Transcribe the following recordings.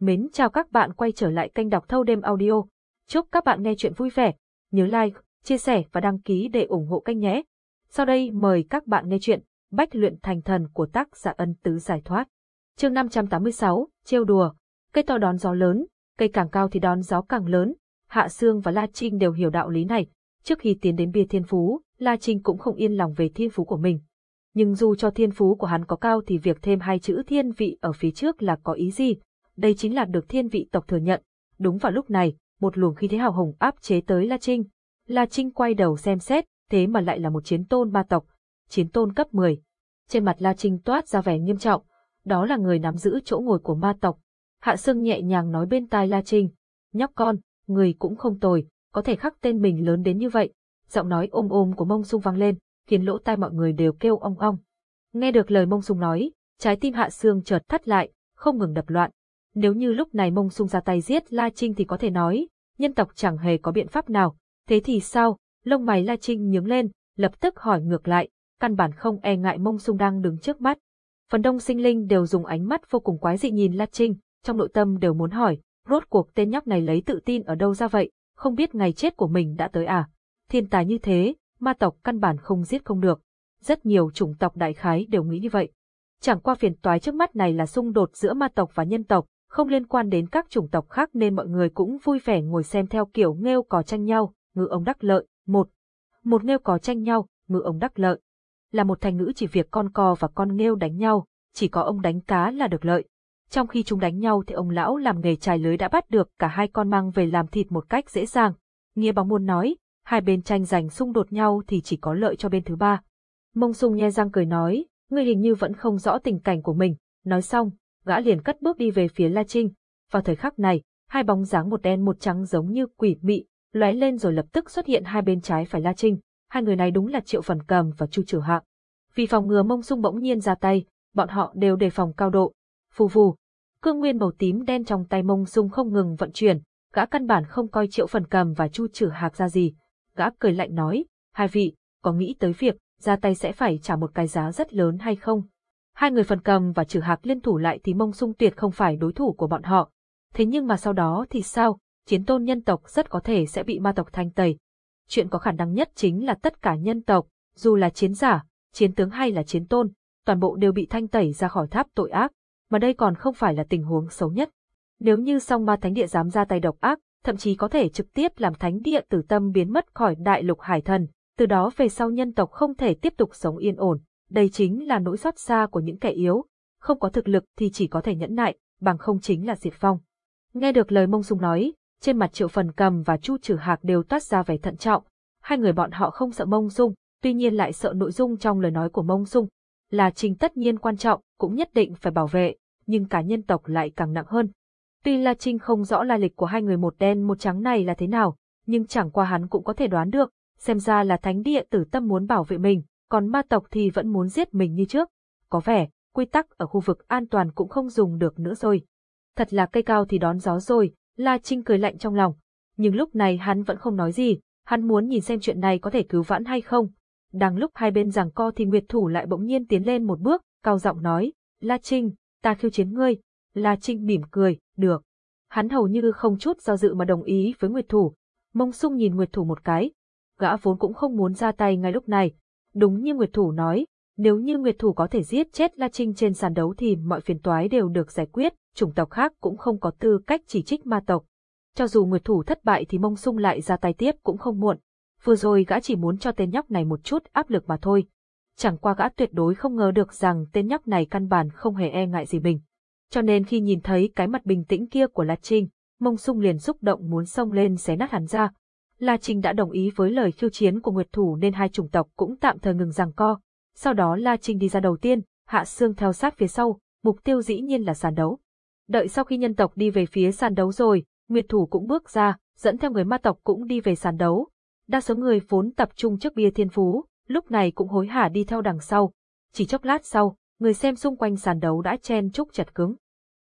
Mến chào các bạn quay trở lại kênh đọc thâu đêm audio. Chúc các bạn nghe chuyện vui vẻ. Nhớ like, chia sẻ và đăng ký để ủng hộ kênh nhé. Sau đây mời các bạn nghe chuyện Bách luyện thành thần của tác giả ân tứ giải thoát. chương 586, trêu đùa. Cây to đón gió lớn, cây càng cao thì đón gió càng lớn. Hạ Sương và La Trinh đều hiểu đạo lý này. Trước khi tiến đến bia thiên phú, La Trinh cũng không yên lòng về thiên phú của mình. Nhưng dù cho thiên phú của hắn có cao thì việc thêm hai chữ thiên vị ở phía trước là có ý gì? Đây chính là được thiên vị tộc thừa nhận. Đúng vào lúc này, một luồng khí thế hào hùng áp chế tới La Trinh. La Trinh quay đầu xem xét, thế mà lại là một chiến tôn ma tộc. Chiến tôn cấp 10. Trên mặt La Trinh toát ra vẻ nghiêm trọng. Đó là người nắm giữ chỗ ngồi của ma tộc. Hạ Sương nhẹ nhàng nói bên tai La Trinh. Nhóc con, người cũng không tồi, có thể khắc tên mình lớn đến như vậy. Giọng nói ôm ôm của mông sung vang lên khiến lỗ tai mọi người đều kêu ong ong. Nghe được lời Mông Sung nói, trái tim Hạ Sương chợt thắt lại, không ngừng đập loạn. Nếu như lúc này Mông Sung ra tay giết La Trinh thì có thể nói, nhân tộc chẳng hề có biện pháp nào, thế thì sao? Lông mày La Trinh nhướng lên, lập tức hỏi ngược lại, căn bản không e ngại Mông Sung đang đứng trước mắt. Phần đông sinh linh đều dùng ánh mắt vô cùng quái dị nhìn La Trinh, trong nội tâm đều muốn hỏi, rốt cuộc tên nhóc này lấy tự tin ở đâu ra vậy, không biết ngày chết của mình đã tới à? Thiên tài như thế, ma tộc căn bản không giết không được. Rất nhiều chủng tộc đại khái đều nghĩ như vậy. Chẳng qua phiền toái trước mắt này là xung đột giữa ma tộc và nhân tộc, không liên quan đến các chủng tộc khác nên mọi người cũng vui vẻ ngồi xem theo kiểu nghêu cò tranh nhau, ngư ông đắc lợi, một. Một nghêu cò tranh nhau, ngư ông đắc lợi. Là một thành ngữ chỉ việc con cò và con nghêu đánh nhau, chỉ có ông đánh cá là được lợi. Trong khi chúng đánh nhau thì ông lão làm nghề trài lưới đã bắt được cả hai con mang về làm thịt một cách dễ dàng. Nghĩa bóng muôn nói, hai bên tranh giành xung đột nhau thì chỉ có lợi cho bên thứ ba. Mông sung nhe răng cười nói, ngươi hình như vẫn không rõ tình cảnh của mình, nói xong, gã liền cất bước đi về phía La Trinh. Vào thời khắc này, hai bóng dáng một đen một trắng giống như quỷ mị, lóe lên rồi lập tức xuất hiện hai bên trái phải La Trinh. Hai người này đúng là Triệu Phần Cầm và Chu Trử Hạng. Vì phòng ngừa Mông Sung bỗng nhiên ra tay, bọn họ đều đề phòng cao độ. Phù phù, cương nguyên màu tím đen trong tay Mông Sung không ngừng vận chuyển, gã căn bản không coi Triệu Phần Cầm và Chu Trử Hạc ra gì, gã cười lạnh nói, hai vị, có nghĩ tới việc, ra tay sẽ phải trả một cái giá rất lớn hay không? Hai người phần cầm và trừ hạc liên thủ lại thì mông sung tuyệt không phải đối thủ của bọn họ. Thế nhưng mà sau đó thì sao? Chiến tôn nhân tộc rất có thể sẽ bị ma tộc thanh tẩy. Chuyện có khả năng nhất chính là tất cả nhân tộc, dù là chiến giả, chiến tướng hay là chiến tôn, toàn bộ đều bị thanh tẩy ra khỏi tháp tội ác, mà đây còn không phải là tình huống xấu nhất. Nếu như song ma thánh địa dám ra tay độc ác, thậm chí có thể trực tiếp làm thánh địa tử tâm biến mất khỏi đại lục hải thần, từ đó về sau nhân tộc không thể tiếp tục sống yên ổn. Đây chính là nỗi xót xa của những kẻ yếu, không có thực lực thì chỉ có thể nhẫn nại, bằng không chính là diệt phong. Nghe được lời mông dung nói, trên mặt triệu phần cầm và chu trừ hạc đều toát ra vẻ thận trọng, hai người bọn họ không sợ mông dung, tuy nhiên lại sợ nội dung trong lời nói của mông dung. Là trình tất nhiên quan trọng, cũng nhất định phải bảo vệ, nhưng cả nhân tộc lại càng nặng hơn. Tuy La Trinh không rõ lai lịch của hai người một đen một trắng này là thế nào, nhưng chẳng qua hắn cũng có thể đoán được, xem ra là thánh địa tử tâm muốn bảo vệ mình, còn ma tộc thì vẫn muốn giết mình như trước. Có vẻ, quy tắc ở khu vực an toàn cũng không dùng được nữa rồi. Thật là cây cao thì đón gió rồi, La Trinh cười lạnh trong lòng. Nhưng lúc này hắn vẫn không nói gì, hắn muốn nhìn xem chuyện này có thể cứu vãn hay không. Đang lúc hai bên giằng co thì Nguyệt Thủ lại bỗng nhiên tiến lên một bước, cao giọng nói, La Trinh, ta khiêu chiến ngươi, La Trinh mỉm cười, được. Hắn hầu như không chút do dự mà đồng ý với Nguyệt Thủ. Mông sung nhìn Nguyệt Thủ một cái. Gã vốn cũng không muốn ra tay ngay lúc này. Đúng như Nguyệt Thủ nói, nếu như Nguyệt Thủ có thể giết chết La Trinh trên sàn đấu thì mọi phiền toái đều được giải quyết, chủng tộc khác cũng không có tư cách chỉ trích ma tộc. Cho dù Nguyệt Thủ thất bại thì Mông Sung lại ra tay tiếp cũng không muộn. Vừa rồi gã chỉ muốn cho tên nhóc này một chút áp lực mà thôi. Chẳng qua gã tuyệt đối không ngờ được rằng tên nhóc này căn bản không hề e ngại gì mình cho nên khi nhìn thấy cái mặt bình tĩnh kia của La Trinh, Mông Sung liền xúc động muốn xông lên xé nát hắn ra. La Trinh đã đồng ý với lời khiêu chiến của Nguyệt Thủ nên hai chủng tộc cũng tạm thời ngừng giằng co. Sau đó La Trinh đi ra đầu tiên, Hạ Sương theo sát phía sau, mục tiêu dĩ nhiên là sàn đấu. Đợi sau khi nhân tộc đi về phía sàn đấu rồi, Nguyệt Thủ cũng bước ra, dẫn theo người ma tộc cũng đi về sàn đấu. Đa số người vốn tập trung trước bia thiên phú, lúc này cũng hối hả đi theo đằng sau. Chỉ chốc lát sau, người xem xung quanh sàn đấu đã chen chúc chặt cứng.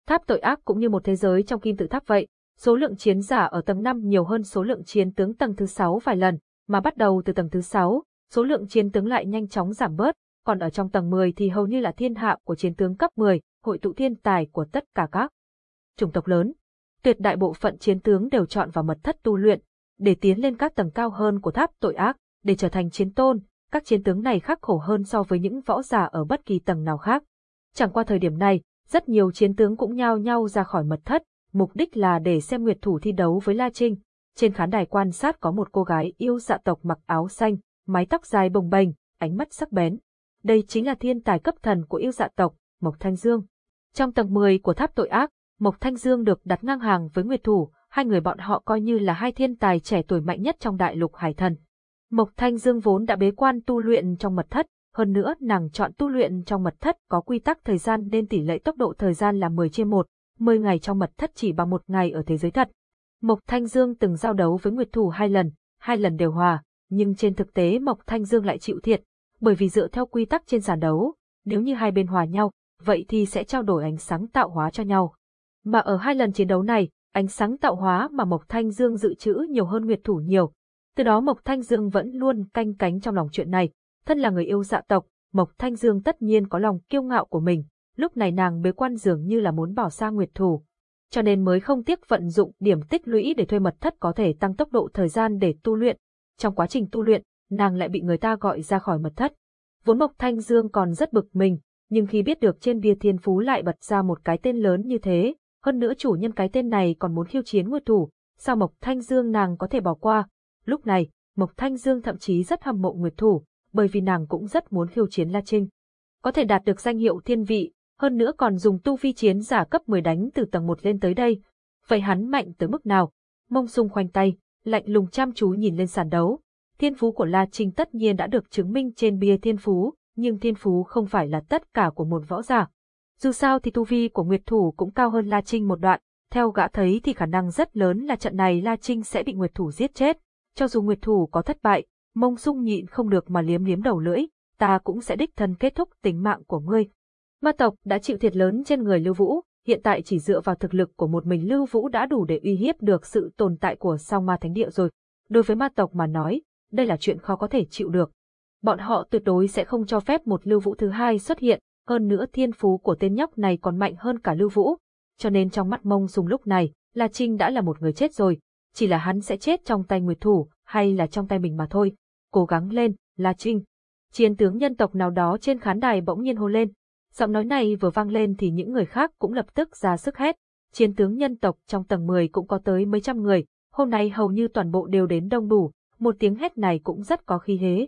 Tháp tội ác cũng như một thế giới trong kim tự tháp vậy, số lượng chiến giả ở tầng 5 nhiều hơn số lượng chiến tướng tầng thứ 6 vài lần, mà bắt đầu từ tầng thứ 6, số lượng chiến tướng lại nhanh chóng giảm bớt, còn ở trong tầng 10 thì hầu như là thiên hạ của chiến tướng cấp 10, hội tụ thiên tài của tất cả các chủng tộc lớn. Tuyệt đại bộ phận chiến tướng đều chọn vào mật thất tu luyện, để tiến lên các tầng cao hơn của tháp tội ác, để trở thành chiến tôn, các chiến tướng này khắc khổ hơn so với những võ giả ở bất kỳ tầng nào khác. Chẳng qua thời điểm này, rất nhiều chiến tướng cũng nhao nhao ra khỏi mật thất, mục đích là để xem Nguyệt Thủ thi đấu với La Trinh. Trên khán đài quan sát có một cô gái yêu dạ tộc mặc áo xanh, mái tóc dài bồng bềnh, ánh mắt sắc bén. Đây chính là thiên tài cấp thần của yêu dạ tộc, Mộc Thanh Dương. Trong tầng 10 của tháp tội ác, Mộc Thanh Dương được đặt ngang hàng với Nguyệt Thủ, hai người bọn họ coi như là hai thiên tài trẻ tuổi mạnh nhất trong đại lục hải thần. Mộc Thanh Dương vốn đã bế quan tu luyện trong mật thất, hơn nữa nàng chọn tu luyện trong mật thất có quy tắc thời gian nên tỷ lệ tốc độ thời gian là 10 trên 1, 10 ngày trong mật thất chỉ bằng một ngày ở thế giới thật. Mộc Thanh Dương từng giao đấu với Nguyệt Thủ hai lần, hai lần đều hòa, nhưng trên thực tế Mộc Thanh Dương lại chịu thiệt, bởi vì dựa theo quy tắc trên sàn đấu, nếu như hai bên hòa nhau, vậy thì sẽ trao đổi ánh sáng tạo hóa cho nhau. Mà ở hai lần chiến đấu này, ánh sáng tạo hóa mà Mộc Thanh Dương dự trữ nhiều hơn Nguyệt Thủ nhiều. Từ đó Mộc Thanh Dương vẫn luôn canh cánh trong lòng chuyện này, thân là người yêu dạ tộc, Mộc Thanh Dương tất nhiên có lòng kiêu ngạo của mình, lúc này nàng bế quan dường như là muốn bỏ xa Nguyệt Thủ. Cho nên mới không tiếc vận dụng điểm tích lũy để thuê mật thất có thể tăng tốc độ thời gian để tu luyện. Trong quá trình tu luyện, nàng lại bị người ta gọi ra khỏi mật thất. Vốn Mộc Thanh Dương còn rất bực mình, nhưng khi biết được trên bia thiên phú lại bật ra một cái tên lớn như thế, hơn nữa chủ nhân cái tên này còn muốn khiêu chiến Nguyệt Thủ, sao Mộc Thanh Dương nàng có thể bỏ qua? Lúc này, Mộc Thanh Dương thậm chí rất hâm mộ Nguyệt Thủ, bởi vì nàng cũng rất muốn khiêu chiến La Trinh. Có thể đạt được danh hiệu thiên vị, hơn nữa còn dùng tu vi chiến giả cấp 10 đánh từ tầng 1 lên tới đây. Vậy hắn mạnh tới mức nào? Mông sung khoanh tay, lạnh lùng chăm chú nhìn lên sàn đấu. Thiên phú của La Trinh tất nhiên đã được chứng minh trên bia thiên phú, nhưng thiên phú không phải là tất cả của một võ giả. Dù sao thì tu vi của Nguyệt Thủ cũng cao hơn La Trinh một đoạn, theo gã thấy thì khả năng rất lớn là trận này La Trinh sẽ bị Nguyệt Thủ giết chết. Cho dù Nguyệt Thủ có thất bại, mông sung nhịn không được mà liếm liếm đầu lưỡi, ta cũng sẽ đích thân kết thúc tính mạng của ngươi. Ma tộc đã chịu thiệt lớn trên người Lưu Vũ, hiện tại chỉ dựa vào thực lực của một mình Lưu Vũ đã đủ để uy hiếp được sự tồn tại của song ma thánh địa rồi. Đối với ma tộc mà nói, đây là chuyện khó có thể chịu được. Bọn họ tuyệt đối sẽ không cho phép một Lưu Vũ thứ hai xuất hiện, hơn nữa thiên phú của tên nhóc này còn mạnh hơn cả Lưu Vũ. Cho nên trong mắt mông Dùng lúc này, La Trinh đã là một người chết rồi, chỉ là hắn sẽ chết trong tay Nguyệt Thủ, hay là trong tay mình mà thôi. Cố gắng lên, La Trinh. Chiến tướng nhân tộc nào đó trên khán đài bỗng nhiên hô lên. Giọng nói này vừa vang lên thì những người khác cũng lập tức ra sức hét. Chiến tướng nhân tộc trong tầng 10 cũng có tới mấy trăm người, hôm nay hầu như toàn bộ đều đến đông đủ, một tiếng hét này cũng rất có khí hế.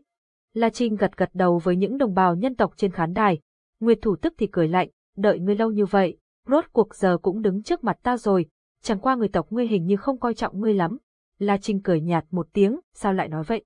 La Trinh gật gật đầu với những đồng bào nhân tộc trên khán đài. Nguyệt thủ tức thì cười lạnh, đợi ngươi lâu như vậy, rốt cuộc giờ cũng đứng trước mặt ta rồi, chẳng qua người tộc ngươi hình như không coi trọng ngươi lắm. La Trinh cười nhạt một tiếng, sao lại nói vậy?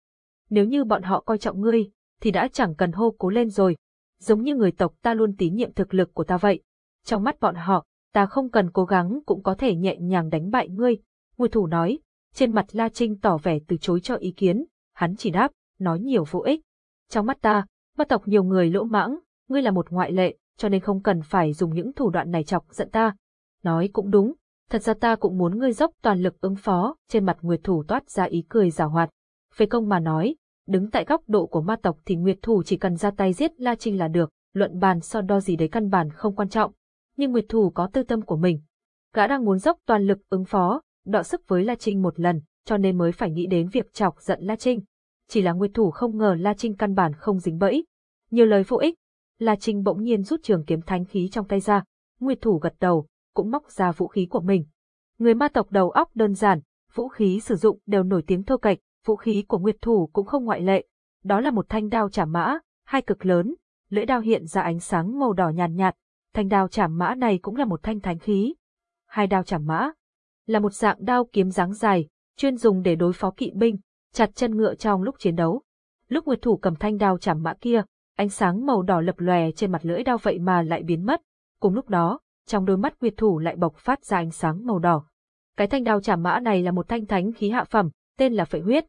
Nếu như bọn họ coi trọng ngươi, thì đã chẳng cần hô cố lên rồi. Giống như người tộc ta luôn tín nhiệm thực lực của ta vậy. Trong mắt bọn họ, ta không cần cố gắng cũng có thể nhẹ nhàng đánh bại ngươi. Ngụy thủ nói, trên mặt La Trinh tỏ vẻ từ chối cho ý kiến, hắn chỉ đáp, nói nhiều vô ích. Trong mắt ta, ma tộc nhiều người lỗ mãng, ngươi là một ngoại lệ, cho nên không cần phải dùng những thủ đoạn này chọc giận ta. Nói cũng đúng, thật ra ta cũng muốn ngươi dốc toàn lực ứng phó, trên mặt Nguyệt Thủ toát ra ý cười giả hoạt. Về công mà nói, đứng tại góc độ của ma tộc thì Nguyệt Thủ chỉ cần ra tay giết La Trinh là được, luận bàn so đo gì đấy căn bản không quan trọng. Nhưng Nguyệt Thủ có tư tâm của mình. Gã đang muốn dốc toàn lực ứng phó, đọ sức với La Trinh một lần, cho nên mới phải nghĩ đến việc chọc giận La Trinh. Chỉ là Nguyệt Thủ không ngờ La Trinh căn bản không dính bẫy. Nhiều lời vô ích, La Trinh bỗng nhiên rút trường kiếm thánh khí trong tay ra, Nguyệt Thủ gật đầu, cũng móc ra vũ khí của mình. Người ma tộc đầu óc đơn giản, vũ khí sử dụng đều nổi tiếng thô kệch, vũ khí của Nguyệt Thủ cũng không ngoại lệ. Đó là một thanh đao trả mã, hai cực lớn, lưỡi đao hiện ra ánh sáng màu đỏ nhàn nhạt, nhạt. Thanh đao trả mã này cũng là một thanh thánh khí. Hai đao trả mã là một dạng đao kiếm dáng dài, chuyên dùng để đối phó kỵ binh, chặt chân ngựa trong lúc chiến đấu. Lúc Nguyệt Thủ cầm thanh đao trả mã kia, ánh sáng màu đỏ lập lòe trên mặt lưỡi đao vậy mà lại biến mất. Cùng lúc đó, trong đôi mắt Nguyệt Thủ lại bộc phát ra ánh sáng màu đỏ. Cái thanh đao trả mã này là một thanh thánh khí hạ phẩm, tên là Phệ Huyết.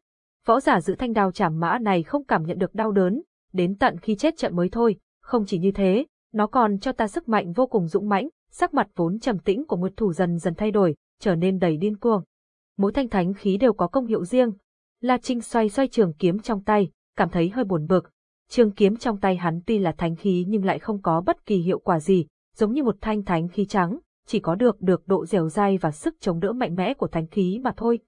Võ giả giữ thanh đao chảm mã này không cảm nhận được đau đớn, đến tận khi chết trận mới thôi, không chỉ như thế, nó còn cho ta sức mạnh vô cùng dũng mãnh, sắc mặt vốn trầm tĩnh của Nguyệt Thủ dần dần thay đổi, trở nên đầy điên cuồng. Mỗi thanh thánh khí đều có công hiệu riêng. La Trinh xoay xoay trường kiếm trong tay, cảm thấy hơi buồn bực. Trường kiếm trong tay hắn tuy là thánh khí nhưng lại không có bất kỳ hiệu quả gì, giống như một thanh thánh khí trắng, chỉ có được được độ dẻo dai và sức chống đỡ mạnh mẽ của thánh khí mà thôi.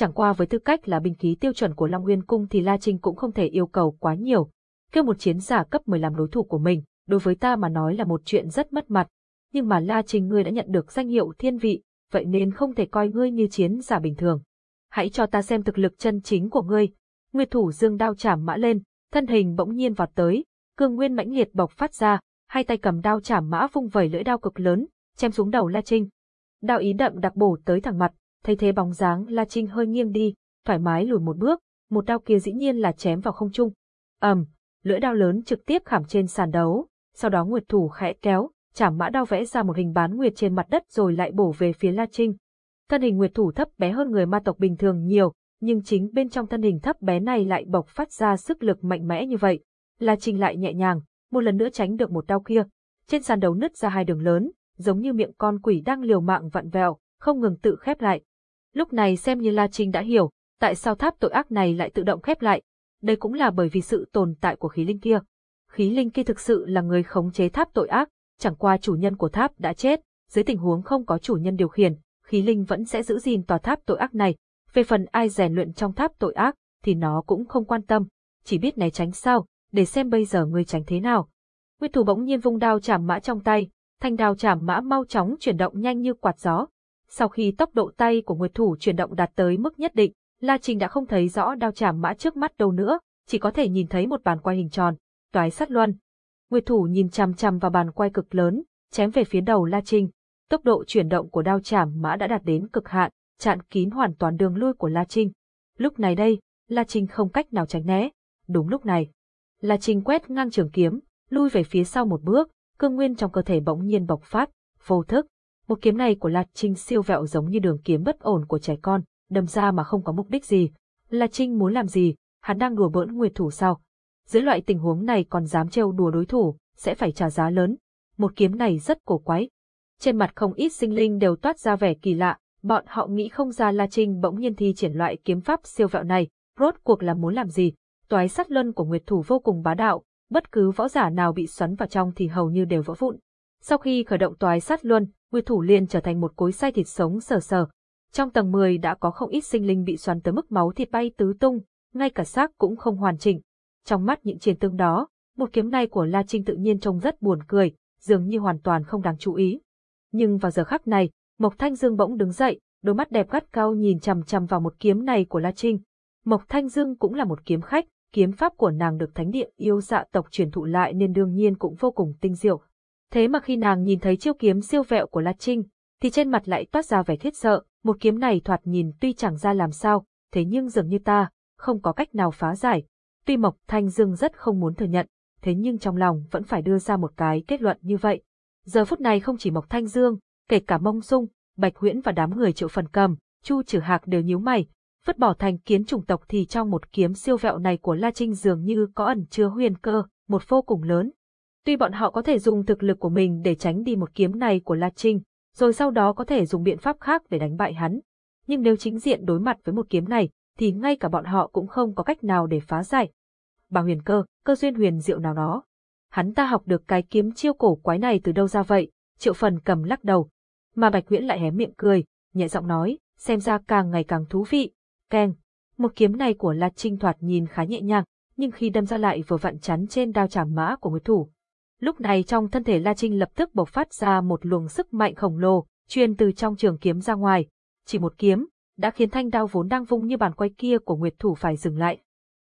Chẳng qua với tư cách là binh khí tiêu chuẩn của Long Nguyên Cung thì La Trinh cũng không thể yêu cầu quá nhiều. Kêu một chiến giả cấp 10 làm đối thủ của mình, đối với ta mà nói là một chuyện rất mất mặt. Nhưng mà La Trinh ngươi đã nhận được danh hiệu thiên vị, vậy nên không thể coi ngươi như chiến giả bình thường. Hãy cho ta xem thực lực chân chính của ngươi. Nguyệt thủ dương đao chảm mã lên, thân hình bỗng nhiên vọt tới, cương nguyên mãnh liệt bộc phát ra, hai tay cầm đao chảm mã vung vẩy lưỡi đao cực lớn, chém xuống đầu La Trinh. Đao ý đậm đặc bổ tới thẳng mặt, thay thế bóng dáng La Trinh hơi nghiêng đi, thoải mái lùi một bước, một đao kia dĩ nhiên là chém vào không trung. ầm, lưỡi đao lớn trực tiếp khảm trên sàn đấu, sau đó Nguyệt thủ khẽ kéo, chảm mã đao vẽ ra một hình bán nguyệt trên mặt đất rồi lại bổ về phía La Trinh. Thân hình Nguyệt thủ thấp bé hơn người ma tộc bình thường nhiều, nhưng chính bên trong thân hình thấp bé này lại bộc phát ra sức lực mạnh mẽ như vậy. La Trinh lại nhẹ nhàng, một lần nữa tránh được một đao kia. Trên sàn đấu nứt ra hai đường lớn, giống như miệng con quỷ đang liều mạng vặn vẹo, không ngừng tự khép lại. Lúc này xem như La Trinh đã hiểu, tại sao tháp tội ác này lại tự động khép lại. Đây cũng là bởi vì sự tồn tại của khí linh kia. Khí linh kia thực sự là người khống chế tháp tội ác, chẳng qua chủ nhân của tháp đã chết, dưới tình huống không có chủ nhân điều khiển, khí linh vẫn sẽ giữ gìn tòa tháp tội ác này. Về phần ai rèn luyện trong tháp tội ác, thì nó cũng không quan tâm, chỉ biết né tránh sao, để xem bây giờ ngươi tránh thế nào. Nguyệt thủ bỗng nhiên vung đao chảm mã trong tay, thanh đao chảm mã mau chóng chuyển động nhanh như quạt gió. Sau khi tốc độ tay của Nguyệt thủ chuyển động đạt tới mức nhất định, La Trình đã không thấy rõ đao chảm mã trước mắt đâu nữa, chỉ có thể nhìn thấy một bàn quay hình tròn, toái sắt luân. Nguyệt thủ nhìn chằm chằm vào bàn quay cực lớn, chém về phía đầu La Trình. Tốc độ chuyển động của đao chảm mã đã đạt đến cực hạn, chặn kín hoàn toàn đường lui của La Trinh. Lúc này đây, La Trinh không cách nào tránh né. Đúng lúc này, La Trinh quét ngang trường kiếm, lui về phía sau một bước, cương nguyên trong cơ thể bỗng nhiên bộc phát, vô thức. Một kiếm này của La Trinh siêu vẹo giống như đường kiếm bất ổn của trẻ con, đâm ra mà không có mục đích gì. La Trinh muốn làm gì, hắn đang đùa bỡn Nguyệt thủ sao? Dưới loại tình huống này còn dám trêu đùa đối thủ, sẽ phải trả giá lớn. Một kiếm này rất cổ quái. Trên mặt không ít sinh linh đều toát ra vẻ kỳ lạ, bọn họ nghĩ không ra La Trinh bỗng nhiên thi triển loại kiếm pháp siêu vẹo này, rốt cuộc là muốn làm gì. Toái sắt luân của Nguyệt thủ vô cùng bá đạo, bất cứ võ giả nào bị xoắn vào trong thì hầu như đều vỡ vụn. Sau khi khởi động toái sát luân, Nguyệt thủ liền trở thành một cối xay thịt sống sờ sờ. Trong tầng 10 đã có không ít sinh linh bị xoắn tới mức máu thịt bay tứ tung, ngay cả xác cũng không hoàn chỉnh. Trong mắt những chiến tương đó, một kiếm này của La Trinh tự nhiên trông rất buồn cười, dường như hoàn toàn không đáng chú ý. Nhưng vào giờ khắc này, Mộc Thanh Dương bỗng đứng dậy, đôi mắt đẹp gắt cao nhìn chằm chằm vào một kiếm này của La Trinh. Mộc Thanh Dương cũng là một kiếm khách, kiếm pháp của nàng được thánh địa yêu dạ tộc truyền thụ lại nên đương nhiên cũng vô cùng tinh diệu. Thế mà khi nàng nhìn thấy chiêu kiếm siêu vẹo của La Trinh, thì trên mặt lại toát ra vẻ thiết sợ, một kiếm này thoạt nhìn tuy chẳng ra làm sao, thế nhưng dường như ta, không có cách nào phá giải. Tuy Mộc Thanh Dương rất không muốn thừa nhận, thế nhưng trong lòng vẫn phải đưa ra một cái kết luận như vậy. Giờ phút này không chỉ Mộc Thanh Dương, kể cả Mông Dung, Bạch Huyễn và đám người triệu phần cầm, Chu Trử Hạc đều nhíu mày, vứt bỏ thành kiến chủng tộc thì trong một kiếm siêu vẹo này của La Trinh dường như có ẩn chứa huyền cơ, một vô cùng lớn. Tuy bọn họ có thể dùng thực lực của mình để tránh đi một kiếm này của La Trinh, rồi sau đó có thể dùng biện pháp khác để đánh bại hắn. Nhưng nếu chính diện đối mặt với một kiếm này, thì ngay cả bọn họ cũng không có cách nào để phá giải. Bà huyền cơ, cơ duyên huyền diệu nào đó. Hắn ta học được cái kiếm chiêu cổ quái này từ đâu ra vậy? Triệu phần cầm lắc đầu. Mà Bạch Nguyễn lại hé miệng cười, nhẹ giọng nói, xem ra càng ngày càng thú vị, Keng, một kiếm này của La Trinh thoạt nhìn khá nhẹ nhàng, nhưng khi đâm ra lại vừa vặn chắn trên đao chảm mã của người thủ. Lúc này trong thân thể La Trinh lập tức bộc phát ra một luồng sức mạnh khổng lồ, truyền từ trong trường kiếm ra ngoài. Chỉ một kiếm, đã khiến thanh đao vốn đang vung như bàn quay kia của Nguyệt Thủ phải dừng lại.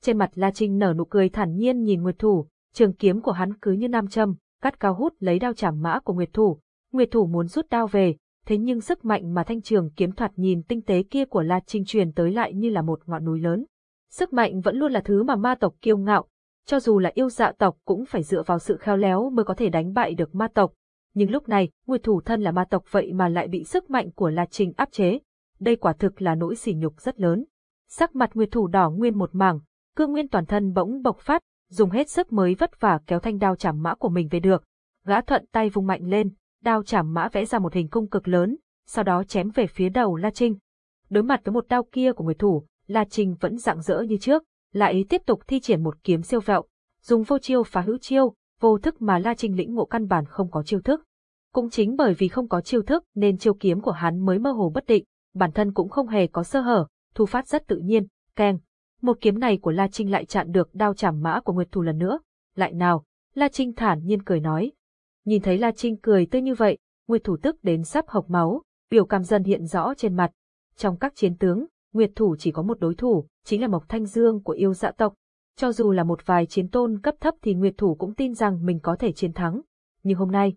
Trên mặt La Trinh nở nụ cười thản nhiên nhìn Nguyệt Thủ, trường kiếm của hắn cứ như nam châm, cắt cao hút lấy đao chảm mã của Nguyệt Thủ. Nguyệt Thủ muốn rút đao về, thế nhưng sức mạnh mà thanh trường kiếm thoạt nhìn tinh tế kia của La Trinh truyền tới lại như là một ngọn núi lớn. Sức mạnh vẫn luôn là thứ mà ma tộc kiêu ngạo, cho dù là yêu dạ tộc cũng phải dựa vào sự khéo léo mới có thể đánh bại được ma tộc. Nhưng lúc này, Nguyệt Thủ thân là ma tộc vậy mà lại bị sức mạnh của La Trinh áp chế. Đây quả thực là nỗi sỉ nhục rất lớn. Sắc mặt Nguyệt Thủ đỏ nguyên một mảng, cương nguyên toàn thân bỗng bộc phát, dùng hết sức mới vất vả kéo thanh đao chảm mã của mình về được. Gã thuận tay vung mạnh lên, đao chảm mã vẽ ra một hình cung cực lớn, sau đó chém về phía đầu La Trinh. Đối mặt với một đao kia của người thủ, La Trinh vẫn rạng rỡ như trước, lại tiếp tục thi triển một kiếm siêu vẹo, dùng vô chiêu phá hữu chiêu, vô thức mà La Trinh lĩnh ngộ căn bản không có chiêu thức. Cũng chính bởi vì không có chiêu thức nên chiêu kiếm của hắn mới mơ hồ bất định, bản thân cũng không hề có sơ hở, thu phát rất tự nhiên, keng. Một kiếm này của La Trinh lại chặn được đao chảm mã của Nguyệt Thủ lần nữa. Lại nào, La Trinh thản nhiên cười nói. Nhìn thấy La Trinh cười tươi như vậy, Nguyệt Thủ tức đến sắp hộc máu, biểu cảm dần hiện rõ trên mặt. Trong các chiến tướng, Nguyệt Thủ chỉ có một đối thủ, chính là Mộc Thanh Dương của yêu dạ tộc. Cho dù là một vài chiến tôn cấp thấp thì Nguyệt Thủ cũng tin rằng mình có thể chiến thắng. Nhưng hôm nay,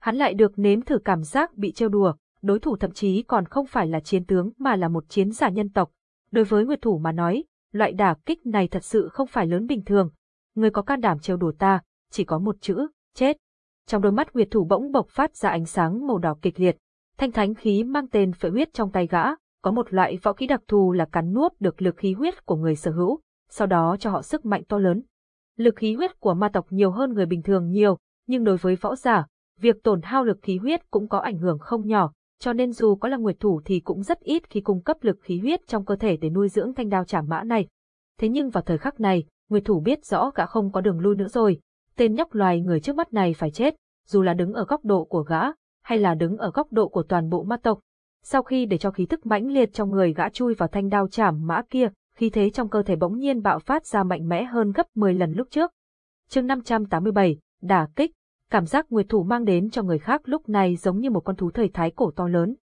hắn lại được nếm thử cảm giác bị trêu đùa, đối thủ thậm chí còn không phải là chiến tướng mà là một chiến giả nhân tộc. Đối với Nguyệt Thủ mà nói, loại đả kích này thật sự không phải lớn bình thường. Người có can đảm trêu đùa ta, chỉ có một chữ, chết. Trong đôi mắt Nguyệt Thủ bỗng bộc phát ra ánh sáng màu đỏ kịch liệt. Thanh thánh khí mang tên phệ huyết trong tay gã, có một loại võ kỹ đặc thù là cắn nuốt được lực khí huyết của người sở hữu, sau đó cho họ sức mạnh to lớn. Lực khí huyết của ma tộc nhiều hơn người bình thường nhiều, nhưng đối với võ giả, việc tổn hao lực khí huyết cũng có ảnh hưởng không nhỏ, cho nên dù có là nguyệt thủ thì cũng rất ít khi cung cấp lực khí huyết trong cơ thể để nuôi dưỡng thanh đao trả mã này. Thế nhưng vào thời khắc này, nguyệt thủ biết rõ gã không có đường lui nữa rồi, tên nhóc loài người trước mắt này phải chết, dù là đứng ở góc độ của gã, hay là đứng ở góc độ của toàn bộ ma tộc. Sau khi để cho khí tức mãnh liệt trong người gã chui vào thanh đao chảm mã kia, khí thế trong cơ thể bỗng nhiên bạo phát ra mạnh mẽ hơn gấp 10 lần lúc trước. Chương 587, đả kích, cảm giác nguyệt thủ mang đến cho người khác lúc này giống như một con thú thời thái cổ to lớn.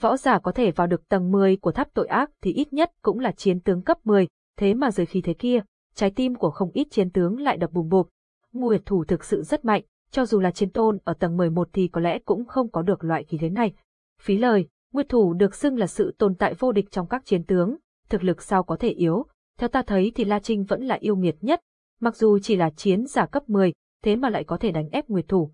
Võ giả có thể vào được tầng 10 của tháp tội ác thì ít nhất cũng là chiến tướng cấp 10, thế mà dưới khí thế kia, trái tim của không ít chiến tướng lại đập bùm bụp. Nguyệt thủ thực sự rất mạnh, cho dù là chiến tôn ở tầng 11 thì có lẽ cũng không có được loại khí thế này. Phí lời, Nguyệt thủ được xưng là sự tồn tại vô địch trong các chiến tướng, thực lực sao có thể yếu, theo ta thấy thì La Trinh vẫn là yêu nghiệt nhất, mặc dù chỉ là chiến giả cấp 10, thế mà lại có thể đánh ép Nguyệt thủ.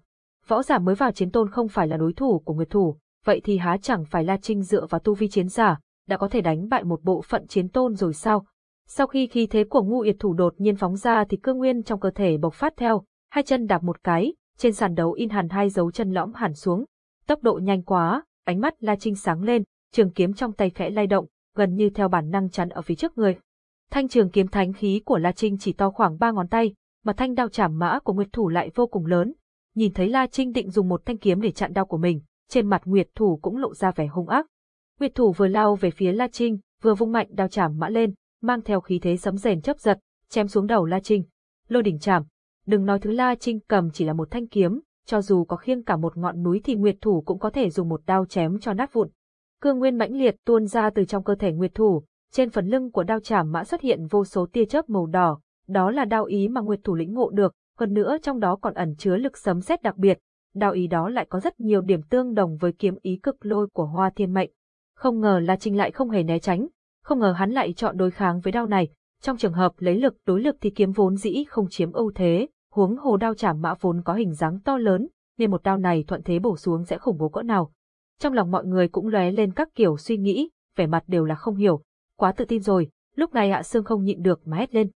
Võ giả mới vào chiến tôn không phải là đối thủ của Nguyệt thủ, vậy thì há chẳng phải La Trinh dựa vào tu vi chiến giả, đã có thể đánh bại một bộ phận chiến tôn rồi sao? Sau khi khí thế của ngu yệt thủ đột nhiên phóng ra thì cơ nguyên trong cơ thể bộc phát theo, hai chân đạp một cái, trên sàn đấu in hẳn hai dấu chân lõm hẳn xuống. Tốc độ nhanh quá, ánh mắt La Trinh sáng lên, trường kiếm trong tay khẽ lay động, gần như theo bản năng chắn ở phía trước người. Thanh trường kiếm thánh khí của La Trinh chỉ to khoảng ba ngón tay, mà thanh đao chảm mã của Nguyệt Thủ lại vô cùng lớn. Nhìn thấy La Trinh định dùng một thanh kiếm để chặn đao của mình, trên mặt Nguyệt Thủ cũng lộ ra vẻ hung ác. Nguyệt Thủ vừa lao về phía La Trinh, vừa vung mạnh đao chảm mã lên, mang theo khí thế sấm rền chớp giật, chém xuống đầu La Trinh. Lôi đỉnh chảm. Đừng nói thứ La Trinh cầm chỉ là một thanh kiếm, cho dù có khiêng cả một ngọn núi thì Nguyệt Thủ cũng có thể dùng một đao chém cho nát vụn. Cương nguyên mãnh liệt tuôn ra từ trong cơ thể Nguyệt Thủ, trên phần lưng của đao chảm mã xuất hiện vô số tia chớp màu đỏ, đó là đao ý mà Nguyệt Thủ lĩnh ngộ được, hơn nữa trong đó còn ẩn chứa lực sấm sét đặc biệt, đao ý đó lại có rất nhiều điểm tương đồng với kiếm ý cực lôi của Hoa Thiên Mệnh. Không ngờ La Trinh lại không hề né tránh, không ngờ hắn lại chọn đối kháng với đao này, trong trường hợp lấy lực đối lực thì kiếm vốn dĩ không chiếm ưu thế, huống hồ đao chảm mã vốn có hình dáng to lớn, nên một đao này thuận thế bổ xuống sẽ khủng bố cỡ nào. Trong lòng mọi người cũng lóe lên các kiểu suy nghĩ, vẻ mặt đều là không hiểu, quá tự tin rồi, lúc này Hạ Sương không nhịn được mà hét lên.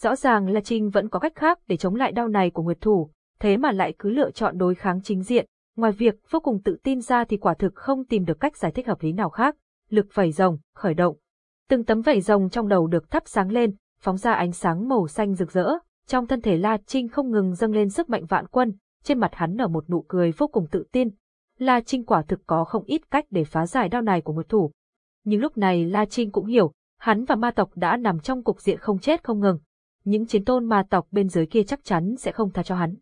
Rõ ràng là Trinh vẫn có cách khác để chống lại đao này của Nguyệt Thủ, thế mà lại cứ lựa chọn đối kháng chính diện, ngoài việc vô cùng tự tin ra thì quả thực không tìm được cách giải thích hợp lý nào khác. Lực vẩy rồng, khởi động. Từng tấm vẩy rồng trong đầu được thắp sáng lên, phóng ra ánh sáng màu xanh rực rỡ, trong thân thể La Trinh không ngừng dâng lên sức mạnh vạn quân, trên mặt hắn nở một nụ cười vô cùng tự tin. La Trinh quả thực có không ít cách để phá giải đao này của một Thủ. Nhưng lúc này La Trinh cũng hiểu, hắn và ma tộc đã nằm trong cục diện không chết không ngừng, những chiến tôn ma tộc bên dưới kia chắc chắn sẽ không tha cho hắn.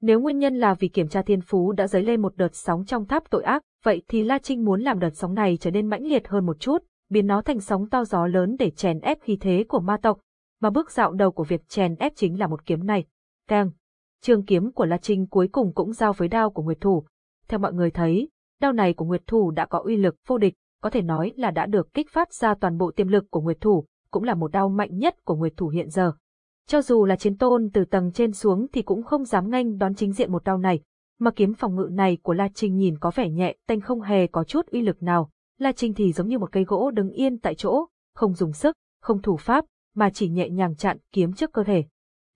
Nếu nguyên nhân là vì kiểm tra thiên phú đã dấy lên một đợt sóng trong tháp tội ác, vậy thì La Trinh muốn làm đợt sóng này trở nên mãnh liệt hơn một chút, biến nó thành sóng to gió lớn để chèn ép khí thế của ma tộc, mà bước dạo đầu của việc chèn ép chính là một kiếm này. Keng. Trường kiếm của La Trinh cuối cùng cũng giao với đao của Nguyệt Thủ. Theo mọi người thấy, đao này của Nguyệt Thủ đã có uy lực vô địch, có thể nói là đã được kích phát ra toàn bộ tiềm lực của Nguyệt Thủ, cũng là một đao mạnh nhất của Nguyệt Thủ hiện giờ. Cho dù là chiến tôn từ tầng trên xuống thì cũng không dám nghênh đón chính diện một đao này, mà kiếm phòng ngự này của La Trinh nhìn có vẻ nhẹ tanh không hề có chút uy lực nào. La Trinh thì giống như một cây gỗ đứng yên tại chỗ, không dùng sức, không thủ pháp, mà chỉ nhẹ nhàng chặn kiếm trước cơ thể.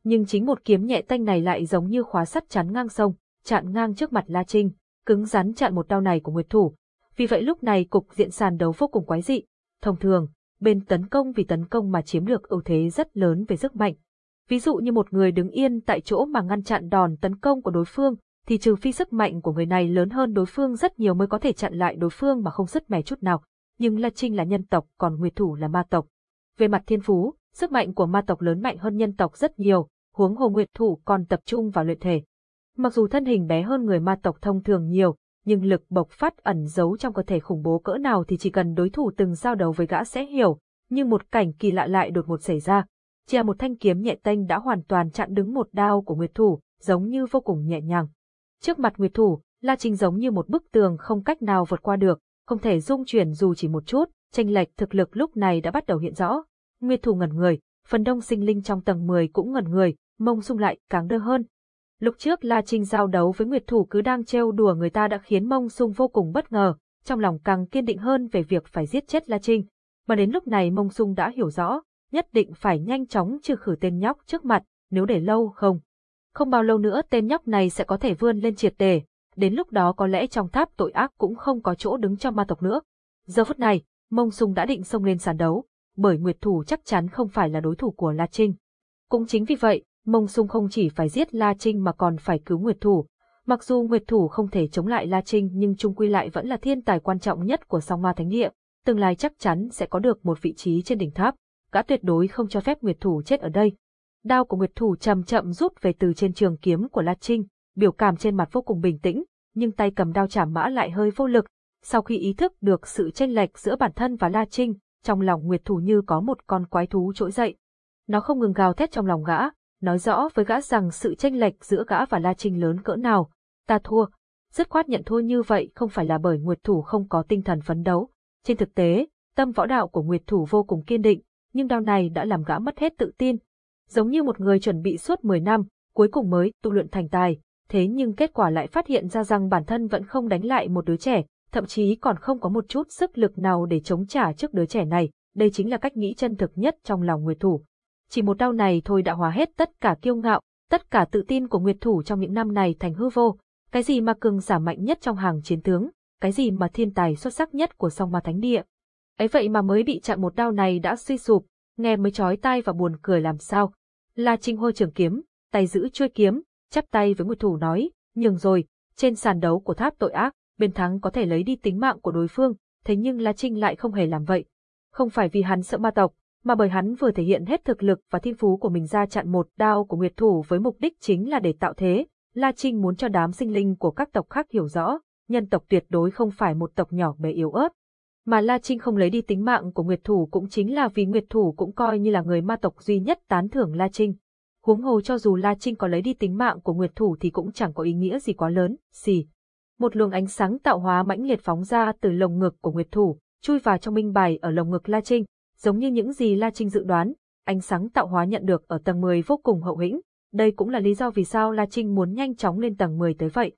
Nhưng chính một kiếm nhẹ tanh này lại giống như khóa sắt chắn ngang sông, chặn ngang trước mặt La Trinh, cứng rắn chặn một đao này của Nguyệt Thủ. Vì vậy lúc này cục diện sàn đấu vô cùng quái dị. Thông thường, bên tấn công vì tấn công mà chiếm được ưu thế rất lớn về sức mạnh, Ví dụ như một người đứng yên tại chỗ mà ngăn chặn đòn tấn công của đối phương, thì trừ phi sức mạnh của người này lớn hơn đối phương rất nhiều mới có thể chặn lại đối phương mà không sứt mẻ chút nào. Nhưng La Trinh là nhân tộc, còn Nguyệt Thủ là ma tộc. Về mặt thiên phú, sức mạnh của ma tộc lớn mạnh hơn nhân tộc rất nhiều, huống hồ Nguyệt Thủ còn tập trung vào luyện thể. Mặc dù thân hình bé hơn người ma tộc thông thường nhiều, nhưng lực bộc phát ẩn giấu trong cơ thể khủng bố cỡ nào thì chỉ cần đối thủ từng giao đấu với gã sẽ hiểu, nhưng một cảnh kỳ lạ lại đột ngột xảy ra. Chỉ là một thanh kiếm nhẹ tênh đã hoàn toàn chặn đứng một đao của Nguyệt Thủ, giống như vô cùng nhẹ nhàng. Trước mặt Nguyệt Thủ, La Trinh giống như một bức tường không cách nào vượt qua được, không thể dung chuyển dù chỉ một chút, tranh lệch thực lực lúc này đã bắt đầu hiện rõ. Nguyệt Thủ ngẩn người, phần đông sinh linh trong tầng 10 cũng ngẩn người, mông sung lại càng đơ hơn. Lúc trước La Trinh giao đấu với Nguyệt Thủ cứ đang trêu đùa người ta đã khiến mông sung vô cùng bất ngờ, trong lòng càng kiên định hơn về việc phải giết chết La Trinh. Mà đến lúc này mông sung đã hiểu rõ, nhất định phải nhanh chóng trừ khử tên nhóc trước mặt, nếu để lâu không. Không bao lâu nữa tên nhóc này sẽ có thể vươn lên triệt đề, đến lúc đó có lẽ trong tháp tội ác cũng không có chỗ đứng cho ma tộc nữa. Giờ phút này, mông sung đã định xông lên sàn đấu, bởi Nguyệt Thủ chắc chắn không phải là đối thủ của La Trinh. Cũng chính vì vậy, Mông Sung không chỉ phải giết La Trinh mà còn phải cứu Nguyệt Thủ. Mặc dù Nguyệt Thủ không thể chống lại La Trinh nhưng Trung quy lại vẫn là thiên tài quan trọng nhất của song ma thánh địa, tương lai chắc chắn sẽ có được một vị trí trên đỉnh tháp. Gã tuyệt đối không cho phép Nguyệt Thủ chết ở đây. Đao của Nguyệt Thủ chậm chậm rút về từ trên trường kiếm của La Trinh, biểu cảm trên mặt vô cùng bình tĩnh, nhưng tay cầm đao chảm mã lại hơi vô lực. Sau khi ý thức được sự chênh lệch giữa bản thân và La Trinh, trong lòng Nguyệt Thủ như có một con quái thú trỗi dậy. Nó không ngừng gào thét trong lòng gã, nói rõ với gã rằng sự tranh lệch giữa gã và La Trinh lớn cỡ nào. Ta thua. Dứt khoát nhận thua như vậy không phải là bởi Nguyệt Thủ không có tinh thần phấn đấu. Trên thực tế, tâm võ đạo của Nguyệt Thủ vô cùng kiên định, nhưng đau này đã làm gã mất hết tự tin. Giống như một người chuẩn bị suốt 10 năm, cuối cùng mới tu luyện thành tài, thế nhưng kết quả lại phát hiện ra rằng bản thân vẫn không đánh lại một đứa trẻ, thậm chí còn không có một chút sức lực nào để chống trả trước đứa trẻ này, đây chính là cách nghĩ chân thực nhất trong lòng Nguyệt Thủ. Chỉ một đau này thôi đã hóa hết tất cả kiêu ngạo, tất cả tự tin của Nguyệt Thủ trong những năm này thành hư vô, cái gì mà cường giả mạnh nhất trong hàng chiến tướng, cái gì mà thiên tài xuất sắc nhất của song ma thánh địa. Ấy vậy mà mới bị chặn một đau này đã suy sụp, nghe mới chói tai và buồn cười làm sao. La Trinh hôi trường kiếm, tay giữ chuôi kiếm, chắp tay với Nguyệt Thủ nói, nhường rồi, trên sàn đấu của tháp tội ác, bên thắng có thể lấy đi tính mạng của đối phương, thế nhưng La Trinh lại không hề làm vậy. Không phải vì hắn sợ ma tộc, mà bởi hắn vừa thể hiện hết thực lực và thiên phú của mình ra chặn một đao của Nguyệt Thủ với mục đích chính là để tạo thế. La Trinh muốn cho đám sinh linh của các tộc khác hiểu rõ, nhân tộc tuyệt đối không phải một tộc nhỏ bé yếu ớt. Mà La Trinh không lấy đi tính mạng của Nguyệt Thủ cũng chính là vì Nguyệt Thủ cũng coi như là người ma tộc duy nhất tán thưởng La Trinh. Huống hồ cho dù La Trinh có lấy đi tính mạng của Nguyệt Thủ thì cũng chẳng có ý nghĩa gì quá lớn, gì một luồng ánh sáng tạo hóa mãnh liệt phóng ra từ lồng ngực của Nguyệt Thủ, chui vào trong minh bài ở lồng ngực La Trinh, giống như những gì La Trinh dự đoán, ánh sáng tạo hóa nhận được ở tầng 10 vô cùng hậu hĩnh, đây cũng là lý do vì sao La Trinh muốn nhanh chóng lên tầng 10 tới vậy.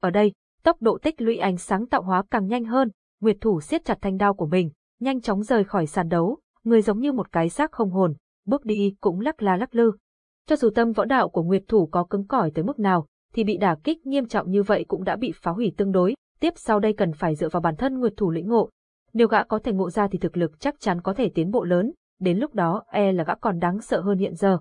Ở đây, tốc độ tích lũy ánh sáng tạo hóa càng nhanh hơn, Nguyệt Thủ siết chặt thanh đao của mình, nhanh chóng rời khỏi sàn đấu, người giống như một cái xác không hồn, bước đi cũng lắc la lắc lư. Cho dù tâm võ đạo của Nguyệt Thủ có cứng cỏi tới mức nào, thì bị đả kích nghiêm trọng như vậy cũng đã bị phá hủy tương đối, tiếp sau đây cần phải dựa vào bản thân Nguyệt Thủ lĩnh ngộ. Nếu gã có thể ngộ ra thì thực lực chắc chắn có thể tiến bộ lớn, đến lúc đó e là gã còn đáng sợ hơn hiện giờ.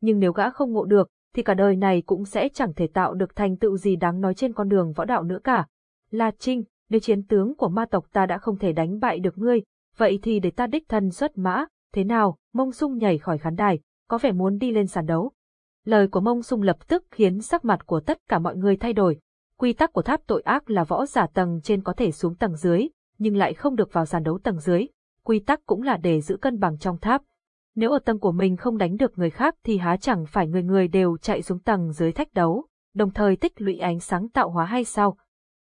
Nhưng nếu gã không ngộ được, thì cả đời này cũng sẽ chẳng thể tạo được thành tựu gì đáng nói trên con đường võ đạo nữa cả. La Trinh, nếu chiến tướng của ma tộc ta đã không thể đánh bại được ngươi, vậy thì để ta đích thân xuất mã, thế nào, mông sung nhảy khỏi khán đài, có vẻ muốn đi lên sàn đấu. Lời của mông sung lập tức khiến sắc mặt của tất cả mọi người thay đổi. Quy tắc của tháp tội ác là võ giả tầng trên có thể xuống tầng dưới, nhưng lại không được vào sàn đấu tầng dưới. Quy tắc cũng là để giữ cân bằng trong tháp. Nếu ở tầng của mình không đánh được người khác thì há chẳng phải người người đều chạy xuống tầng dưới thách đấu, đồng thời tích lũy ánh sáng tạo hóa hay sao?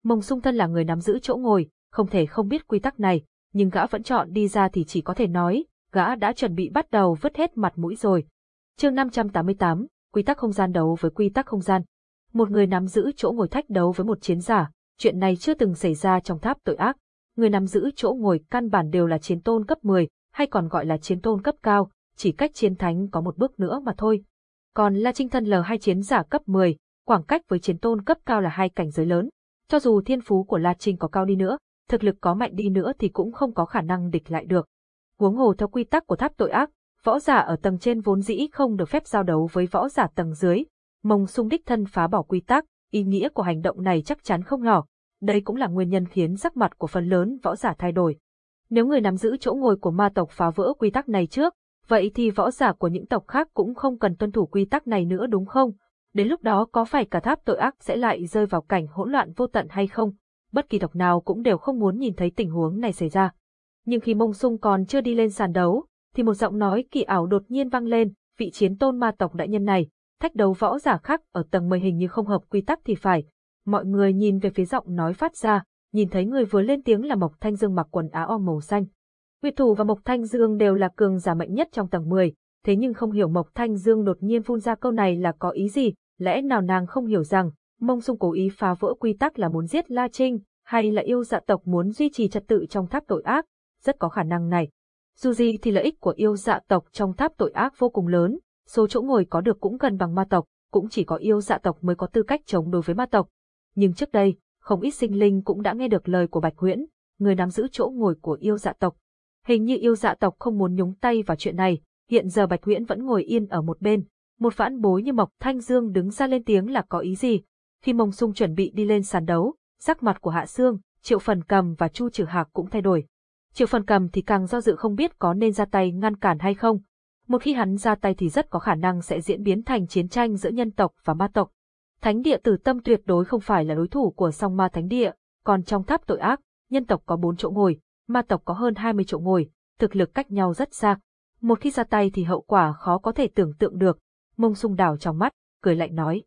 Mông sung thân là người nắm giữ chỗ ngồi, không thể không biết quy tắc này, nhưng gã vẫn chọn đi ra thì chỉ có thể nói, gã đã chuẩn bị bắt đầu vứt hết mặt mũi rồi. Chương 588, quy tắc không gian đấu với quy tắc không gian. Một người nắm giữ chỗ ngồi thách đấu với một chiến giả, chuyện này chưa từng xảy ra trong tháp tội ác. Người nắm giữ chỗ ngồi căn bản đều là chiến tôn cấp 10, hay còn gọi là chiến tôn cấp cao, chỉ cách chiến thánh có một bước nữa mà thôi. Còn La Trinh thân L hai chiến giả cấp 10, khoảng cách với chiến tôn cấp cao là hai cảnh giới lớn. Cho dù thiên phú của La Trinh có cao đi nữa, thực lực có mạnh đi nữa thì cũng không có khả năng địch lại được. Huống hồ theo quy tắc của tháp tội ác, Võ giả ở tầng trên vốn dĩ không được phép giao đấu với võ giả tầng dưới. Mông sung đích thân phá bỏ quy tắc, ý nghĩa của hành động này chắc chắn không nhỏ. Đây cũng là nguyên nhân khiến sắc mặt của phần lớn võ giả thay đổi. Nếu người nắm giữ chỗ ngồi của ma tộc phá vỡ quy tắc này trước, vậy thì võ giả của những tộc khác cũng không cần tuân thủ quy tắc này nữa đúng không? Đến lúc đó có phải cả tháp tội ác sẽ lại rơi vào cảnh hỗn loạn vô tận hay không? Bất kỳ tộc nào cũng đều không muốn nhìn thấy tình huống này xảy ra. Nhưng khi mông sung còn chưa đi lên sàn đấu, thì một giọng nói kỳ ảo đột nhiên vang lên, vị chiến tôn ma tộc đại nhân này, thách đấu võ giả khác ở tầng mười hình như không hợp quy tắc thì phải. Mọi người nhìn về phía giọng nói phát ra, nhìn thấy người vừa lên tiếng là Mộc Thanh Dương mặc quần áo om màu xanh. Nguyệt Thủ và Mộc Thanh Dương đều là cường giả mạnh nhất trong tầng 10, thế nhưng không hiểu Mộc Thanh Dương đột nhiên phun ra câu này là có ý gì, lẽ nào nàng không hiểu rằng, Mông Sung cố ý phá vỡ quy tắc là muốn giết La Trinh, hay là yêu dạ tộc muốn duy trì trật tự trong tháp tội ác, rất có khả năng này. Dù gì thì lợi ích của yêu dạ tộc trong tháp tội ác vô cùng lớn, số chỗ ngồi có được cũng gần bằng ma tộc, cũng chỉ có yêu dạ tộc mới có tư cách chống đối với ma tộc. Nhưng trước đây, không ít sinh linh cũng đã nghe được lời của Bạch Huyễn, người nắm giữ chỗ ngồi của yêu dạ tộc. Hình như yêu dạ tộc không muốn nhúng tay vào chuyện này, hiện giờ Bạch Huyễn vẫn ngồi yên ở một bên. Một vãn bối như Mộc Thanh Dương đứng ra lên tiếng là có ý gì. Khi Mông Sung chuẩn bị đi lên sàn đấu, sắc mặt của Hạ Sương, Triệu Phần Cầm và Chu Trử Hạc cũng thay đổi. Triệu Phần Cầm thì càng do dự không biết có nên ra tay ngăn cản hay không. Một khi hắn ra tay thì rất có khả năng sẽ diễn biến thành chiến tranh giữa nhân tộc và ma tộc. Thánh địa tử tâm tuyệt đối không phải là đối thủ của song ma thánh địa, còn trong tháp tội ác, nhân tộc có 4 chỗ ngồi, ma tộc có hơn 20 chỗ ngồi, thực lực cách nhau rất xa. Một khi ra tay thì hậu quả khó có thể tưởng tượng được. Mông sung đảo trong mắt, cười lạnh nói.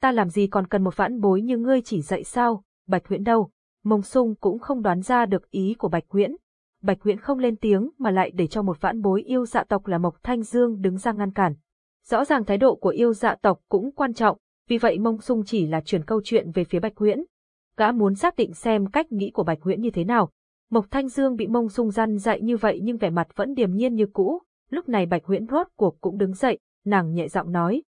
Ta làm gì còn cần một vãn bối như ngươi chỉ dạy sao, Bạch Huyễn đâu? Mông sung cũng không đoán ra được ý của Bạch Huyễn. Bạch Huyễn không lên tiếng mà lại để cho một vãn bối yêu dạ tộc là Mộc Thanh Dương đứng ra ngăn cản. Rõ ràng thái độ của yêu dạ tộc cũng quan trọng, vì vậy Mông Sung chỉ là chuyển câu chuyện về phía Bạch Huyễn. Gã muốn xác định xem cách nghĩ của Bạch Huyễn như thế nào. Mộc Thanh Dương bị Mông Sung răn dạy như vậy nhưng vẻ mặt vẫn điềm nhiên như cũ. Lúc này Bạch Huyễn rốt cuộc cũng đứng dậy, nàng nhẹ giọng nói.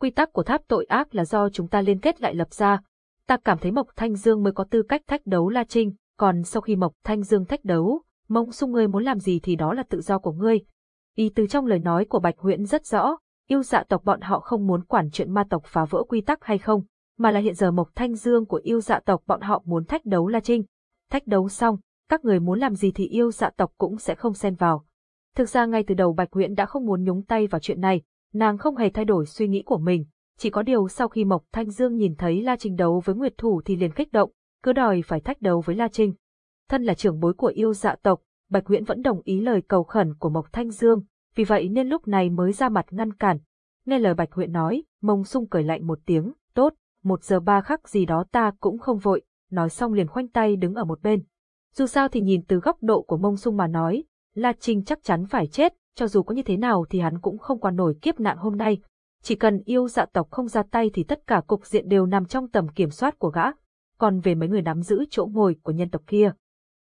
Quy tắc của tháp tội ác là do chúng ta liên kết lại lập ra. Ta cảm thấy Mộc Thanh Dương mới có tư cách thách đấu La Trinh, còn sau khi Mộc Thanh Dương thách đấu, Mông Sung ngươi muốn làm gì thì đó là tự do của ngươi. Ý từ trong lời nói của Bạch Huyễn rất rõ, yêu dạ tộc bọn họ không muốn quản chuyện ma tộc phá vỡ quy tắc hay không, mà là hiện giờ Mộc Thanh Dương của yêu dạ tộc bọn họ muốn thách đấu La Trinh. Thách đấu xong, các người muốn làm gì thì yêu dạ tộc cũng sẽ không xen vào. Thực ra ngay từ đầu Bạch Huyễn đã không muốn nhúng tay vào chuyện này, nàng không hề thay đổi suy nghĩ của mình, chỉ có điều sau khi Mộc Thanh Dương nhìn thấy La Trinh đấu với Nguyệt Thủ thì liền kích động, cứ đòi phải thách đấu với La Trinh. Thân là trưởng bối của yêu dạ tộc, Bạch Huyễn vẫn đồng ý lời cầu khẩn của Mộc Thanh Dương, vì vậy nên lúc này mới ra mặt ngăn cản. Nghe lời Bạch Huyễn nói, mông sung cười lạnh một tiếng, tốt, một giờ ba khắc gì đó ta cũng không vội, nói xong liền khoanh tay đứng ở một bên. Dù sao thì nhìn từ góc độ của mông sung mà nói, La Trinh chắc chắn phải chết, cho dù có như thế nào thì hắn cũng không qua nổi kiếp nạn hôm nay. Chỉ cần yêu dạ tộc không ra tay thì tất cả cục diện đều nằm trong tầm kiểm soát của gã. Còn về mấy người nắm giữ chỗ ngồi của nhân tộc kia,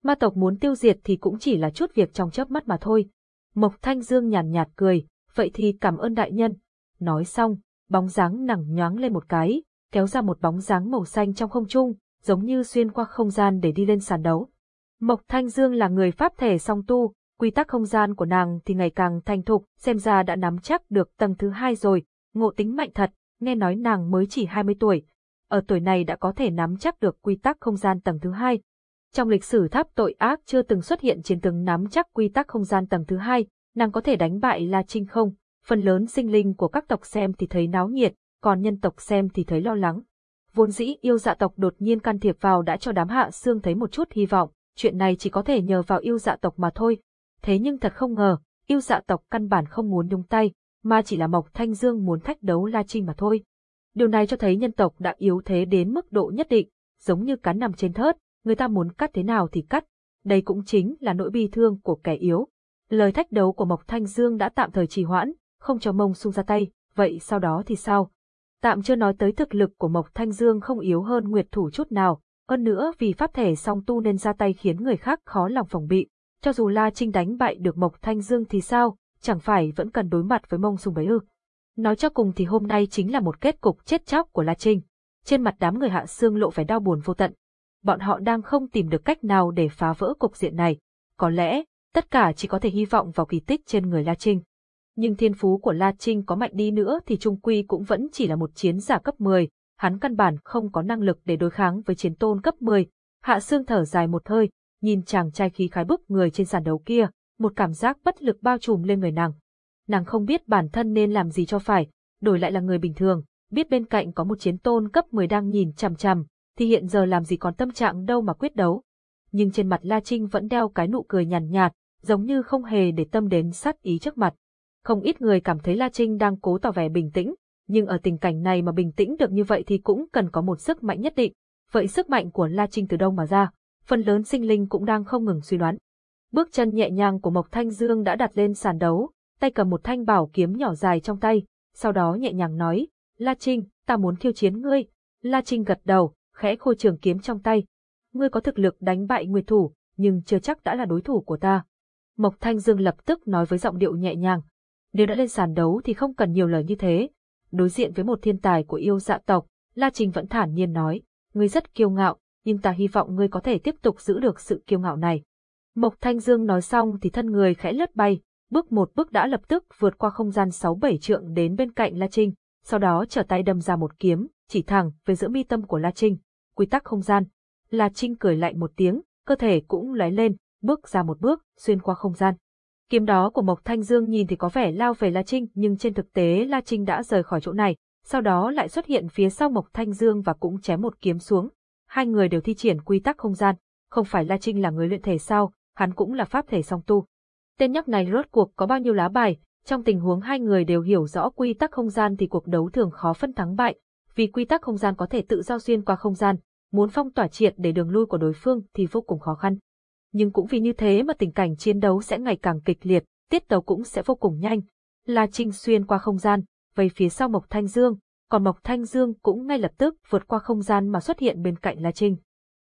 ma tộc muốn tiêu diệt thì cũng chỉ là chút việc trong chớp mắt mà thôi. Mộc Thanh Dương nhàn nhạt, nhạt cười, vậy thì cảm ơn đại nhân. Nói xong, bóng dáng nẳng nhoáng lên một cái, kéo ra một bóng dáng màu xanh trong không trung, giống như xuyên qua không gian để đi lên sàn đấu. Mộc Thanh Dương là người pháp thể song tu, quy tắc không gian của nàng thì ngày càng thành thục, xem ra đã nắm chắc được tầng thứ hai rồi, ngộ tính mạnh thật, nghe nói nàng mới chỉ 20 tuổi. Ở tuổi này đã có thể nắm chắc được quy tắc không gian tầng thứ hai, trong lịch sử tháp tội ác chưa từng xuất hiện chiến tướng nắm chắc quy tắc không gian tầng thứ hai, nàng có thể đánh bại La Trinh không? Phần lớn sinh linh của các tộc xem thì thấy náo nhiệt, còn nhân tộc xem thì thấy lo lắng. Vốn dĩ yêu dạ tộc đột nhiên can thiệp vào đã cho đám hạ xương thấy một chút hy vọng, chuyện này chỉ có thể nhờ vào yêu dạ tộc mà thôi. Thế nhưng thật không ngờ, yêu dạ tộc căn bản không muốn nhung tay, mà chỉ là Mộc Thanh Dương muốn thách đấu La Trinh mà thôi. Điều này cho thấy nhân tộc đã yếu thế đến mức độ nhất định, giống như cá nằm trên thớt, người ta muốn cắt thế nào thì cắt, đây cũng chính là nỗi bi thương của kẻ yếu. Lời thách đấu của Mộc Thanh Dương đã tạm thời trì hoãn, không cho mông sung ra tay, vậy sau đó thì sao? Tạm chưa nói tới thực lực của Mộc Thanh Dương không yếu hơn Nguyệt Thủ chút nào, hơn nữa vì pháp thể song tu nên ra tay khiến người khác khó lòng phòng bị. Cho dù La Trinh đánh bại được Mộc Thanh Dương thì sao, chẳng phải vẫn cần đối mặt với mông sung bấy ư. Nói cho cùng thì hôm nay chính là một kết cục chết chóc của La Trinh. Trên mặt đám người hạ xương lộ vẻ đau buồn vô tận, bọn họ đang không tìm được cách nào để phá vỡ cục diện này. Có lẽ, tất cả chỉ có thể hy vọng vào kỳ tích trên người La Trinh. Nhưng thiên phú của La Trinh có mạnh đi nữa thì trung quy cũng vẫn chỉ là một chiến giả cấp 10, hắn căn bản không có năng lực để đối kháng với chiến tôn cấp 10. Hạ Sương thở dài một hơi, nhìn chàng trai khí khái bức người trên sàn đấu kia, một cảm giác bất lực bao trùm lên người nàng. Nàng không biết bản thân nên làm gì cho phải, đổi lại là người bình thường, biết bên cạnh có một chiến tôn cấp 10 đang nhìn chằm chằm, thì hiện giờ làm gì còn tâm trạng đâu mà quyết đấu. Nhưng trên mặt La Trinh vẫn đeo cái nụ cười nhàn nhạt, giống như không hề để tâm đến sát ý trước mặt. Không ít người cảm thấy La Trinh đang cố tỏ vẻ bình tĩnh, nhưng ở tình cảnh này mà bình tĩnh được như vậy thì cũng cần có một sức mạnh nhất định. Vậy sức mạnh của La Trinh từ đâu mà ra? Phần lớn sinh linh cũng đang không ngừng suy đoán. Bước chân nhẹ nhàng của Mộc Thanh Dương đã đặt lên sàn đấu, tay cầm một thanh bảo kiếm nhỏ dài trong tay, sau đó nhẹ nhàng nói, La Trinh, ta muốn thiêu chiến ngươi. La Trinh gật đầu, khẽ khôi trường kiếm trong tay. Ngươi có thực lực đánh bại Nguyệt Thủ, nhưng chưa chắc đã là đối thủ của ta. Mộc Thanh Dương lập tức nói với giọng điệu nhẹ nhàng. Nếu đã lên sàn đấu thì không cần nhiều lời như thế. Đối diện với một thiên tài của yêu dạ tộc, La Trình vẫn thản nhiên nói, ngươi rất kiêu ngạo, nhưng ta hy vọng ngươi có thể tiếp tục giữ được sự kiêu ngạo này. Mộc Thanh Dương nói xong thì thân người khẽ lướt bay, bước một bước đã lập tức vượt qua không gian sáu bảy trượng đến bên cạnh La Trinh, sau đó trở tay đâm ra một kiếm, chỉ thẳng về giữa mi tâm của La Trinh. Quy tắc không gian. La Trinh cười lạnh một tiếng, cơ thể cũng lóe lên, bước ra một bước, xuyên qua không gian. Kiếm đó của Mộc Thanh Dương nhìn thì có vẻ lao về La Trinh nhưng trên thực tế La Trinh đã rời khỏi chỗ này, sau đó lại xuất hiện phía sau Mộc Thanh Dương và cũng chém một kiếm xuống. Hai người đều thi triển quy tắc không gian, không phải La Trinh là người luyện thể sao, hắn cũng là pháp thể song tu. Tên nhóc này rốt cuộc có bao nhiêu lá bài, trong tình huống hai người đều hiểu rõ quy tắc không gian thì cuộc đấu thường khó phân thắng bại, vì quy tắc không gian có thể tự do xuyên qua không gian, muốn phong tỏa triệt để đường lui của đối phương thì vô cùng khó khăn. Nhưng cũng vì như thế mà tình cảnh chiến đấu sẽ ngày càng kịch liệt, tiết tấu cũng sẽ vô cùng nhanh. La Trinh xuyên qua không gian, vây phía sau Mộc Thanh Dương, còn Mộc Thanh Dương cũng ngay lập tức vượt qua không gian mà xuất hiện bên cạnh La Trinh.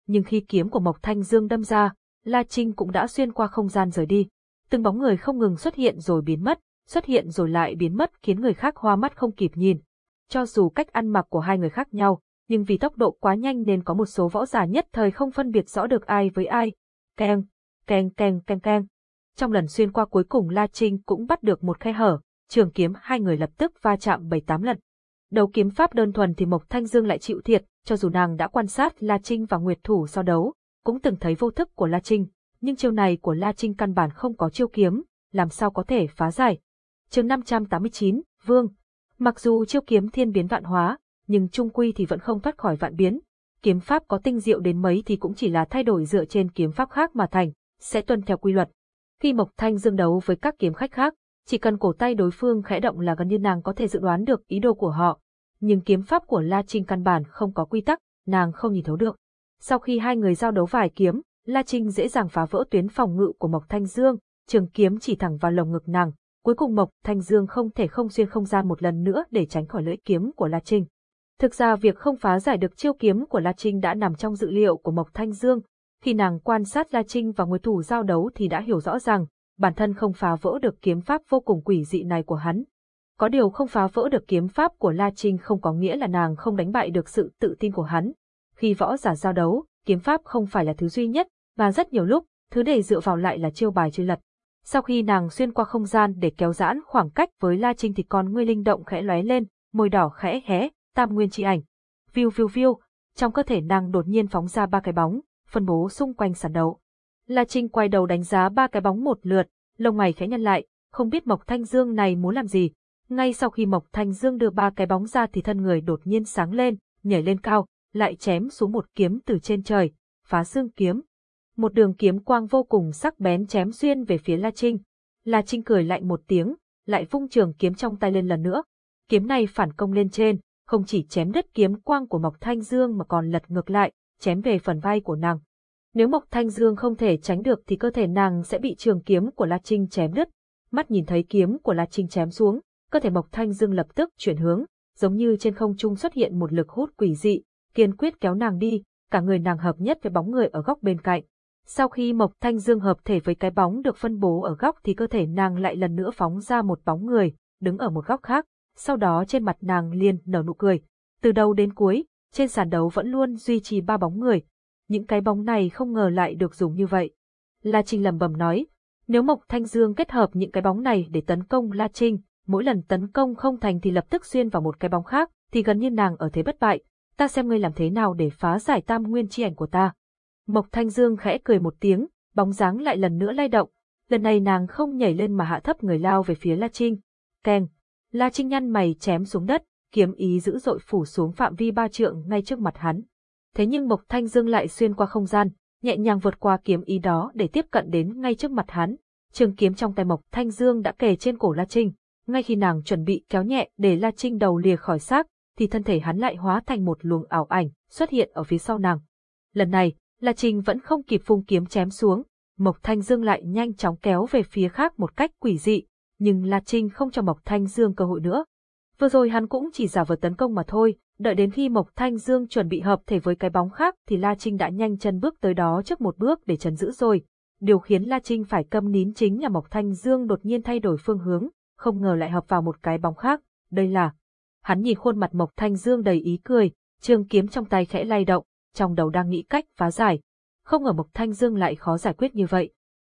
Nhưng khi kiếm của Mộc Thanh Dương đâm ra, La Trinh cũng đã xuyên qua không gian rời đi. Từng bóng người không ngừng xuất hiện rồi biến mất, xuất hiện rồi lại biến mất khiến người khác hoa mắt không kịp nhìn. Cho dù cách ăn mặc của hai người khác nhau, nhưng vì tốc độ quá nhanh nên có một số võ giả nhất thời không phân biệt rõ được ai với ai. Keng, keng keng keng keng. Trong lần xuyên qua cuối cùng La Trinh cũng bắt được một khe hở, trường kiếm hai người lập tức va chạm bảy tám lần. Đấu kiếm pháp đơn thuần thì Mộc Thanh Dương lại chịu thiệt, cho dù nàng đã quan sát La Trinh và Nguyệt Thủ so đấu, cũng từng thấy vô thức của La Trinh, nhưng chiêu này của La Trinh căn bản không có chiêu kiếm, làm sao có thể phá giải. Chương 589, Vương. Mặc dù chiêu kiếm thiên biến vạn hóa, nhưng trung quy thì vẫn không thoát khỏi vạn biến. Kiếm pháp có tinh diệu đến mấy thì cũng chỉ là thay đổi dựa trên kiếm pháp khác mà thành, sẽ tuân theo quy luật. Khi Mộc Thanh dương đấu với các kiếm khách khác, chỉ cần cổ tay đối phương khẽ động là gần như nàng có thể dự đoán được ý đồ của họ. Nhưng kiếm pháp của La Trinh căn bản không có quy tắc, nàng không nhìn thấu được. Sau khi hai người giao đấu vài kiếm, La Trinh dễ dàng phá vỡ tuyến phòng ngự của Mộc Thanh Dương, trường kiếm chỉ thẳng vào lồng ngực nàng. Cuối cùng Mộc Thanh Dương không thể không xuyên không gian một lần nữa để tránh khỏi lưỡi kiếm của La Trinh. Thực ra việc không phá giải được chiêu kiếm của La Trinh đã nằm trong dự liệu của Mộc Thanh Dương. Khi nàng quan sát La Trinh và Nguyệt Thủ giao đấu thì đã hiểu rõ rằng, bản thân không phá vỡ được kiếm pháp vô cùng quỷ dị này của hắn. Có điều không phá vỡ được kiếm pháp của La Trinh không có nghĩa là nàng không đánh bại được sự tự tin của hắn. Khi võ giả giao đấu, kiếm pháp không phải là thứ duy nhất, mà rất nhiều lúc, thứ để dựa vào lại là chiêu bài chơi lật. Sau khi nàng xuyên qua không gian để kéo giãn khoảng cách với La Trinh thì con ngươi linh động khẽ lóe lên, môi đỏ khẽ hé, tam nguyên chi ảnh. Viu viu viu, trong cơ thể nàng đột nhiên phóng ra ba cái bóng, phân bố xung quanh sàn đấu. La Trinh quay đầu đánh giá ba cái bóng một lượt, lông mày khẽ nhăn lại, không biết Mộc Thanh Dương này muốn làm gì. Ngay sau khi Mộc Thanh Dương đưa ba cái bóng ra thì thân người đột nhiên sáng lên, nhảy lên cao, lại chém xuống một kiếm từ trên trời, phá xương kiếm. Một đường kiếm quang vô cùng sắc bén chém xuyên về phía La Trinh. La Trinh cười lạnh một tiếng, lại vung trường kiếm trong tay lên lần nữa. Kiếm này phản công lên trên, không chỉ chém đứt kiếm quang của Mộc Thanh Dương mà còn lật ngược lại, chém về phần vai của nàng. Nếu Mộc Thanh Dương không thể tránh được thì cơ thể nàng sẽ bị trường kiếm của La Trinh chém đứt. Mắt nhìn thấy kiếm của La Trinh chém xuống, cơ thể Mộc Thanh Dương lập tức chuyển hướng, giống như trên không trung xuất hiện một lực hút quỷ dị, kiên quyết kéo nàng đi, cả người nàng hợp nhất với bóng người ở góc bên cạnh. Sau khi Mộc Thanh Dương hợp thể với cái bóng được phân bố ở góc thì cơ thể nàng lại lần nữa phóng ra một bóng người, đứng ở một góc khác, sau đó trên mặt nàng liền nở nụ cười. Từ đầu đến cuối, trên sàn đấu vẫn luôn duy trì ba bóng người. Những cái bóng này không ngờ lại được dùng như vậy. La Trinh lầm bầm nói, nếu Mộc Thanh Dương kết hợp những cái bóng này để tấn công La Trinh, mỗi lần tấn công không thành thì lập tức xuyên vào một cái bóng khác, thì gần như nàng ở thế bất bại. ta xem ngươi làm thế nào để phá giải tam nguyên chi ảnh của ta. Mộc Thanh Dương khẽ cười một tiếng, bóng dáng lại lần nữa lay động. Lần này nàng không nhảy lên mà hạ thấp người lao về phía La Trinh. Keng. La Trinh nhăn mày chém xuống đất, kiếm ý dữ dội phủ xuống phạm vi ba trượng ngay trước mặt hắn. Thế nhưng Mộc Thanh Dương lại xuyên qua không gian, nhẹ nhàng vượt qua kiếm ý đó để tiếp cận đến ngay trước mặt hắn. Trường kiếm trong tay Mộc Thanh Dương đã kề trên cổ La Trinh, ngay khi nàng chuẩn bị kéo nhẹ để La Trinh đầu lìa khỏi xác, thì thân thể hắn lại hóa thành một luồng ảo ảnh, xuất hiện ở phía sau nàng. Lần này, La Trinh vẫn không kịp phung kiếm chém xuống, Mộc Thanh Dương lại nhanh chóng kéo về phía khác một cách quỷ dị, nhưng La Trinh không cho Mộc Thanh Dương cơ hội nữa. Vừa rồi hắn cũng chỉ giả vờ tấn công mà thôi, đợi đến khi Mộc Thanh Dương chuẩn bị hợp thể với cái bóng khác thì La Trinh đã nhanh chân bước tới đó trước một bước để chấn giữ rồi. Điều khiến La Trinh phải câm nín chính là Mộc Thanh Dương đột nhiên thay đổi phương hướng, không ngờ lại hợp vào một cái bóng khác, đây là... Hắn nhìn khuôn mặt Mộc Thanh Dương đầy ý cười, trường kiếm trong tay khẽ lay động, trong đầu đang nghĩ cách phá giải. Không ngờ Mộc Thanh Dương lại khó giải quyết như vậy.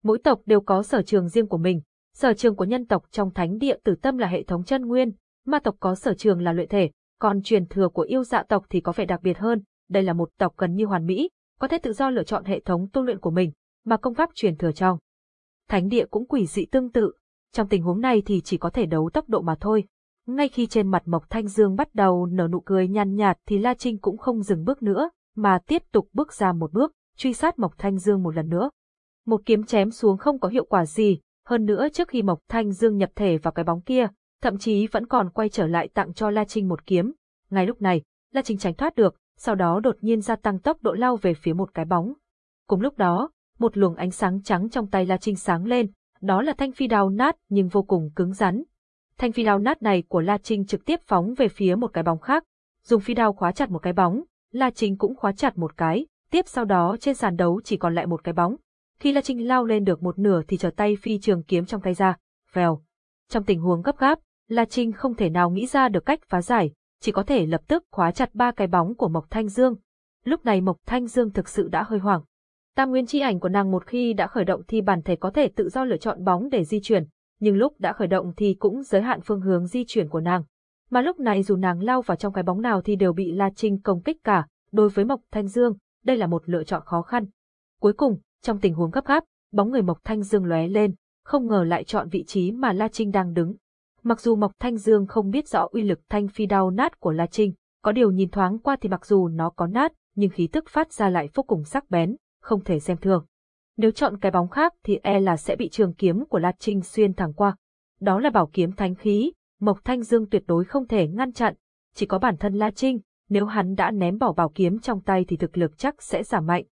Mỗi tộc đều có sở trường riêng của mình, sở trường của nhân tộc trong thánh địa tử tâm là hệ thống chân nguyên, ma tộc có sở trường là luyện thể, còn truyền thừa của yêu dạ tộc thì có vẻ đặc biệt hơn, đây là một tộc gần như hoàn mỹ, có thể tự do lựa chọn hệ thống tu luyện của mình, mà công pháp truyền thừa trong. Thánh địa cũng quỷ dị tương tự, trong tình huống này thì chỉ có thể đấu tốc độ mà thôi. Ngay khi trên mặt Mộc Thanh Dương bắt đầu nở nụ cười nhàn nhạt thì La Trinh cũng không dừng bước nữa, mà tiếp tục bước ra một bước, truy sát Mộc Thanh Dương một lần nữa. Một kiếm chém xuống không có hiệu quả gì, hơn nữa trước khi Mộc Thanh Dương nhập thể vào cái bóng kia, thậm chí vẫn còn quay trở lại tặng cho La Trinh một kiếm. Ngay lúc này, La Trinh tránh thoát được, sau đó đột nhiên gia tăng tốc độ lao về phía một cái bóng. Cùng lúc đó, một luồng ánh sáng trắng trong tay La Trinh sáng lên, đó là thanh phi đao nát nhưng vô cùng cứng rắn. Thanh phi đao nát này của La Trinh trực tiếp phóng về phía một cái bóng khác, dùng phi đao khóa chặt một cái bóng, La Trinh cũng khóa chặt một cái, tiếp sau đó trên sàn đấu chỉ còn lại một cái bóng. Khi La Trinh lao lên được một nửa thì trở tay phi trường kiếm trong tay ra, vèo. Trong tình huống gấp gáp, La Trinh không thể nào nghĩ ra được cách phá giải, chỉ có thể lập tức khóa chặt ba cái bóng của Mộc Thanh Dương. Lúc này Mộc Thanh Dương thực sự đã hơi hoảng. Tam nguyên chi ảnh của nàng một khi đã khởi động thì bản thể có thể tự do lựa chọn bóng để di chuyển, nhưng lúc đã khởi động thì cũng giới hạn phương hướng di chuyển của nàng. Mà lúc này dù nàng lao vào trong cái bóng nào thì đều bị La Trinh công kích cả, đối với Mộc Thanh Dương, đây là một lựa chọn khó khăn. Cuối cùng, trong tình huống gấp gáp, bóng người Mộc Thanh Dương lóe lên, không ngờ lại chọn vị trí mà La Trinh đang đứng. Mặc dù Mộc Thanh Dương không biết rõ uy lực thanh phi đao nát của La Trinh, có điều nhìn thoáng qua thì mặc dù nó có nát, nhưng khí tức phát ra lại vô cùng sắc bén, không thể xem thường. Nếu chọn cái bóng khác thì e là sẽ bị trường kiếm của La Trinh xuyên thẳng qua. Đó là bảo kiếm thánh khí, Mộc Thanh Dương tuyệt đối không thể ngăn chặn, chỉ có bản thân La Trinh, nếu hắn đã ném bỏ bảo kiếm trong tay thì thực lực chắc sẽ giảm mạnh.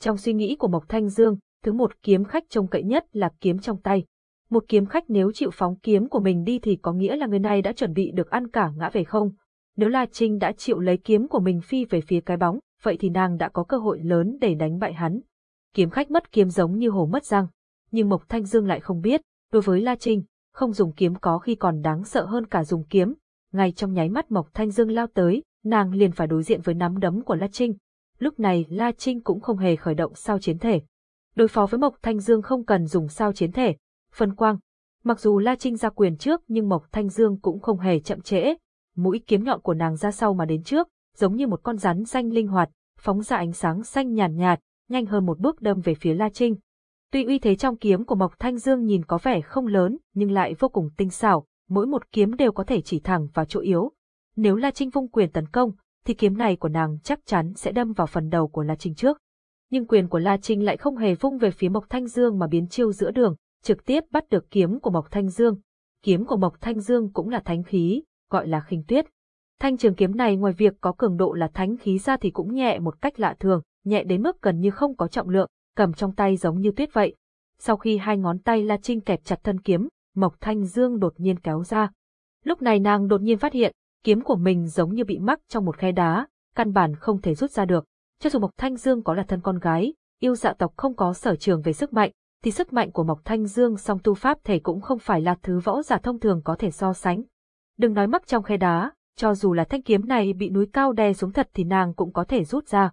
Trong suy nghĩ của Mộc Thanh Dương, thứ một kiếm khách trông cậy nhất là kiếm trong tay. Một kiếm khách nếu chịu phóng kiếm của mình đi thì có nghĩa là người này đã chuẩn bị được ăn cả ngã về không. Nếu La Trinh đã chịu lấy kiếm của mình phi về phía cái bóng, vậy thì nàng đã có cơ hội lớn để đánh bại hắn. Kiếm khách mất kiếm giống như hổ mất răng, nhưng Mộc Thanh Dương lại không biết, đối với La Trinh, không dùng kiếm có khi còn đáng sợ hơn cả dùng kiếm. Ngay trong nháy mắt Mộc Thanh Dương lao tới, nàng liền phải đối diện với nắm đấm của La Trinh. Lúc này La Trinh cũng không hề khởi động sao chiến thể. Đối phó với Mộc Thanh Dương không cần dùng sao chiến thể. Phân quang. Mặc dù La Trinh ra quyền trước nhưng Mộc Thanh Dương cũng không hề chậm trễ. Mũi kiếm nhọn của nàng ra sau mà đến trước, giống như một con rắn xanh linh hoạt, phóng ra ánh sáng xanh nhàn nhạt, nhạt, nhanh hơn một bước đâm về phía La Trinh. Tuy uy thế trong kiếm của Mộc Thanh Dương nhìn có vẻ không lớn, nhưng lại vô cùng tinh xảo, mỗi một kiếm đều có thể chỉ thẳng vào chỗ yếu. Nếu La Trinh vung quyền tấn công, thì kiếm này của nàng chắc chắn sẽ đâm vào phần đầu của La Trinh trước. Nhưng quyền của La Trinh lại không hề vung về phía Mộc Thanh Dương mà biến chiêu giữa đường, trực tiếp bắt được kiếm của Mộc Thanh Dương. Kiếm của Mộc Thanh Dương cũng là thánh khí, gọi là khinh tuyết. Thanh trường kiếm này ngoài việc có cường độ là thánh khí ra thì cũng nhẹ một cách lạ thường, nhẹ đến mức gần như không có trọng lượng, cầm trong tay giống như tuyết vậy. Sau khi hai ngón tay La Trinh kẹp chặt thân kiếm, Mộc Thanh Dương đột nhiên kéo ra. Lúc này nàng đột nhiên phát hiện, kiếm của mình giống như bị mắc trong một khe đá, căn bản không thể rút ra được. Cho dù Mộc Thanh Dương có là thân con gái, yêu dạ tộc không có sở trường về sức mạnh, thì sức mạnh của Mộc Thanh Dương song tu pháp thể cũng không phải là thứ võ giả thông thường có thể so sánh. Đừng nói mắc trong khe đá, cho dù là thanh kiếm này bị núi cao đè xuống thật thì nàng cũng có thể rút ra.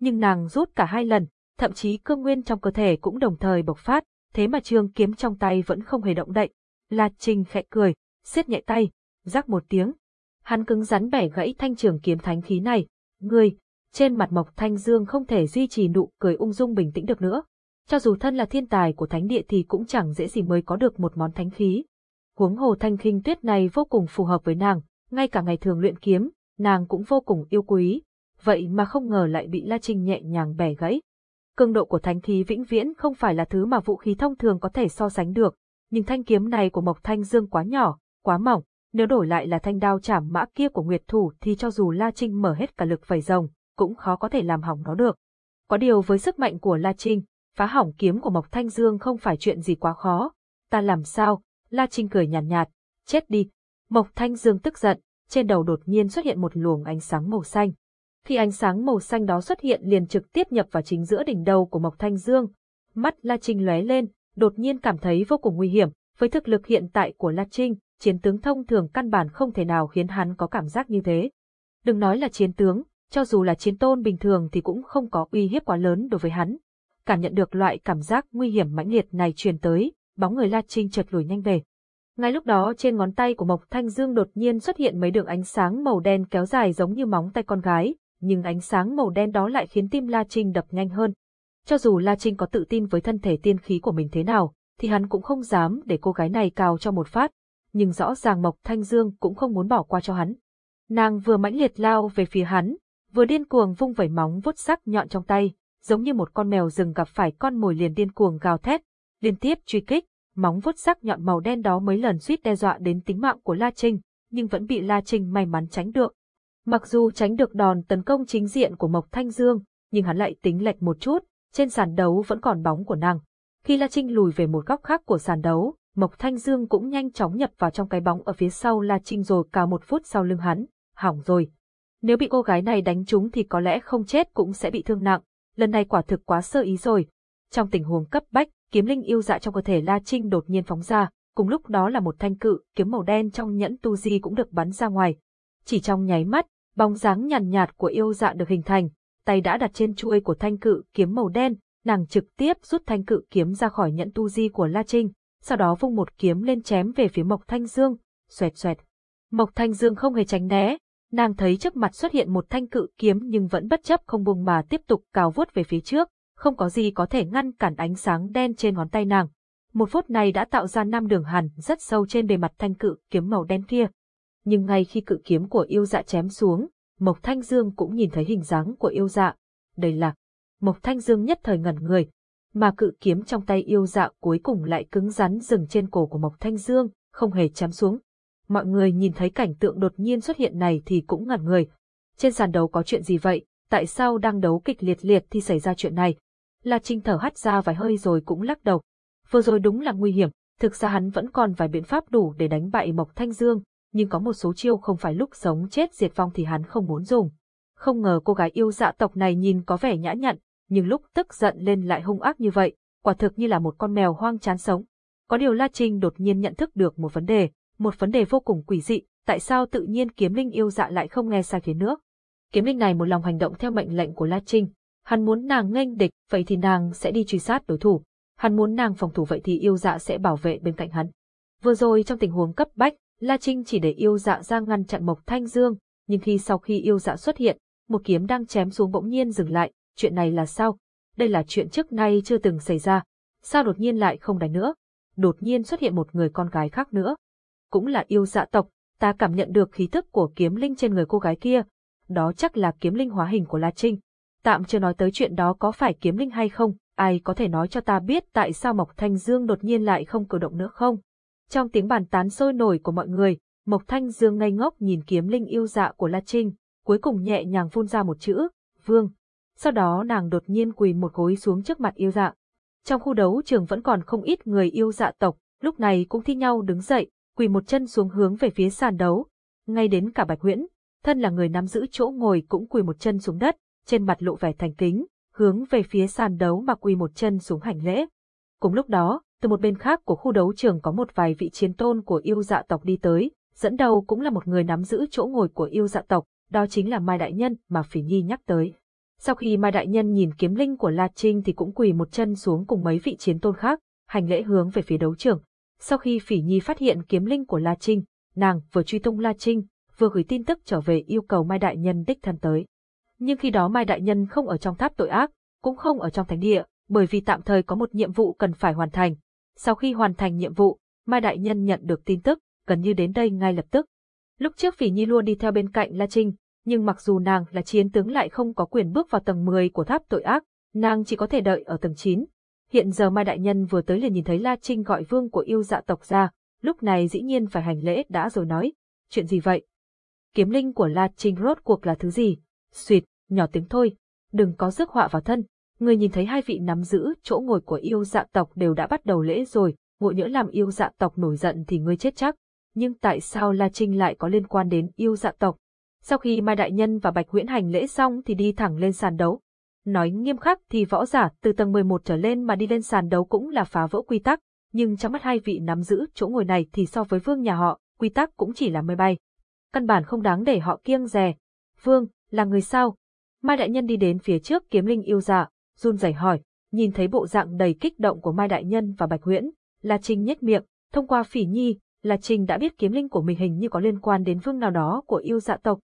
Nhưng nàng rút cả hai lần, thậm chí cương nguyên trong cơ thể cũng đồng thời bộc phát, thế mà trường kiếm trong tay vẫn không hề động đậy. La Trinh khẽ cười, siết nhẹ tay, rắc một tiếng. Hắn cứng rắn bẻ gãy thanh trường kiếm thánh khí này, Ngươi, trên mặt Mộc Thanh Dương không thể duy trì nụ cười ung dung bình tĩnh được nữa. Cho dù thân là thiên tài của thánh địa thì cũng chẳng dễ gì mới có được một món thánh khí. Huống hồ thanh khinh tuyết này vô cùng phù hợp với nàng, ngay cả ngày thường luyện kiếm, nàng cũng vô cùng yêu quý, vậy mà không ngờ lại bị La Trinh nhẹ nhàng bẻ gãy. Cường độ của thánh khí vĩnh viễn không phải là thứ mà vũ khí thông thường có thể so sánh được, nhưng thanh kiếm này của Mộc Thanh Dương quá nhỏ, quá mỏng, nếu đổi lại là thanh đao chảm mã kia của Nguyệt Thủ thì cho dù La Trinh mở hết cả lực vẩy rồng, cũng khó có thể làm hỏng nó được. Có điều với sức mạnh của La Trinh, phá hỏng kiếm của Mộc Thanh Dương không phải chuyện gì quá khó. Ta làm sao? La Trinh cười nhàn nhạt, nhạt, chết đi. Mộc Thanh Dương tức giận, trên đầu đột nhiên xuất hiện một luồng ánh sáng màu xanh. Khi ánh sáng màu xanh đó xuất hiện liền trực tiếp nhập vào chính giữa đỉnh đầu của Mộc Thanh Dương. Mắt La Trinh lóe lên, đột nhiên cảm thấy vô cùng nguy hiểm, với thực lực hiện tại của La Trinh, chiến tướng thông thường căn bản không thể nào khiến hắn có cảm giác như thế. Đừng nói là chiến tướng, cho dù là chiến tôn bình thường thì cũng không có uy hiếp quá lớn đối với hắn. Cảm nhận được loại cảm giác nguy hiểm mãnh liệt này truyền tới, bóng người La Trinh chợt lùi nhanh về. Ngay lúc đó trên ngón tay của Mộc Thanh Dương đột nhiên xuất hiện mấy đường ánh sáng màu đen kéo dài giống như móng tay con gái, nhưng ánh sáng màu đen đó lại khiến tim La Trinh đập nhanh hơn. Cho dù La Trinh có tự tin với thân thể tiên khí của mình thế nào, thì hắn cũng không dám để cô gái này cào cho một phát, nhưng rõ ràng Mộc Thanh Dương cũng không muốn bỏ qua cho hắn. Nàng vừa mãnh liệt lao về phía hắn, vừa điên cuồng vung vẩy móng vuốt sắc nhọn trong tay, giống như một con mèo rừng gặp phải con mồi liền điên cuồng gào thét, liên tiếp truy kích, móng vuốt sắc nhọn màu đen đó mấy lần suýt đe dọa đến tính mạng của La Trinh, nhưng vẫn bị La Trinh may mắn tránh được. Mặc dù tránh được đòn tấn công chính diện của Mộc Thanh Dương, nhưng hắn lại tính lệch một chút, trên sàn đấu vẫn còn bóng của nàng. Khi La Trinh lùi về một góc khác của sàn đấu, Mộc Thanh Dương cũng nhanh chóng nhập vào trong cái bóng ở phía sau La Trinh rồi cào một phút sau lưng hắn. Hỏng rồi. Nếu bị cô gái này đánh trúng thì có lẽ không chết cũng sẽ bị thương nặng. Lần này quả thực quá sơ ý rồi. Trong tình huống cấp bách, kiếm linh yêu dạ trong cơ thể La Trinh đột nhiên phóng ra, cùng lúc đó là một thanh cự, kiếm màu đen trong nhẫn tu di cũng được bắn ra ngoài. Chỉ trong nháy mắt, bóng dáng nhàn nhạt, nhạt của yêu dạ được hình thành, tay đã đặt trên chuôi của thanh cự kiếm màu đen, nàng trực tiếp rút thanh cự kiếm ra khỏi nhẫn tu di của La Trinh, sau đó vung một kiếm lên chém về phía Mộc Thanh Dương, xoẹt xoẹt. Mộc Thanh Dương không hề tránh né, nàng thấy trước mặt xuất hiện một thanh cự kiếm nhưng vẫn bất chấp không buông mà tiếp tục cào vuốt về phía trước, không có gì có thể ngăn cản ánh sáng đen trên ngón tay nàng. Một phút này đã tạo ra năm đường hằn rất sâu trên bề mặt thanh cự kiếm màu đen kia. Nhưng ngay khi cự kiếm của yêu dạ chém xuống, Mộc Thanh Dương cũng nhìn thấy hình dáng của yêu dạ. Đây là... Mộc Thanh Dương nhất thời ngẩn người, mà cự kiếm trong tay yêu dạ cuối cùng lại cứng rắn dừng trên cổ của Mộc Thanh Dương, không hề chém xuống. Mọi người nhìn thấy cảnh tượng đột nhiên xuất hiện này thì cũng ngẩn người. Trên sàn đấu có chuyện gì vậy? Tại sao đang đấu kịch liệt liệt thì xảy ra chuyện này? La Trinh thở hắt ra vài hơi rồi cũng lắc đầu. Vừa rồi đúng là nguy hiểm, thực ra hắn vẫn còn vài biện pháp đủ để đánh bại Mộc Thanh Dương, nhưng có một số chiêu không phải lúc sống chết diệt vong thì hắn không muốn dùng. Không ngờ cô gái yêu dạ tộc này nhìn có vẻ nhã nhặn, nhưng lúc tức giận lên lại hung ác như vậy, quả thực như là một con mèo hoang chán sống. Có điều La Trinh đột nhiên nhận thức được một vấn đề, một vấn đề vô cùng quỷ dị, tại sao tự nhiên kiếm linh yêu dạ lại không nghe sai phía nước. Kiếm linh này một lòng hành động theo mệnh lệnh của La Trinh, hắn muốn nàng nghênh địch, vậy thì nàng sẽ đi truy sát đối thủ, hắn muốn nàng phòng thủ vậy thì yêu dạ sẽ bảo vệ bên cạnh hắn. Vừa rồi trong tình huống cấp bách, La Trinh chỉ để yêu dạ ra ngăn chặn Mộc Thanh Dương, nhưng khi sau khi yêu dạ xuất hiện, một kiếm đang chém xuống bỗng nhiên dừng lại, chuyện này là sao? Đây là chuyện trước nay chưa từng xảy ra. Sao đột nhiên lại không đánh nữa? Đột nhiên xuất hiện một người con gái khác nữa. Cũng là yêu dạ tộc, ta cảm nhận được khí thức của kiếm linh trên người cô gái kia. Đó chắc là kiếm linh hóa hình của La Trinh. Tạm chưa nói tới chuyện đó có phải kiếm linh hay không, ai có thể nói cho ta biết tại sao Mộc Thanh Dương đột nhiên lại không cử động nữa không? Trong tiếng bàn tán sôi nổi của mọi người, Mộc Thanh Dương ngây ngốc nhìn kiếm linh yêu dạ của La Trinh, cuối cùng nhẹ nhàng phun ra một chữ, vương sau đó nàng đột nhiên quỳ một gối xuống trước mặt yêu dạ. Trong khu đấu trường vẫn còn không ít người yêu dạ tộc, lúc này cũng thi nhau đứng dậy, quỳ một chân xuống hướng về phía sàn đấu. Ngay đến cả Bạch Huyễn, thân là người nắm giữ chỗ ngồi cũng quỳ một chân xuống đất, trên mặt lộ vẻ thành kính, hướng về phía sàn đấu mà quỳ một chân xuống hành lễ. Cùng lúc đó, từ một bên khác của khu đấu trường có một vài vị chiến tôn của yêu dạ tộc đi tới, dẫn đầu cũng là một người nắm giữ chỗ ngồi của yêu dạ tộc, đó chính là Mai Đại Nhân mà Phỉ Nhi nhắc tới. Sau khi Mai Đại Nhân nhìn kiếm linh của La Trinh thì cũng quỳ một chân xuống cùng mấy vị chiến tôn khác, hành lễ hướng về phía đấu trưởng. Sau khi Phỉ Nhi phát hiện kiếm linh của La Trinh, nàng vừa truy tung La Trinh, vừa gửi tin tức trở về yêu cầu Mai Đại Nhân đích thân tới. Nhưng khi đó Mai Đại Nhân không ở trong tháp tội ác, cũng không ở trong thánh địa, bởi vì tạm thời có một nhiệm vụ cần phải hoàn thành. Sau khi hoàn thành nhiệm vụ, Mai Đại Nhân nhận được tin tức, gần như đến đây ngay lập tức. Lúc trước Phỉ Nhi luôn đi theo bên cạnh La Trinh, nhưng mặc dù nàng là chiến tướng lại không có quyền bước vào tầng 10 của tháp tội ác, nàng chỉ có thể đợi ở tầng 9. Hiện giờ Mai Đại Nhân vừa tới liền nhìn thấy La Trinh gọi vương của yêu dạ tộc ra, lúc này dĩ nhiên phải hành lễ đã rồi nói, chuyện gì vậy? Kiếm linh của La Trinh rốt cuộc là thứ gì? Xuyệt, nhỏ tiếng thôi, đừng có rước họa vào thân. Người nhìn thấy hai vị nắm giữ chỗ ngồi của yêu dạ tộc đều đã bắt đầu lễ rồi, ngộ nhỡ làm yêu dạ tộc nổi giận thì ngươi chết chắc. Nhưng tại sao La Trinh lại có liên quan đến yêu dạ tộc? Sau khi Mai Đại Nhân và Bạch Huyễn hành lễ xong thì đi thẳng lên sàn đấu. Nói nghiêm khắc thì võ giả từ tầng 11 trở lên mà đi lên sàn đấu cũng là phá vỡ quy tắc, nhưng trong mắt hai vị nắm giữ chỗ ngồi này thì so với vương nhà họ, quy tắc cũng chỉ là mây bay. Căn bản không đáng để họ kiêng dè. Vương, là người sao? Mai Đại Nhân đi đến phía trước kiếm linh yêu dạ, run rẩy hỏi, nhìn thấy bộ dạng đầy kích động của Mai Đại Nhân và Bạch Huyễn, La Trinh nhếch miệng, thông qua phỉ nhi, La Trinh đã biết kiếm linh của mình hình như có liên quan đến vương nào đó của yêu dạ tộc.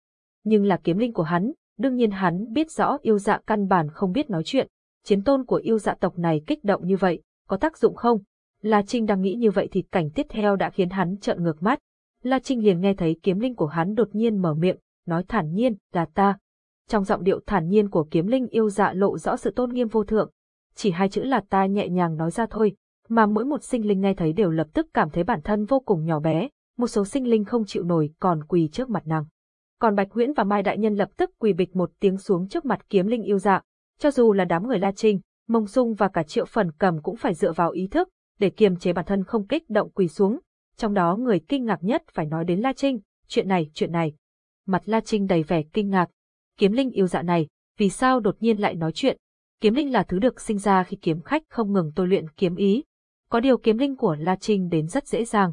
Nhưng là kiếm linh của hắn, đương nhiên hắn biết rõ yêu dạ căn bản không biết nói chuyện, chiến tôn của yêu dạ tộc này kích động như vậy, có tác dụng không? La Trinh đang nghĩ như vậy thì cảnh tiếp theo đã khiến hắn trợn ngược mắt. La Trinh liền nghe thấy kiếm linh của hắn đột nhiên mở miệng, nói thản nhiên, là ta. Trong giọng điệu thản nhiên của kiếm linh yêu dạ lộ rõ sự tôn nghiêm vô thượng. Chỉ hai chữ là ta nhẹ nhàng nói ra thôi, mà mỗi một sinh linh nghe thấy đều lập tức cảm thấy bản thân vô cùng nhỏ bé, một số sinh linh không chịu nổi còn quỳ trước mặt nàng. Còn Bạch Huyễn và Mai Đại Nhân lập tức quỳ bịch một tiếng xuống trước mặt kiếm linh yêu dạ, cho dù là đám người La Trinh, Mông Dung và cả Triệu Phần Cầm cũng phải dựa vào ý thức, để kiềm chế bản thân không kích động quỳ xuống. Trong đó người kinh ngạc nhất phải nói đến La Trinh, chuyện này, chuyện này. Mặt La Trinh đầy vẻ kinh ngạc. Kiếm linh yêu dạ này, vì sao đột nhiên lại nói chuyện? Kiếm linh là thứ được sinh ra khi kiếm khách không ngừng tôi luyện kiếm ý. Có điều kiếm linh của La Trinh đến rất dễ dàng.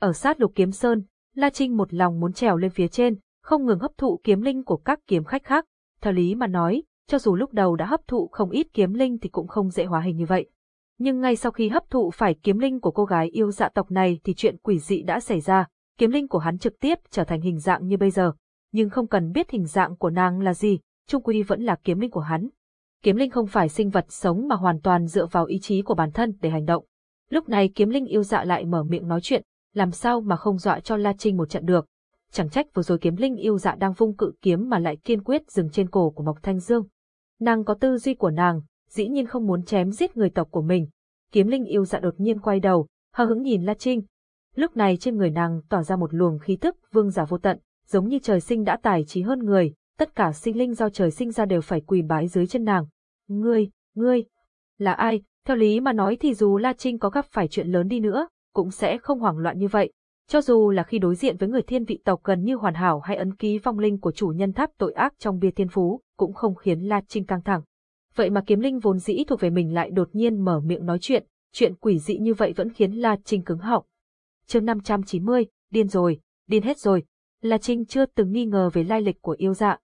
Ở sát lục kiếm sơn, La Trinh một lòng muốn trèo lên phía trên, không ngừng hấp thụ kiếm linh của các kiếm khách khác. Theo lý mà nói, cho dù lúc đầu đã hấp thụ không ít kiếm linh thì cũng không dễ hóa hình như vậy. Nhưng ngay sau khi hấp thụ phải kiếm linh của cô gái yêu dạ tộc này thì chuyện quỷ dị đã xảy ra, kiếm linh của hắn trực tiếp trở thành hình dạng như bây giờ. Nhưng không cần biết hình dạng của nàng là gì, trung quy vẫn là kiếm linh của hắn. Kiếm linh không phải sinh vật sống mà hoàn toàn dựa vào ý chí của bản thân để hành động. Lúc này kiếm linh yêu dạ lại mở miệng nói chuyện, làm sao mà không dọa cho La Trinh một trận được. Chẳng trách vừa rồi kiếm linh yêu dạ đang vung cự kiếm mà lại kiên quyết dừng trên cổ của Mộc Thanh Dương. Nàng có tư duy của nàng, dĩ nhiên không muốn chém giết người tộc của mình. Kiếm linh yêu dạ đột nhiên quay đầu, hờ hứng nhìn La Trinh. Lúc này trên người nàng tỏa ra một luồng khí tức vương giả vô tận, giống như trời sinh đã tài trí hơn người, tất cả sinh linh do trời sinh ra đều phải quỳ bái dưới chân nàng. Ngươi, ngươi, là ai? Theo lý mà nói thì dù La Trinh có gặp phải chuyện lớn đi nữa, cũng sẽ không hoảng loạn như vậy. Cho dù là khi đối diện với người thiên vị tộc gần như hoàn hảo hay ấn ký vong linh của chủ nhân tháp tội ác trong bia thiên phú, cũng không khiến La Trinh căng thẳng. Vậy mà kiếm linh vốn dĩ thuộc về mình lại đột nhiên mở miệng nói chuyện, chuyện quỷ dị như vậy vẫn khiến La Trinh cứng họng. chương 590, điên rồi, điên hết rồi. La Trinh chưa từng nghi ngờ về lai lịch của yêu dạ.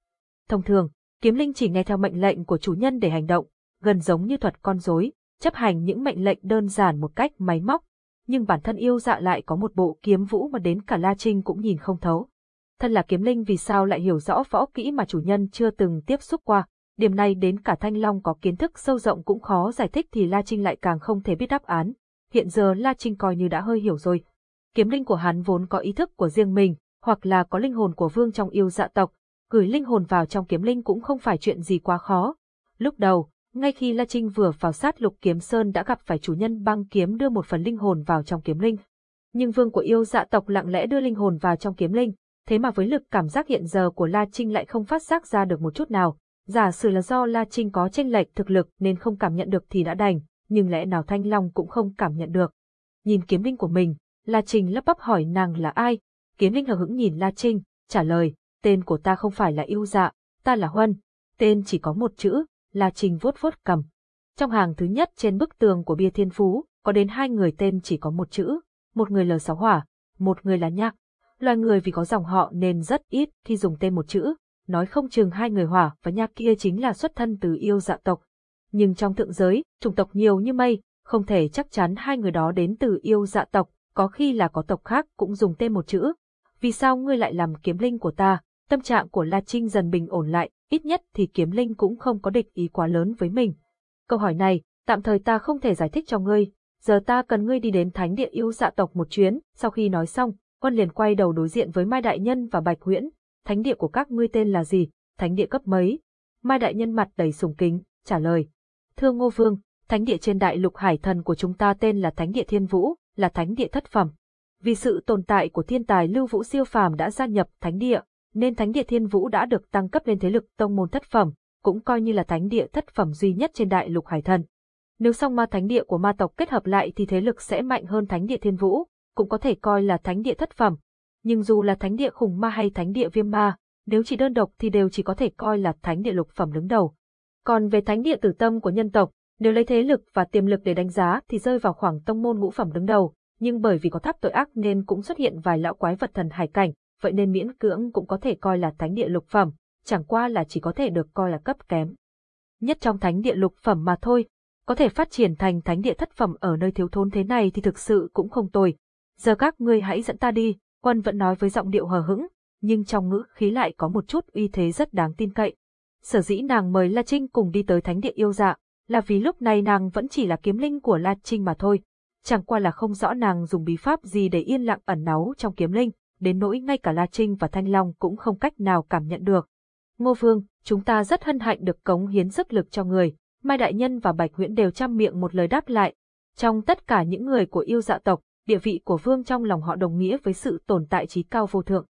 Thông thường, kiếm linh chỉ nghe theo mệnh lệnh của chủ nhân để hành động, gần giống như thuật con rối, chấp hành những mệnh lệnh đơn giản một cách máy móc. Nhưng bản thân yêu dạ lại có một bộ kiếm vũ mà đến cả La Trinh cũng nhìn không thấu. Thân là kiếm linh vì sao lại hiểu rõ võ kỹ mà chủ nhân chưa từng tiếp xúc qua, điểm này đến cả Thanh Long có kiến thức sâu rộng cũng khó giải thích thì La Trinh lại càng không thể biết đáp án. Hiện giờ La Trinh coi như đã hơi hiểu rồi. Kiếm linh của hắn vốn có ý thức của riêng mình, hoặc là có linh hồn của vương trong yêu dạ tộc, gửi linh hồn vào trong kiếm linh cũng không phải chuyện gì quá khó. Lúc đầu, ngay khi La Trinh vừa vào sát lục kiếm sơn đã gặp phải chủ nhân băng kiếm đưa một phần linh hồn vào trong kiếm linh. Nhưng vương của yêu dạ tộc lặng lẽ đưa linh hồn vào trong kiếm linh, thế mà với lực cảm giác hiện giờ của La Trinh lại không phát giác ra được một chút nào. Giả sử là do La Trinh có tranh lệch thực lực nên không cảm nhận được thì đã đành, nhưng lẽ nào Thanh Long cũng không cảm nhận được. Nhìn kiếm linh của mình, La Trinh lắp bắp hỏi nàng là ai. Kiếm linh hờ hững nhìn La Trinh, trả lời, tên của ta không phải là yêu dạ, ta là Huân. Tên chỉ có một chữ, La Trình vuốt vuốt cầm. Trong hàng thứ nhất trên bức tường của bia thiên phú, có đến hai người tên chỉ có một chữ, một người là sáu hỏa, một người là nhạc. Loài người vì có dòng họ nên rất ít khi dùng tên một chữ, nói không chừng hai người hỏa và nhạc kia chính là xuất thân từ yêu dạ tộc. Nhưng trong thượng giới, chủng tộc nhiều như mây, không thể chắc chắn hai người đó đến từ yêu dạ tộc, có khi là có tộc khác cũng dùng tên một chữ. Vì sao ngươi lại làm kiếm linh của ta? Tâm trạng của La Trinh dần bình ổn lại, ít nhất thì kiếm linh cũng không có địch ý quá lớn với mình. Câu hỏi này, tạm thời ta không thể giải thích cho ngươi, giờ ta cần ngươi đi đến thánh địa yêu dạ tộc một chuyến, sau khi nói xong, quân liền quay đầu đối diện với Mai Đại Nhân và Bạch Huyễn, thánh địa của các ngươi tên là gì, thánh địa cấp mấy? Mai Đại Nhân mặt đầy sùng kính, trả lời. Thưa Ngô Vương, thánh địa trên đại lục hải thần của chúng ta tên là Thánh địa Thiên Vũ, là thánh địa thất phẩm. Vì sự tồn tại của thiên tài lưu vũ siêu phàm đã gia nhập thánh địa, nên thánh địa Thiên Vũ đã được tăng cấp lên thế lực tông môn thất phẩm, cũng coi như là thánh địa thất phẩm duy nhất trên đại lục hải thần. Nếu song ma thánh địa của ma tộc kết hợp lại thì thế lực sẽ mạnh hơn thánh địa Thiên Vũ, cũng có thể coi là thánh địa thất phẩm. Nhưng dù là thánh địa khủng ma hay thánh địa viêm ma, nếu chỉ đơn độc thì đều chỉ có thể coi là thánh địa lục phẩm đứng đầu. Còn về thánh địa tử tâm của nhân tộc, nếu lấy thế lực và tiềm lực để đánh giá thì rơi vào khoảng tông môn ngũ phẩm đứng đầu, nhưng bởi vì có tháp tội ác nên cũng xuất hiện vài lão quái vật thần hải cảnh, vậy nên miễn cưỡng cũng có thể coi là thánh địa lục phẩm, chẳng qua là chỉ có thể được coi là cấp kém. Nhất trong thánh địa lục phẩm mà thôi, có thể phát triển thành thánh địa thất phẩm ở nơi thiếu thốn thế này thì thực sự cũng không tồi. Giờ các ngươi hãy dẫn ta đi, quân vẫn nói với giọng điệu hờ hững, nhưng trong ngữ khí lại có một chút uy thế rất đáng tin cậy. Sở dĩ nàng mời La Trinh cùng đi tới thánh địa yêu dạ, là vì lúc này nàng vẫn chỉ là kiếm linh của La Trinh mà thôi. Chẳng qua là không rõ nàng dùng bí pháp gì để yên lặng ẩn náu trong kiếm linh, đến nỗi ngay cả La Trinh và Thanh Long cũng không cách nào cảm nhận được. Ngô Vương, chúng ta rất hân hạnh được cống hiến sức lực cho người, Mai Đại Nhân và Bạch Huyễn đều chăm miệng một lời đáp lại. Trong tất cả những người của yêu dạ tộc, địa vị của Vương trong lòng họ đồng nghĩa với sự tồn tại trí cao vô thượng.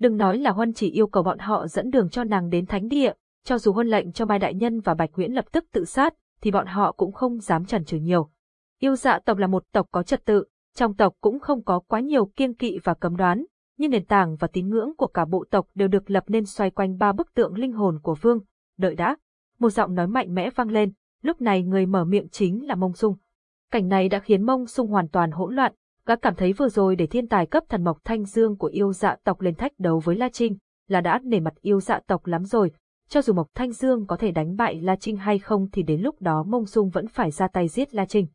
Đừng nói là Huân chỉ yêu cầu bọn họ dẫn đường cho nàng đến thánh địa, cho dù Huân lệnh cho Mai Đại Nhân và Bạch Huyễn lập tức tự sát, thì bọn họ cũng không dám chần chừ nhiều. Yêu dạ tộc là một tộc có trật tự, trong tộc cũng không có quá nhiều kiêng kỵ và cấm đoán, nhưng nền tảng và tín ngưỡng của cả bộ tộc đều được lập nên xoay quanh ba bức tượng linh hồn của vương. Đợi đã, một giọng nói mạnh mẽ vang lên, lúc này người mở miệng chính là Mông Sung. Cảnh này đã khiến Mông Sung hoàn toàn hỗn loạn, gã cảm thấy vừa rồi để thiên tài cấp thần mộc thanh dương của yêu dạ tộc lên thách đấu với La Trinh, là đã nể mặt yêu dạ tộc lắm rồi, cho dù Mộc Thanh Dương có thể đánh bại La Trinh hay không thì đến lúc đó Mông Sung vẫn phải ra tay giết La Trinh.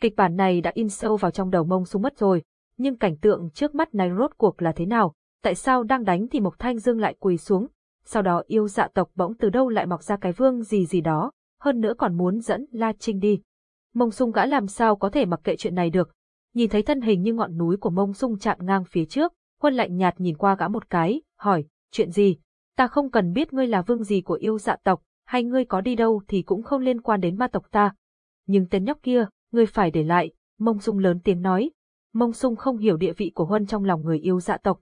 Kịch bản này đã in sâu vào trong đầu Mông Sung mất rồi, nhưng cảnh tượng trước mắt này rốt cuộc là thế nào? Tại sao đang đánh thì Mộc Thanh Dương lại quỳ xuống? Sau đó yêu dạ tộc bỗng từ đâu lại mọc ra cái vương gì gì đó, hơn nữa còn muốn dẫn La Trinh đi. Mông Sung gã làm sao có thể mặc kệ chuyện này được? Nhìn thấy thân hình như ngọn núi của Mông Sung chạm ngang phía trước, Huân lạnh nhạt nhìn qua gã một cái, hỏi, chuyện gì? Ta không cần biết ngươi là vương gì của yêu dạ tộc, hay ngươi có đi đâu thì cũng không liên quan đến ma tộc ta. Nhưng tên nhóc kia, ngươi phải để lại, Mông Sung lớn tiếng nói. Mông Sung không hiểu địa vị của Huân trong lòng người yêu dạ tộc.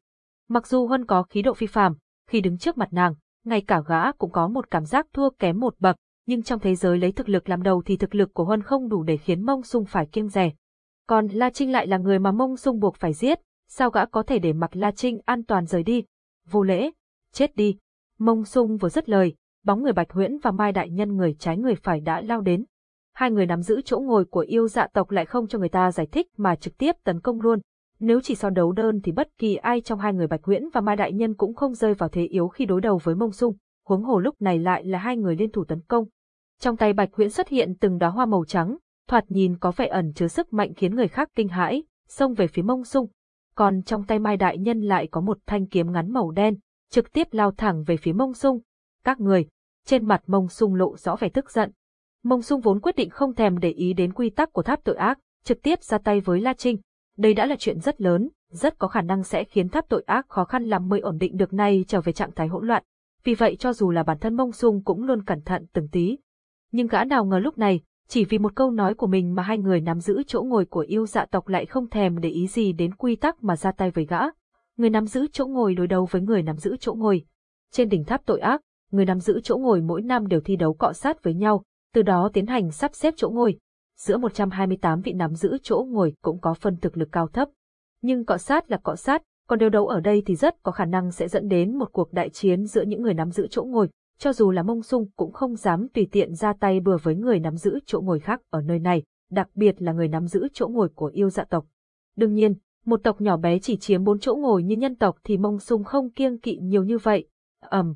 Mặc dù Huân có khí độ phi phàm, khi đứng trước mặt nàng, ngay cả gã cũng có một cảm giác thua kém một bậc, nhưng trong thế giới lấy thực lực làm đầu thì thực lực của Huân không đủ để khiến Mông Sung phải kiêng rẻ. Còn La Trinh lại là người mà Mông Sung buộc phải giết, sao gã có thể để mặc La Trinh an toàn rời đi? Vô lễ, chết đi. Mông Sung vừa dứt lời, bóng người Bạch Huyễn và Mai Đại Nhân người trái người phải đã lao đến. Hai người nắm giữ chỗ ngồi của yêu dạ tộc lại không cho người ta giải thích mà trực tiếp tấn công luôn. Nếu chỉ so đấu đơn thì bất kỳ ai trong hai người Bạch nguyễn và Mai Đại Nhân cũng không rơi vào thế yếu khi đối đầu với Mông Sung, huống hồ lúc này lại là hai người liên thủ tấn công. Trong tay Bạch nguyễn xuất hiện từng đóa hoa màu trắng, thoạt nhìn có vẻ ẩn chứa sức mạnh khiến người khác kinh hãi, xông về phía Mông Sung. Còn trong tay Mai Đại Nhân lại có một thanh kiếm ngắn màu đen, trực tiếp lao thẳng về phía mông sung. Các người, trên mặt mông sung lộ rõ vẻ tức giận. Mông sung vốn quyết định không thèm để ý đến quy tắc của tháp tội ác, trực tiếp ra tay với La Trinh. Đây đã là chuyện rất lớn, rất có khả năng sẽ khiến tháp tội ác khó khăn lắm mới ổn định được nay trở về trạng thái hỗn loạn. Vì vậy cho dù là bản thân mông sung cũng luôn cẩn thận từng tí. Nhưng gã nào ngờ lúc này, chỉ vì một câu nói của mình mà hai người nắm giữ chỗ ngồi của yêu dạ tộc lại không thèm để ý gì đến quy tắc mà ra tay với gã người nắm giữ chỗ ngồi đối đầu với người nắm giữ chỗ ngồi. Trên đỉnh tháp tội ác, người nắm giữ chỗ ngồi mỗi năm đều thi đấu cọ sát với nhau, từ đó tiến hành sắp xếp chỗ ngồi. Giữa 128 vị nắm giữ chỗ ngồi cũng có phân thực lực cao thấp. Nhưng cọ sát là cọ sát, còn đều đấu ở đây thì rất có khả năng sẽ dẫn đến một cuộc đại chiến giữa những người nắm giữ chỗ ngồi, cho dù là mông sung cũng không dám tùy tiện ra tay bừa với người nắm giữ chỗ ngồi khác ở nơi này, đặc biệt là người nắm giữ chỗ ngồi của yêu dạ tộc. Đương nhiên, một tộc nhỏ bé chỉ chiếm bốn chỗ ngồi như nhân tộc thì mông sung không kiêng kỵ nhiều như vậy. ầm, um,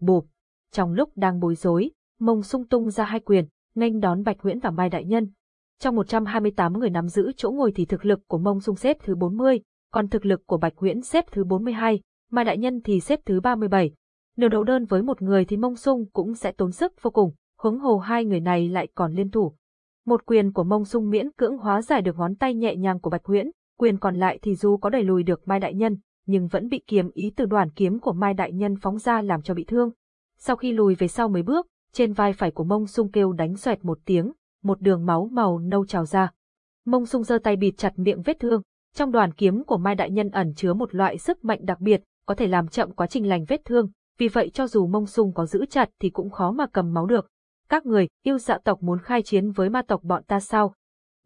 bụp. Trong lúc đang bối rối, mông sung tung ra hai quyền, nghênh đón Bạch Huyễn và Mai Đại Nhân. Trong 128 người nắm giữ chỗ ngồi thì thực lực của mông sung xếp thứ 40, còn thực lực của Bạch Huyễn xếp thứ 42, Mai Đại Nhân thì xếp thứ 37. Nếu đấu đơn với một người thì Mông Sung cũng sẽ tốn sức vô cùng, huống hồ hai người này lại còn liên thủ. Một quyền của Mông Sung miễn cưỡng hóa giải được ngón tay nhẹ nhàng của Bạch Huyễn, quyền còn lại thì dù có đẩy lùi được Mai Đại Nhân, nhưng vẫn bị kiếm ý từ đoàn kiếm của Mai Đại Nhân phóng ra làm cho bị thương. Sau khi lùi về sau mấy bước, trên vai phải của Mông Sung kêu đánh xoẹt một tiếng, một đường máu màu nâu trào ra. Mông Sung giơ tay bịt chặt miệng vết thương, trong đoàn kiếm của Mai Đại Nhân ẩn chứa một loại sức mạnh đặc biệt, có thể làm chậm quá trình lành vết thương, vì vậy cho dù Mông Sung có giữ chặt thì cũng khó mà cầm máu được. Các người, yêu dạ tộc muốn khai chiến với ma tộc bọn ta sao?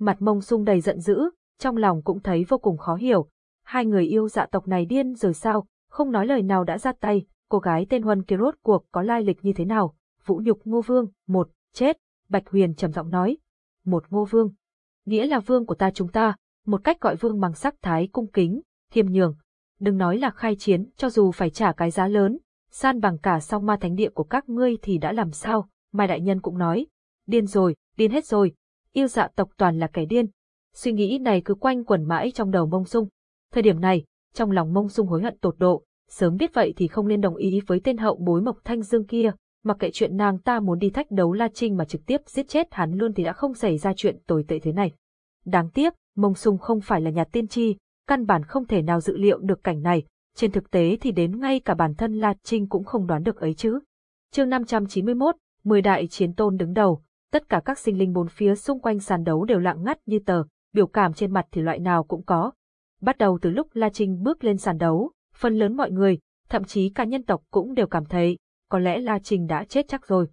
Mặt Mông Sung đầy giận dữ, trong lòng cũng thấy vô cùng khó hiểu. Hai người yêu dạ tộc này điên rồi sao, không nói lời nào đã ra tay, cô gái tên Huân kia rốt cuộc có lai lịch như thế nào? Vũ nhục Ngô Vương, một, chết, Bạch Huyền trầm giọng nói. Một Ngô Vương. Nghĩa là vương của ta chúng ta, một cách gọi vương bằng sắc thái cung kính, khiêm nhường. Đừng nói là khai chiến, cho dù phải trả cái giá lớn, san bằng cả song ma thánh địa của các ngươi thì đã làm sao, Mai Đại Nhân cũng nói. Điên rồi, điên hết rồi, yêu dạ tộc toàn là kẻ điên. Suy nghĩ này cứ quanh quẩn mãi trong đầu mông sung. Thời điểm này, trong lòng mông sung hối hận tột độ, sớm biết vậy thì không nên đồng ý với tên hậu bối Mộc Thanh Dương kia, mặc kệ chuyện nàng ta muốn đi thách đấu La Trinh mà trực tiếp giết chết hắn luôn thì đã không xảy ra chuyện tồi tệ thế này. Đáng tiếc, Mông Sung không phải là nhà tiên tri, căn bản không thể nào dự liệu được cảnh này, trên thực tế thì đến ngay cả bản thân La Trinh cũng không đoán được ấy chứ. chương 591, 10 đại chiến tôn đứng đầu, tất cả các sinh linh bốn phía xung quanh sàn đấu đều lặng ngắt như tờ, biểu cảm trên mặt thì loại nào cũng có. Bắt đầu từ lúc La Trinh bước lên sàn đấu, phần lớn mọi người, thậm chí cả nhân tộc cũng đều cảm thấy, có lẽ La Trình đã chết chắc rồi.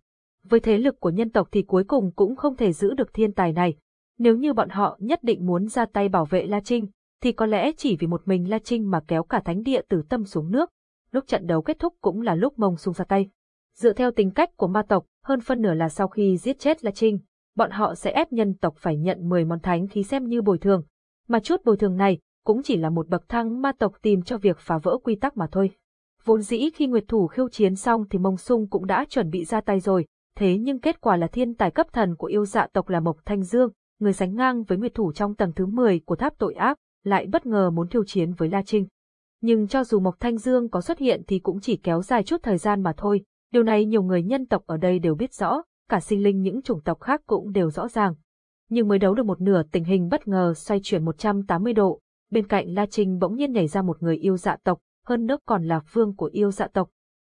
Với thế lực của nhân tộc thì cuối cùng cũng không thể giữ được thiên tài này. Nếu như bọn họ nhất định muốn ra tay bảo vệ La Trinh, thì có lẽ chỉ vì một mình La Trinh mà kéo cả thánh địa tử tâm xuống nước. Lúc trận đấu kết thúc cũng là lúc mông sung ra tay. Dựa theo tính cách của ma tộc, hơn phân nửa là sau khi giết chết La Trinh, bọn họ sẽ ép nhân tộc phải nhận 10 món thánh khí xem như bồi thường. Mà chút bồi thường này cũng chỉ là một bậc thang ma tộc tìm cho việc phá vỡ quy tắc mà thôi. Vốn dĩ khi Nguyệt Thủ khiêu chiến xong thì Mông Sung cũng đã chuẩn bị ra tay rồi, thế nhưng kết quả là thiên tài cấp thần của yêu dạ tộc là Mộc Thanh Dương, người sánh ngang với Nguyệt Thủ trong tầng thứ 10 của tháp tội ác, lại bất ngờ muốn khiêu chiến với La Trinh. Nhưng cho dù Mộc Thanh Dương có xuất hiện thì cũng chỉ kéo dài chút thời gian mà thôi, điều này nhiều người nhân tộc ở đây đều biết rõ, cả sinh linh những chủng tộc khác cũng đều rõ ràng. Nhưng mới đấu được một nửa tình hình bất ngờ xoay chuyển 180 độ, bên cạnh La Trinh bỗng nhiên nhảy ra một người yêu dạ tộc, hơn nữa còn là vương của yêu dạ tộc.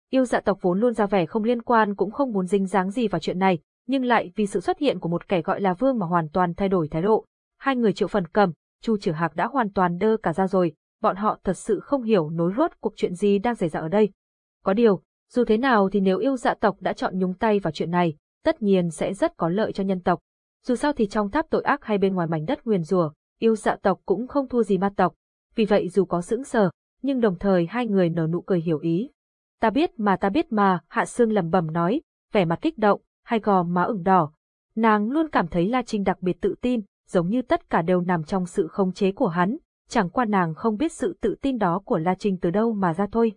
Yêu dạ tộc vốn luôn ra vẻ không liên quan cũng không muốn dính dáng gì vào chuyện này, nhưng lại vì sự xuất hiện của một kẻ gọi là vương mà hoàn toàn thay đổi thái độ. Hai người triệu phần cầm, Chu Trử Hạc đã hoàn toàn đơ cả ra rồi, bọn họ thật sự không hiểu nối rốt cuộc chuyện gì đang xảy ra ở đây. Có điều, dù thế nào thì nếu yêu dạ tộc đã chọn nhúng tay vào chuyện này, tất nhiên sẽ rất có lợi cho nhân tộc. Dù sao thì trong tháp tội ác hay bên ngoài mảnh đất nguyền rủa, yêu dạ tộc cũng không thua gì ma tộc. Vì vậy dù có sững sờ, nhưng đồng thời hai người nở nụ cười hiểu ý. Ta biết mà ta biết mà, Hạ Sương lẩm bẩm nói, vẻ mặt kích động, hai gò má ửng đỏ. Nàng luôn cảm thấy La Trinh đặc biệt tự tin, giống như tất cả đều nằm trong sự khống chế của hắn, chẳng qua nàng không biết sự tự tin đó của La Trinh từ đâu mà ra thôi.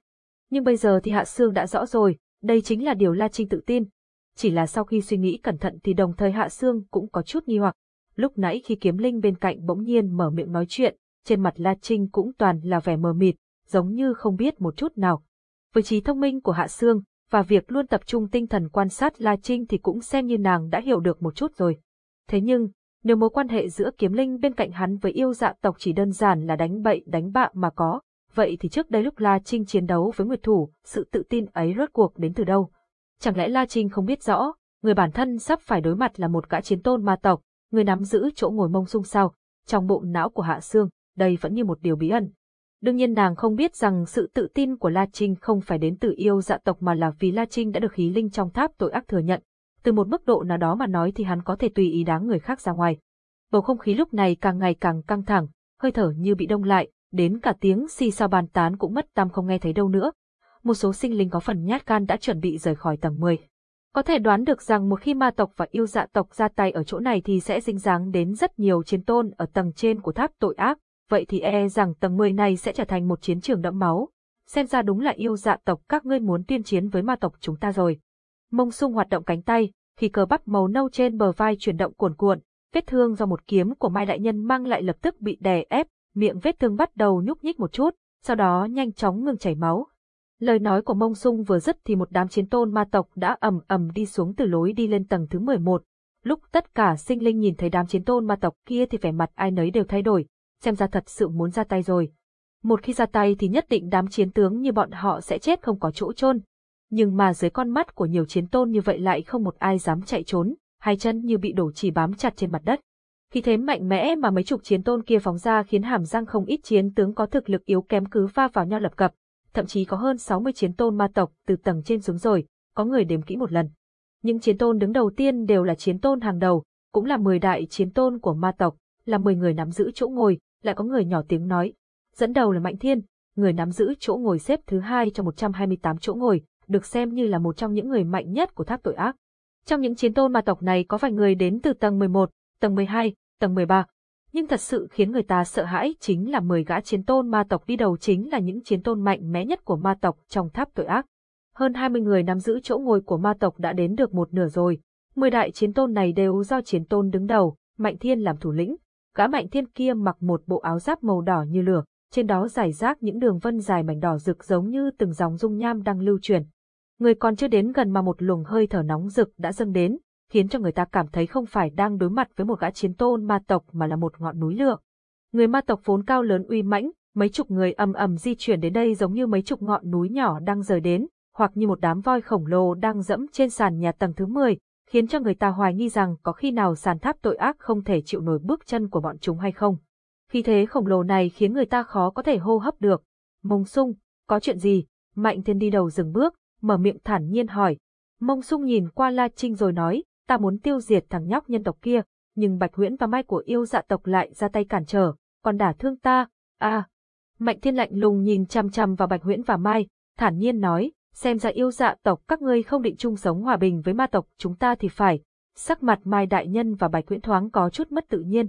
Nhưng bây giờ thì Hạ Sương đã rõ rồi, đây chính là điều La Trinh tự tin. Chỉ là sau khi suy nghĩ cẩn thận thì đồng thời Hạ Sương cũng có chút nghi hoặc. Lúc nãy khi kiếm linh bên cạnh bỗng nhiên mở miệng nói chuyện, trên mặt La Trinh cũng toàn là vẻ mờ mịt, giống như không biết một chút nào. Với trí thông minh của Hạ Sương, và việc luôn tập trung tinh thần quan sát La Trinh thì cũng xem như nàng đã hiểu được một chút rồi. Thế nhưng, nếu mối quan hệ giữa kiếm linh bên cạnh hắn với yêu dạ tộc chỉ đơn giản là đánh bậy đánh bạ mà có, vậy thì trước đây lúc La Trinh chiến đấu với Nguyệt Thủ, sự tự tin ấy rốt cuộc đến từ đâu? Chẳng lẽ La Trinh không biết rõ, người bản thân sắp phải đối mặt là một gã chiến tôn ma tộc, người nắm giữ chỗ ngồi mông sung sao? Trong bộ não của Hạ Sương, đây vẫn như một điều bí ẩn. Đương nhiên nàng không biết rằng sự tự tin của La Trinh không phải đến từ yêu dạ tộc mà là vì La Trinh đã được khí linh trong tháp tội ác thừa nhận. Từ một mức độ nào đó mà nói thì hắn có thể tùy ý đáng người khác ra ngoài. Bầu không khí lúc này càng ngày càng căng thẳng, hơi thở như bị đông lại, đến cả tiếng xì xào bàn tán cũng mất tâm không nghe thấy đâu nữa. Một số sinh linh có phần nhát gan đã chuẩn bị rời khỏi tầng 10. Có thể đoán được rằng một khi ma tộc và yêu dạ tộc ra tay ở chỗ này thì sẽ dính dáng đến rất nhiều chiến tôn ở tầng trên của tháp tội ác, vậy thì e rằng tầng 10 này sẽ trở thành một chiến trường đẫm máu. Xem ra đúng là yêu dạ tộc các ngươi muốn tuyên chiến với ma tộc chúng ta rồi. Mông sung hoạt động cánh tay, khi cờ bắp màu nâu trên bờ vai chuyển động cuồn cuộn, vết thương do một kiếm của Mai Đại Nhân mang lại lập tức bị đè ép, miệng vết thương bắt đầu nhúc nhích một chút, sau đó nhanh chóng ngừng chảy máu. Lời nói của Mông Sung vừa dứt thì một đám chiến tôn ma tộc đã ầm ầm đi xuống từ lối đi lên tầng thứ 11. Lúc tất cả sinh linh nhìn thấy đám chiến tôn ma tộc kia thì vẻ mặt ai nấy đều thay đổi, xem ra thật sự muốn ra tay rồi. Một khi ra tay thì nhất định đám chiến tướng như bọn họ sẽ chết không có chỗ chôn. Nhưng mà dưới con mắt của nhiều chiến tôn như vậy lại không một ai dám chạy trốn, hai chân như bị đổ chỉ bám chặt trên mặt đất. Khi thế mạnh mẽ mà mấy chục chiến tôn kia phóng ra khiến hàm răng không ít chiến tướng có thực lực yếu kém cứ va vào nhau lập cập, thậm chí có hơn 60 chiến tôn ma tộc từ tầng trên xuống rồi, có người đếm kỹ một lần. Những chiến tôn đứng đầu tiên đều là chiến tôn hàng đầu, cũng là 10 đại chiến tôn của ma tộc, là 10 người nắm giữ chỗ ngồi, lại có người nhỏ tiếng nói. Dẫn đầu là Mạnh Thiên, người nắm giữ chỗ ngồi xếp thứ hai trong 128 chỗ ngồi, được xem như là một trong những người mạnh nhất của tháp tội ác. Trong những chiến tôn ma tộc này có vài người đến từ tầng 11, tầng 12, tầng 13. Nhưng thật sự khiến người ta sợ hãi chính là 10 gã chiến tôn ma tộc đi đầu chính là những chiến tôn mạnh mẽ nhất của ma tộc trong tháp tội ác. Hơn 20 người nắm giữ chỗ ngồi của ma tộc đã đến được một nửa rồi. 10 đại chiến tôn này đều do chiến tôn đứng đầu, Mạnh Thiên làm thủ lĩnh. Gã Mạnh Thiên kia mặc một bộ áo giáp màu đỏ như lửa, trên đó giải rác những đường vân dài mảnh đỏ rực giống như từng dòng dung nham đang lưu truyền. Người còn chưa đến gần mà một luồng hơi thở nóng rực đã dâng đến, khiến cho người ta cảm thấy không phải đang đối mặt với một gã chiến tôn ma tộc mà là một ngọn núi lửa. Người ma tộc vốn cao lớn uy mãnh, mấy chục người ầm ầm di chuyển đến đây giống như mấy chục ngọn núi nhỏ đang rời đến, hoặc như một đám voi khổng lồ đang dẫm trên sàn nhà tầng thứ 10, khiến cho người ta hoài nghi rằng có khi nào sàn tháp tội ác không thể chịu nổi bước chân của bọn chúng hay không. Khi thế khổng lồ này khiến người ta khó có thể hô hấp được. Mông sung, có chuyện gì? Mạnh thiên đi đầu dừng bước, mở miệng thản nhiên hỏi. Mông sung nhìn qua La Trinh rồi nói, ta muốn tiêu diệt thằng nhóc nhân tộc kia, nhưng Bạch Huyễn và Mai của yêu dạ tộc lại ra tay cản trở, còn đả thương ta, à. Mạnh thiên lạnh lùng nhìn chăm chăm vào Bạch Huyễn và Mai, thản nhiên nói, xem ra yêu dạ tộc các ngươi không định chung sống hòa bình với ma tộc chúng ta thì phải. Sắc mặt Mai Đại Nhân và Bạch nguyễn thoáng có chút mất tự nhiên.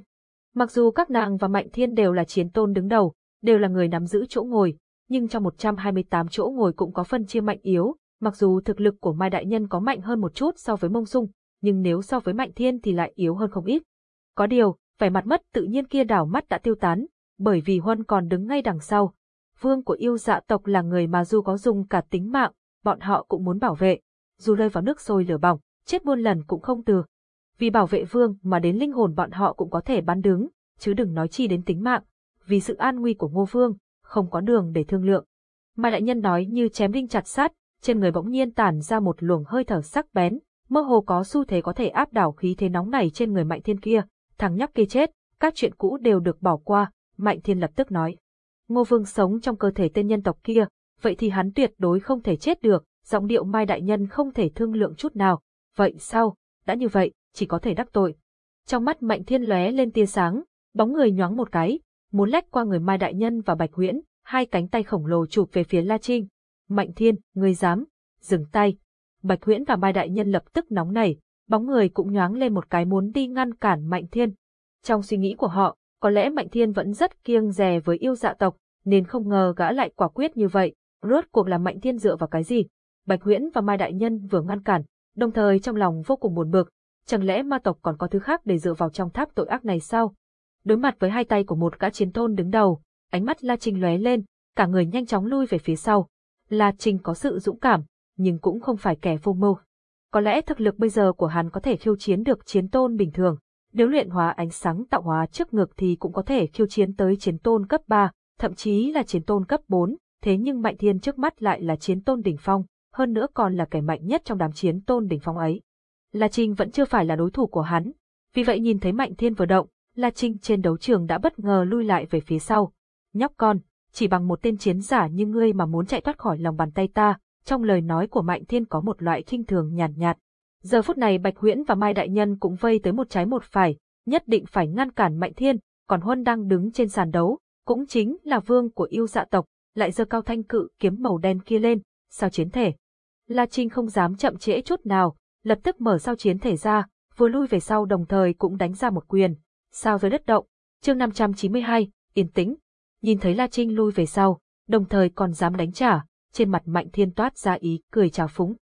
Mặc dù các nàng và Mạnh Thiên đều là chiến tôn đứng đầu, đều là người nắm giữ chỗ ngồi, nhưng trong 128 chỗ ngồi cũng có phân chia mạnh yếu, mặc dù thực lực của Mai Đại Nhân có mạnh hơn một chút so với Mông Dung, nhưng nếu so với Mạnh Thiên thì lại yếu hơn không ít. Có điều, vẻ mặt mất tự nhiên kia đảo mắt đã tiêu tán, bởi vì Huân còn đứng ngay đằng sau. Vương của yêu dạ tộc là người mà dù có dùng cả tính mạng, bọn họ cũng muốn bảo vệ, dù rơi vào nước sôi lửa bỏng, chết muôn lần cũng không từ. Vì bảo vệ vương mà đến linh hồn bọn họ cũng có thể bán đứng, chứ đừng nói chi đến tính mạng. Vì sự an nguy của ngô vương, không có đường để thương lượng. Mai đại nhân nói như chém đinh chặt sát, trên người bỗng nhiên tản ra một luồng hơi thở sắc bén, mơ hồ có xu thế có thể áp đảo khí thế nóng này trên người Mạnh Thiên kia. Thằng nhóc kia chết, các chuyện cũ đều được bỏ qua, Mạnh Thiên lập tức nói. Ngô Vương sống trong cơ thể tên nhân tộc kia, vậy thì hắn tuyệt đối không thể chết được, giọng điệu Mai Đại Nhân không thể thương lượng chút nào. Vậy sao? Đã như vậy, chỉ có thể đắc tội. Trong mắt Mạnh Thiên lóe lên tia sáng, bóng người nhoáng một cái, muốn lách qua người Mai Đại Nhân và Bạch Huyễn, hai cánh tay khổng lồ chụp về phía La Trinh. Mạnh Thiên, người dám, dừng tay. Bạch Huyễn và Mai Đại Nhân lập tức nóng nảy, bóng người cũng nhoáng lên một cái muốn đi ngăn cản Mạnh Thiên. Trong suy nghĩ của họ, có lẽ Mạnh Thiên vẫn rất kiêng dè với yêu dạ tộc, nên không ngờ gã lại quả quyết như vậy. Rốt cuộc là Mạnh Thiên dựa vào cái gì? Bạch Huyễn và Mai Đại Nhân vừa ngăn cản, đồng thời trong lòng vô cùng buồn bực. Chẳng lẽ ma tộc còn có thứ khác để dựa vào trong tháp tội ác này sao? Đối mặt với hai tay của một gã chiến tôn đứng đầu, ánh mắt La Trinh lóe lên, cả người nhanh chóng lui về phía sau. La Trinh có sự dũng cảm, nhưng cũng không phải kẻ vô mưu. Có lẽ thực lực bây giờ của hắn có thể khiêu chiến được chiến tôn bình thường, nếu luyện hóa ánh sáng tạo hóa trước ngực thì cũng có thể khiêu chiến tới chiến tôn cấp 3, thậm chí là chiến tôn cấp 4, thế nhưng Mạnh Thiên trước mắt lại là chiến tôn đỉnh phong, hơn nữa còn là kẻ mạnh nhất trong đám chiến tôn đỉnh phong ấy. La Trinh vẫn chưa phải là đối thủ của hắn, vì vậy nhìn thấy Mạnh Thiên vừa động, La Trinh trên đấu trường đã bất ngờ lui lại về phía sau. Nhóc con, chỉ bằng một tên chiến giả như ngươi mà muốn chạy thoát khỏi lòng bàn tay ta, trong lời nói của Mạnh Thiên có một loại khinh thường nhàn nhạt, nhạt. Giờ phút này Bạch Huyễn và Mai Đại Nhân cũng vây tới một trái một phải, nhất định phải ngăn cản Mạnh Thiên, còn Huân đang đứng trên sàn đấu, cũng chính là vương của yêu dạ tộc, lại giơ cao thanh cự kiếm màu đen kia lên, sao chiến thể. La Trinh không dám chậm trễ chút nào, lập tức mở sao chiến thể ra, vừa lui về sau đồng thời cũng đánh ra một quyền. Sao với đất động, chương 592, yên tĩnh. Nhìn thấy La Trinh lui về sau, đồng thời còn dám đánh trả, trên mặt Mạnh Thiên toát ra ý cười trào phúng.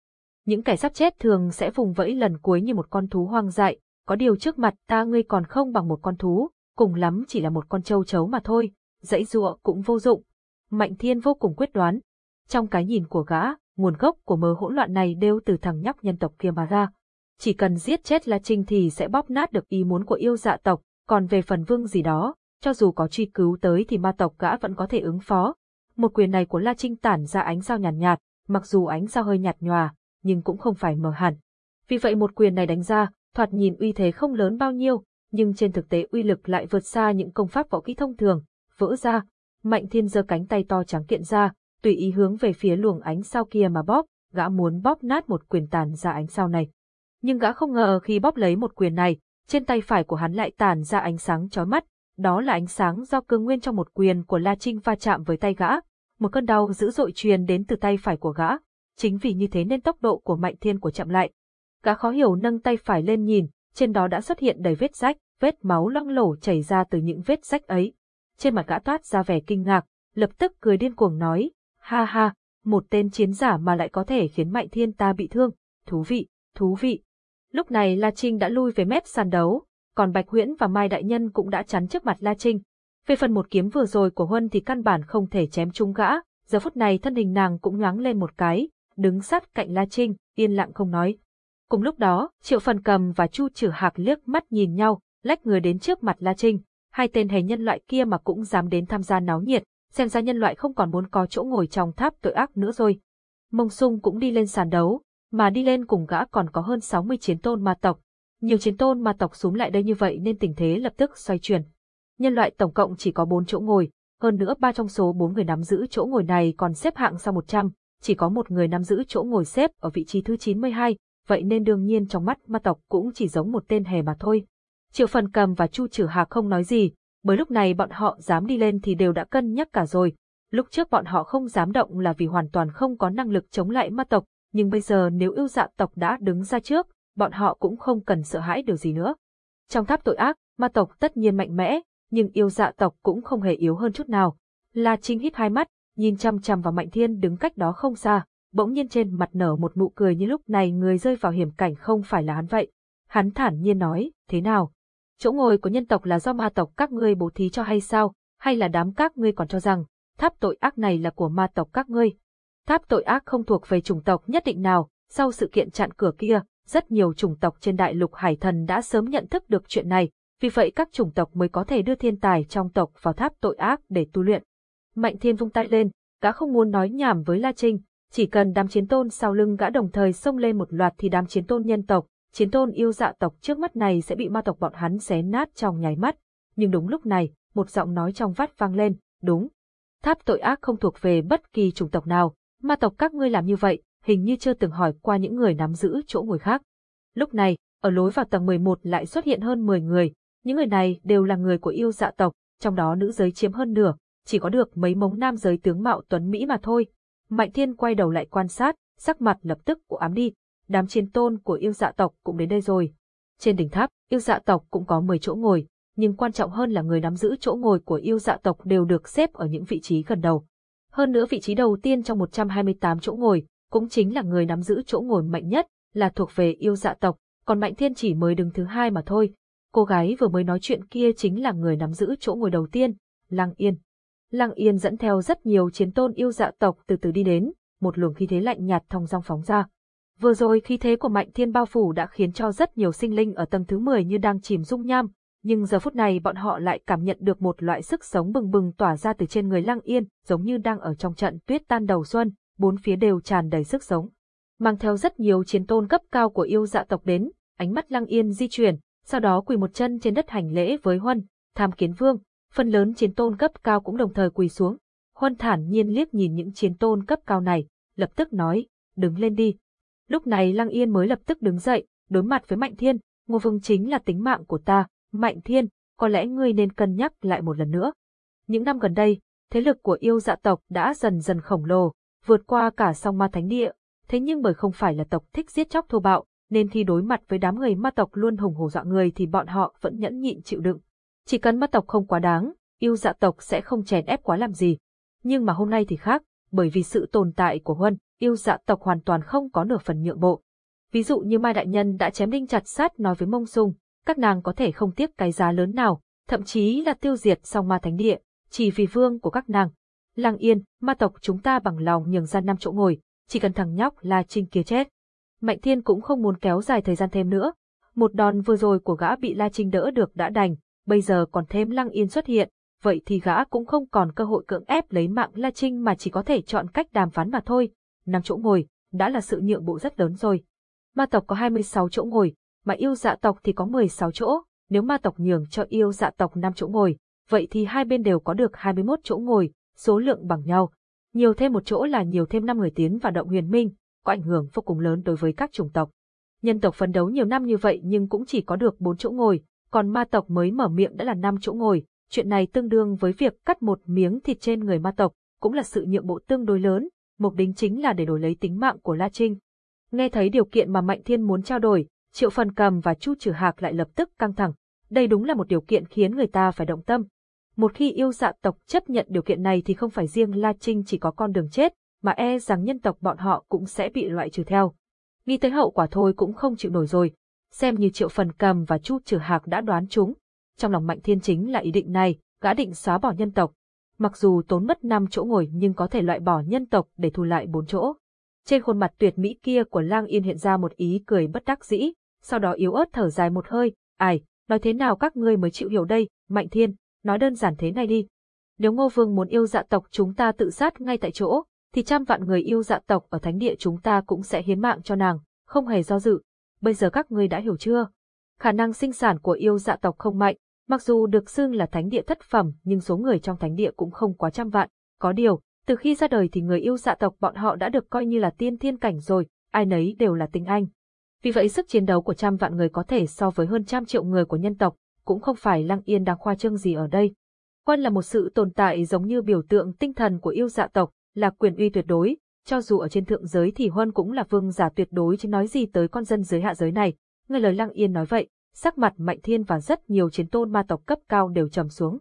Những kẻ sắp chết thường sẽ vùng vẫy lần cuối như một con thú hoang dại, có điều trước mặt ta ngươi còn không bằng một con thú, cùng lắm chỉ là một con trâu chấu mà thôi, dãy dụa cũng vô dụng. Mạnh Thiên vô cùng quyết đoán. Trong cái nhìn của gã, nguồn gốc của mớ hỗn loạn này đều từ thằng nhóc nhân tộc kia mà ra. Chỉ cần giết chết La Trinh thì sẽ bóp nát được ý muốn của yêu dạ tộc, còn về phần vương gì đó, cho dù có truy cứu tới thì ma tộc gã vẫn có thể ứng phó. Một quyền này của La Trinh tản ra ánh sao nhàn nhạt, nhạt, mặc dù ánh sao hơi nhạt nhòa, nhưng cũng không phải mờ hẳn. Vì vậy một quyền này đánh ra, thoạt nhìn uy thế không lớn bao nhiêu, nhưng trên thực tế uy lực lại vượt xa những công pháp võ kỹ thông thường, vỡ ra. Mạnh Thiên giơ cánh tay to trắng kiện ra, tùy ý hướng về phía luồng ánh sao kia mà bóp, gã muốn bóp nát một quyền tàn ra ánh sao này. Nhưng gã không ngờ khi bóp lấy một quyền này, trên tay phải của hắn lại tàn ra ánh sáng chói mắt, đó là ánh sáng do cương nguyên trong một quyền của La Trinh va chạm với tay gã. Một cơn đau dữ dội truyền đến từ tay phải của gã, chính vì như thế nên tốc độ của Mạnh Thiên của chậm lại. Gã khó hiểu nâng tay phải lên nhìn, trên đó đã xuất hiện đầy vết rách, vết máu loang lổ chảy ra từ những vết rách ấy. Trên mặt gã toát ra vẻ kinh ngạc, lập tức cười điên cuồng nói, ha ha, một tên chiến giả mà lại có thể khiến Mạnh Thiên ta bị thương, thú vị, thú vị. Lúc này La Trinh đã lui về mép sàn đấu, còn Bạch Huyễn và Mai Đại Nhân cũng đã chắn trước mặt La Trinh. Về phần một kiếm vừa rồi của Huân thì căn bản không thể chém trúng gã, giờ phút này thân hình nàng cũng nhoáng lên một cái, đứng sát cạnh La Trinh, yên lặng không nói. Cùng lúc đó, Triệu Phần Cầm và Chu Trử Hạc liếc mắt nhìn nhau, lách người đến trước mặt La Trinh. Hai tên hề nhân loại kia mà cũng dám đến tham gia náo nhiệt, xem ra nhân loại không còn muốn có chỗ ngồi trong tháp tội ác nữa rồi. Mông Sung cũng đi lên sàn đấu, mà đi lên cùng gã còn có hơn 60 chiến tôn ma tộc. Nhiều chiến tôn ma tộc xuống lại đây như vậy nên tình thế lập tức xoay chuyển. Nhân loại tổng cộng chỉ có 4 chỗ ngồi, hơn nữa ba trong số 4 người nắm giữ chỗ ngồi này còn xếp hạng sau 100, chỉ có một người nắm giữ chỗ ngồi xếp ở vị trí thứ 92, vậy nên đương nhiên trong mắt ma tộc cũng chỉ giống một tên hề mà thôi. Triệu Phần Cầm và Chu Trử Hạc không nói gì, bởi lúc này bọn họ dám đi lên thì đều đã cân nhắc cả rồi. Lúc trước bọn họ không dám động là vì hoàn toàn không có năng lực chống lại ma tộc, nhưng bây giờ nếu yêu dạ tộc đã đứng ra trước, bọn họ cũng không cần sợ hãi điều gì nữa. Trong tháp tội ác, ma tộc tất nhiên mạnh mẽ, nhưng yêu dạ tộc cũng không hề yếu hơn chút nào. La Trinh hít hai mắt, nhìn chăm chăm vào Mạnh Thiên đứng cách đó không xa, bỗng nhiên trên mặt nở một nụ cười như lúc này người rơi vào hiểm cảnh không phải là hắn vậy. Hắn thản nhiên nói, thế nào? Chỗ ngồi của nhân tộc là do ma tộc các ngươi bố thí cho hay sao? Hay là đám các ngươi còn cho rằng, tháp tội ác này là của ma tộc các ngươi? Tháp tội ác không thuộc về chủng tộc nhất định nào, sau sự kiện chặn cửa kia, rất nhiều chủng tộc trên đại lục hải thần đã sớm nhận thức được chuyện này, vì vậy các chủng tộc mới có thể đưa thiên tài trong tộc vào tháp tội ác để tu luyện. Mạnh thiên vung tay lên, gã không muốn nói nhảm với La Trinh, chỉ cần đám chiến tôn sau lưng gã đồng thời xông lên một loạt thì đám chiến tôn nhân tộc, chiến tôn yêu dạ tộc trước mắt này sẽ bị ma tộc bọn hắn xé nát trong nháy mắt. Nhưng đúng lúc này, một giọng nói trong vắt vang lên, đúng. Tháp tội ác không thuộc về bất kỳ chủng tộc nào, ma tộc các ngươi làm như vậy, hình như chưa từng hỏi qua những người nắm giữ chỗ ngồi khác. Lúc này, ở lối vào tầng 11 lại xuất hiện hơn 10 người, những người này đều là người của yêu dạ tộc, trong đó nữ giới chiếm hơn nửa, chỉ có được mấy mống nam giới tướng mạo tuấn Mỹ mà thôi. Mạnh thiên quay đầu lại quan sát, sắc mặt lập tức của ám đi, đám chiến tôn của yêu dạ tộc cũng đến đây rồi. Trên đỉnh tháp, yêu dạ tộc cũng có 10 chỗ ngồi, nhưng quan trọng hơn là người nắm giữ chỗ ngồi của yêu dạ tộc đều được xếp ở những vị trí gần đầu. Hơn nữa vị trí đầu tiên trong 128 chỗ ngồi, cũng chính là người nắm giữ chỗ ngồi mạnh nhất, là thuộc về yêu dạ tộc, còn Mạnh Thiên chỉ mới đứng thứ hai mà thôi. Cô gái vừa mới nói chuyện kia chính là người nắm giữ chỗ ngồi đầu tiên, Lăng Yên. Lăng Yên dẫn theo rất nhiều chiến tôn yêu dạ tộc từ từ đi đến, một luồng khí thế lạnh nhạt thong dong phóng ra. Vừa rồi khí thế của Mạnh Thiên bao phủ đã khiến cho rất nhiều sinh linh ở tầng thứ 10 như đang chìm dung nham, nhưng giờ phút này bọn họ lại cảm nhận được một loại sức sống bừng bừng tỏa ra từ trên người Lăng Yên, giống như đang ở trong trận tuyết tan đầu xuân, bốn phía đều tràn đầy sức sống. Mang theo rất nhiều chiến tôn cấp cao của yêu dạ tộc đến, ánh mắt Lăng Yên di chuyển, sau đó quỳ một chân trên đất hành lễ với Huân, tham kiến vương, phần lớn chiến tôn cấp cao cũng đồng thời quỳ xuống. Huân thản nhiên liếc nhìn những chiến tôn cấp cao này, lập tức nói, đứng lên đi. Lúc này Lăng Yên mới lập tức đứng dậy, đối mặt với Mạnh Thiên, Ngô Vương chính là tính mạng của ta, Mạnh Thiên, có lẽ ngươi nên cân nhắc lại một lần nữa. Những năm gần đây, thế lực của yêu dạ tộc đã dần dần khổng lồ, vượt qua cả song ma thánh địa, thế nhưng bởi không phải là tộc thích giết chóc thô bạo, nên khi đối mặt với đám người ma tộc luôn hùng hổ dọa người thì bọn họ vẫn nhẫn nhịn chịu đựng. Chỉ cần ma tộc không quá đáng, yêu dạ tộc sẽ không chèn ép quá làm gì. Nhưng mà hôm nay thì khác, bởi vì sự tồn tại của Huân, yêu dạ tộc hoàn toàn không có nửa phần nhượng bộ. Ví dụ như Mai Đại Nhân đã chém đinh chặt sát nói với Mông Sung, các nàng có thể không tiếc cái giá lớn nào, thậm chí là tiêu diệt song ma thánh địa, chỉ vì vương của các nàng. Lăng Yên, ma tộc chúng ta bằng lòng nhường ra năm chỗ ngồi, chỉ cần thằng nhóc là Trinh kia chết. Mạnh Thiên cũng không muốn kéo dài thời gian thêm nữa. Một đòn vừa rồi của gã bị La Trinh đỡ được đã đành, bây giờ còn thêm Lăng Yên xuất hiện, vậy thì gã cũng không còn cơ hội cưỡng ép lấy mạng La Trinh mà chỉ có thể chọn cách đàm phán mà thôi. Năm chỗ ngồi, đã là sự nhượng bộ rất lớn rồi. Ma tộc có 26 chỗ ngồi, mà yêu dạ tộc thì có 16 chỗ, nếu ma tộc nhường cho yêu dạ tộc 5 chỗ ngồi, vậy thì hai bên đều có được 21 chỗ ngồi, số lượng bằng nhau. Nhiều thêm một chỗ là nhiều thêm 5 người tiến vào động huyền minh, có ảnh hưởng vô cùng lớn đối với các chủng tộc. Nhân tộc phấn đấu nhiều năm như vậy nhưng cũng chỉ có được 4 chỗ ngồi, còn ma tộc mới mở miệng đã là năm chỗ ngồi, chuyện này tương đương với việc cắt một miếng thịt trên người ma tộc, cũng là sự nhượng bộ tương đối lớn, mục đích chính là để đổi lấy tính mạng của La Trinh. Nghe thấy điều kiện mà Mạnh Thiên muốn trao đổi, Triệu Phần Cầm và Chu Trử Hạc lại lập tức căng thẳng. Đây đúng là một điều kiện khiến người ta phải động tâm. Một khi yêu dạ tộc chấp nhận điều kiện này thì không phải riêng La Trinh chỉ có con đường chết, mà e rằng nhân tộc bọn họ cũng sẽ bị loại trừ theo. Nghĩ tới hậu quả thôi cũng không chịu nổi rồi. Xem như Triệu Phần Cầm và Chu trừ Hạc đã đoán chúng. Trong lòng Mạnh Thiên chính là ý định này, gã định xóa bỏ nhân tộc. Mặc dù tốn mất 5 chỗ ngồi nhưng có thể loại bỏ nhân tộc để thu lại 4 chỗ. Trên khuôn mặt tuyệt mỹ kia của Lang Yên hiện ra một ý cười bất đắc dĩ, sau đó yếu ớt thở dài một hơi, ai, nói thế nào các ngươi mới chịu hiểu đây, Mạnh Thiên, nói đơn giản thế này đi. Nếu Ngô Vương muốn yêu dạ tộc chúng ta tự sát ngay tại chỗ, thì trăm vạn người yêu dạ tộc ở thánh địa chúng ta cũng sẽ hiến mạng cho nàng, không hề do dự. Bây giờ các ngươi đã hiểu chưa? Khả năng sinh sản của yêu dạ tộc không mạnh, mặc dù được xưng là thánh địa thất phẩm nhưng số người trong thánh địa cũng không quá trăm vạn. Có điều, từ khi ra đời thì người yêu dạ tộc bọn họ đã được coi như là tiên thiên cảnh rồi, ai nấy đều là tinh anh. Vì vậy sức chiến đấu của trăm vạn người có thể so với hơn trăm triệu người của nhân tộc, cũng không phải Lăng Yên đang khoa trương gì ở đây. Quân là một sự tồn tại giống như biểu tượng tinh thần của yêu dạ tộc, là quyền uy tuyệt đối, cho dù ở trên thượng giới thì Huân cũng là vương giả tuyệt đối chứ nói gì tới con dân dưới hạ giới này. Nghe lời Lăng Yên nói vậy, sắc mặt Mạnh Thiên và rất nhiều chiến tôn ma tộc cấp cao đều trầm xuống.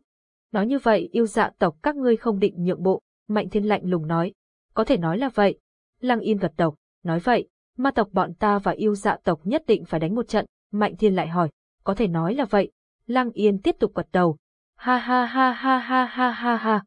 Nói như vậy yêu dạ tộc các ngươi không định nhượng bộ, Mạnh Thiên lạnh lùng nói. Có thể nói là vậy. Lăng Yên gật đầu, nói vậy, ma tộc bọn ta và yêu dạ tộc nhất định phải đánh một trận, Mạnh Thiên lại hỏi, có thể nói là vậy. Lăng Yên tiếp tục gật đầu. Ha ha ha ha ha ha ha ha.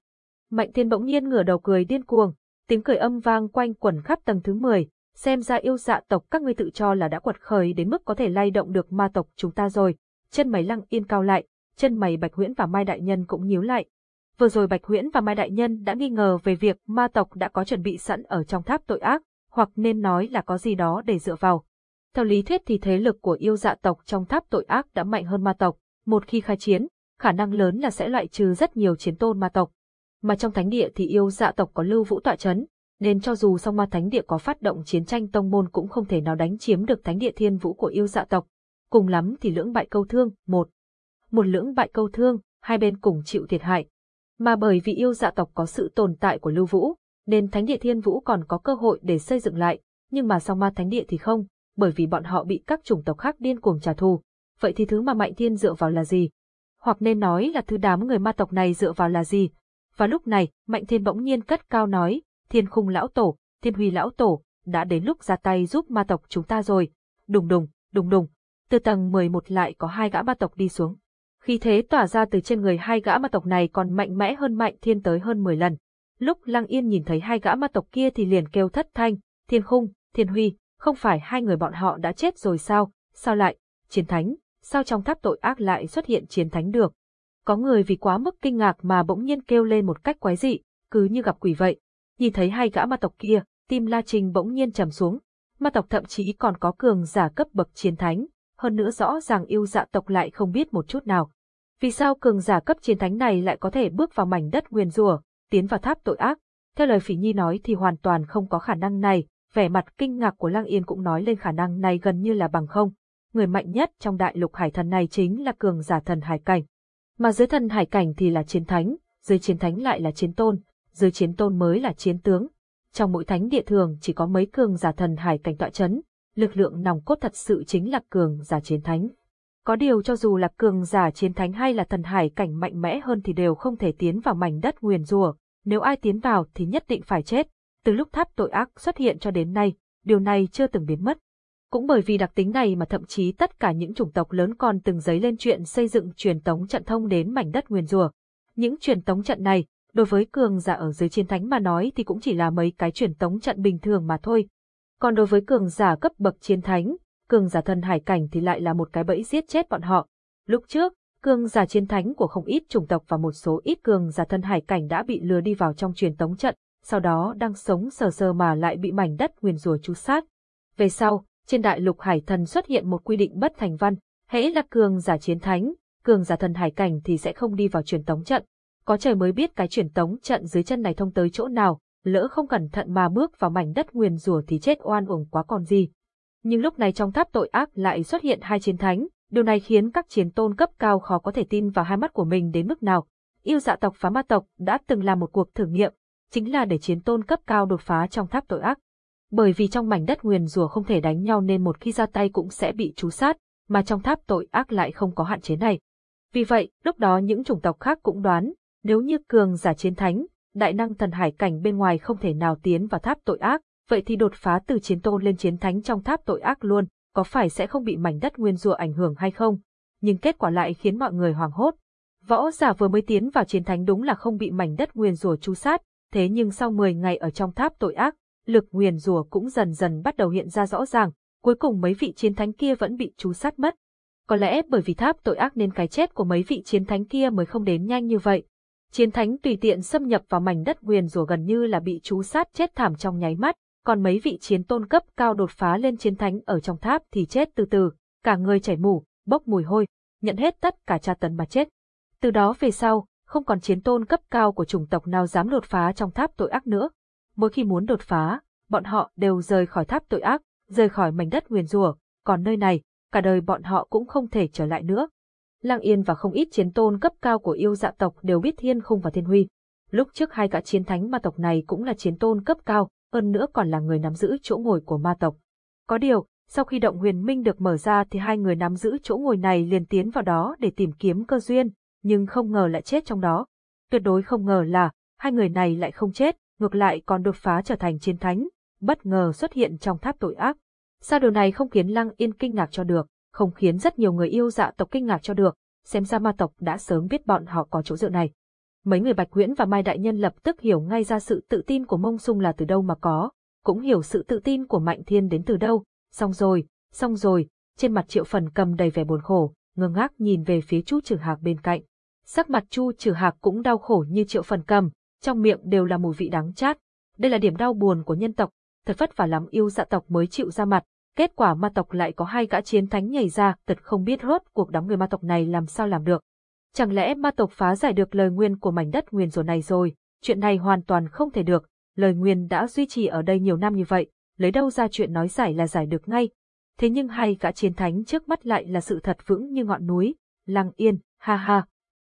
Mạnh Thiên bỗng nhiên ngửa đầu cười điên cuồng, tiếng cười âm vang quanh quẩn khắp tầng thứ 10, xem ra yêu dạ tộc các ngươi tự cho là đã quật khởi đến mức có thể lay động được ma tộc chúng ta rồi. Chân mày Lăng Yên cao lại, chân mày Bạch Huyễn và Mai Đại Nhân cũng nhíu lại. Vừa rồi Bạch Huyễn và Mai Đại Nhân đã nghi ngờ về việc ma tộc đã có chuẩn bị sẵn ở trong tháp tội ác, hoặc nên nói là có gì đó để dựa vào. Theo lý thuyết thì thế lực của yêu dạ tộc trong tháp tội ác đã mạnh hơn ma tộc, một khi khai chiến, khả năng lớn là sẽ loại trừ rất nhiều chiến tôn ma tộc. Mà trong thánh địa thì yêu dạ tộc có lưu vũ tọa chấn, nên cho dù song ma thánh địa có phát động chiến tranh tông môn cũng không thể nào đánh chiếm được thánh địa thiên vũ của yêu dạ tộc. Cùng lắm thì lưỡng bại câu thương, một. Một lưỡng bại câu thương, hai bên cùng chịu thiệt hại. Mà bởi vì yêu dạ tộc có sự tồn tại của lưu vũ, nên thánh địa thiên vũ còn có cơ hội để xây dựng lại, nhưng mà song ma thánh địa thì không, bởi vì bọn họ bị các chủng tộc khác điên cuồng trả thù. Vậy thì thứ mà Mạnh Thiên dựa vào là gì? Hoặc nên nói là thứ đám người ma tộc này dựa vào là gì? Và lúc này, Mạnh Thiên bỗng nhiên cất cao nói, Thiên khung lão tổ, Thiên huy lão tổ, đã đến lúc ra tay giúp ma tộc chúng ta rồi. Đùng đùng, đùng đùng. Từ tầng 11 lại có hai gã ma tộc đi xuống. Khi thế tỏa ra từ trên người hai gã ma tộc này còn mạnh mẽ hơn Mạnh Thiên tới hơn 10 lần. Lúc Lăng Yên nhìn thấy hai gã ma tộc kia thì liền kêu thất thanh, Thiên khung, Thiên huy, không phải hai người bọn họ đã chết rồi sao, sao lại, chiến thánh, sao trong tháp tội ác lại xuất hiện chiến thánh được. Có người vì quá mức kinh ngạc mà bỗng nhiên kêu lên một cách quái dị, cứ như gặp quỷ vậy. Nhìn thấy hai gã ma tộc kia, tim La Trình bỗng nhiên trầm xuống. Ma tộc thậm chí còn có cường giả cấp bậc chiến thánh, hơn nữa rõ ràng yêu dạ tộc lại không biết một chút nào. Vì sao cường giả cấp chiến thánh này lại có thể bước vào mảnh đất nguyên rùa, tiến vào tháp tội ác? Theo lời Phỉ Nhi nói thì hoàn toàn không có khả năng này, vẻ mặt kinh ngạc của Lang Yên cũng nói lên khả năng này gần như là bằng không. Người mạnh nhất trong đại lục hải thần này chính là cường giả thần hải cảnh. Mà dưới thần hải cảnh thì là chiến thánh, dưới chiến thánh lại là chiến tôn, dưới chiến tôn mới là chiến tướng. Trong mỗi thánh địa thường chỉ có mấy cường giả thần hải cảnh tọa chấn, lực lượng nòng cốt thật sự chính là cường giả chiến thánh. Có điều cho dù là cường giả chiến thánh hay là thần hải cảnh mạnh mẽ hơn thì đều không thể tiến vào mảnh đất nguyền rùa, nếu ai tiến vào thì nhất định phải chết. Từ lúc tháp tội ác xuất hiện cho đến nay, điều này chưa từng biến mất. Cũng bởi vì đặc tính này mà thậm chí tất cả những chủng tộc lớn còn từng giấy lên chuyện xây dựng truyền tống trận thông đến mảnh đất nguyền rùa. Những truyền tống trận này, đối với cường giả ở dưới chiến thánh mà nói thì cũng chỉ là mấy cái truyền tống trận bình thường mà thôi. Còn đối với cường giả cấp bậc chiến thánh, cường giả thần hải cảnh thì lại là một cái bẫy giết chết bọn họ. Lúc trước, cường giả chiến thánh của không ít chủng tộc và một số ít cường giả thân hải cảnh đã bị lừa đi vào trong truyền tống trận, sau đó đang sống sờ sờ mà lại bị mảnh đất nguyền rùa chú sát. Về sau, trên đại lục hải thần xuất hiện một quy định bất thành văn, hễ là cường giả chiến thánh, cường giả thần hải cảnh thì sẽ không đi vào truyền tống trận. Có trời mới biết cái truyền tống trận dưới chân này thông tới chỗ nào, lỡ không cẩn thận mà bước vào mảnh đất nguyền rùa thì chết oan uổng quá còn gì. Nhưng lúc này trong tháp tội ác lại xuất hiện hai chiến thánh, điều này khiến các chiến tôn cấp cao khó có thể tin vào hai mắt của mình đến mức nào. Yêu dạ tộc phá ma tộc đã từng làm một cuộc thử nghiệm, chính là để chiến tôn cấp cao đột phá trong tháp tội ác. Bởi vì trong mảnh đất nguyền rùa không thể đánh nhau nên một khi ra tay cũng sẽ bị chú sát, mà trong tháp tội ác lại không có hạn chế này. Vì vậy, lúc đó những chủng tộc khác cũng đoán, nếu như cường giả chiến thánh, đại năng thần hải cảnh bên ngoài không thể nào tiến vào tháp tội ác, vậy thì đột phá từ chiến tôn lên chiến thánh trong tháp tội ác luôn, có phải sẽ không bị mảnh đất nguyên rùa ảnh hưởng hay không? Nhưng kết quả lại khiến mọi người hoảng hốt. Võ giả vừa mới tiến vào chiến thánh đúng là không bị mảnh đất nguyên rùa chu sát, thế nhưng sau 10 ngày ở trong tháp tội ác, lực nguyền rùa cũng dần dần bắt đầu hiện ra rõ ràng, cuối cùng mấy vị chiến thánh kia vẫn bị chú sát mất. Có lẽ bởi vì tháp tội ác nên cái chết của mấy vị chiến thánh kia mới không đến nhanh như vậy. Chiến thánh tùy tiện xâm nhập vào mảnh đất nguyền rùa gần như là bị chú sát chết thảm trong nháy mắt, còn mấy vị chiến tôn cấp cao đột phá lên chiến thánh ở trong tháp thì chết từ từ, cả người chảy mủ, bốc mùi hôi, nhận hết tất cả tra tấn mà chết. Từ đó về sau, không còn chiến tôn cấp cao của chủng tộc nào dám đột phá trong tháp tội ác nữa. Mỗi khi muốn đột phá, bọn họ đều rời khỏi tháp tội ác, rời khỏi mảnh đất nguyền rủa, còn nơi này, cả đời bọn họ cũng không thể trở lại nữa. Lăng Yên và không ít chiến tôn cấp cao của yêu dạ tộc đều biết Thiên Khung và Thiên Huy. Lúc trước hai gã chiến thánh ma tộc này cũng là chiến tôn cấp cao, hơn nữa còn là người nắm giữ chỗ ngồi của ma tộc. Có điều, sau khi động huyền minh được mở ra thì hai người nắm giữ chỗ ngồi này liền tiến vào đó để tìm kiếm cơ duyên, nhưng không ngờ lại chết trong đó. Tuyệt đối không ngờ là, hai người này lại không chết, ngược lại còn đột phá trở thành chiến thánh, bất ngờ xuất hiện trong tháp tội ác. Sao điều này không khiến Lăng Yên kinh ngạc cho được, không khiến rất nhiều người yêu dạ tộc kinh ngạc cho được, xem ra ma tộc đã sớm biết bọn họ có chỗ dựa này. Mấy người Bạch Huyễn và Mai Đại Nhân lập tức hiểu ngay ra sự tự tin của Mông Sung là từ đâu mà có, cũng hiểu sự tự tin của Mạnh Thiên đến từ đâu. Xong rồi, xong rồi, trên mặt Triệu Phần cầm đầy vẻ buồn khổ, ngơ ngác nhìn về phía Chu Trử Hạc bên cạnh. Sắc mặt Chu Trử Hạc cũng đau khổ như Triệu Phần cầm, trong miệng đều là mùi vị đắng chát. Đây là điểm đau buồn của nhân tộc, thật vất vả lắm yêu dạ tộc mới chịu ra mặt, kết quả ma tộc lại có hai gã chiến thánh nhảy ra, thật không biết rốt cuộc đám người ma tộc này làm sao làm được. Chẳng lẽ ma tộc phá giải được lời nguyên của mảnh đất nguyên rùa này rồi, chuyện này hoàn toàn không thể được, lời nguyên đã duy trì ở đây nhiều năm như vậy, lấy đâu ra chuyện nói giải là giải được ngay. Thế nhưng hai gã chiến thánh trước mắt lại là sự thật vững như ngọn núi, lăng yên, ha ha.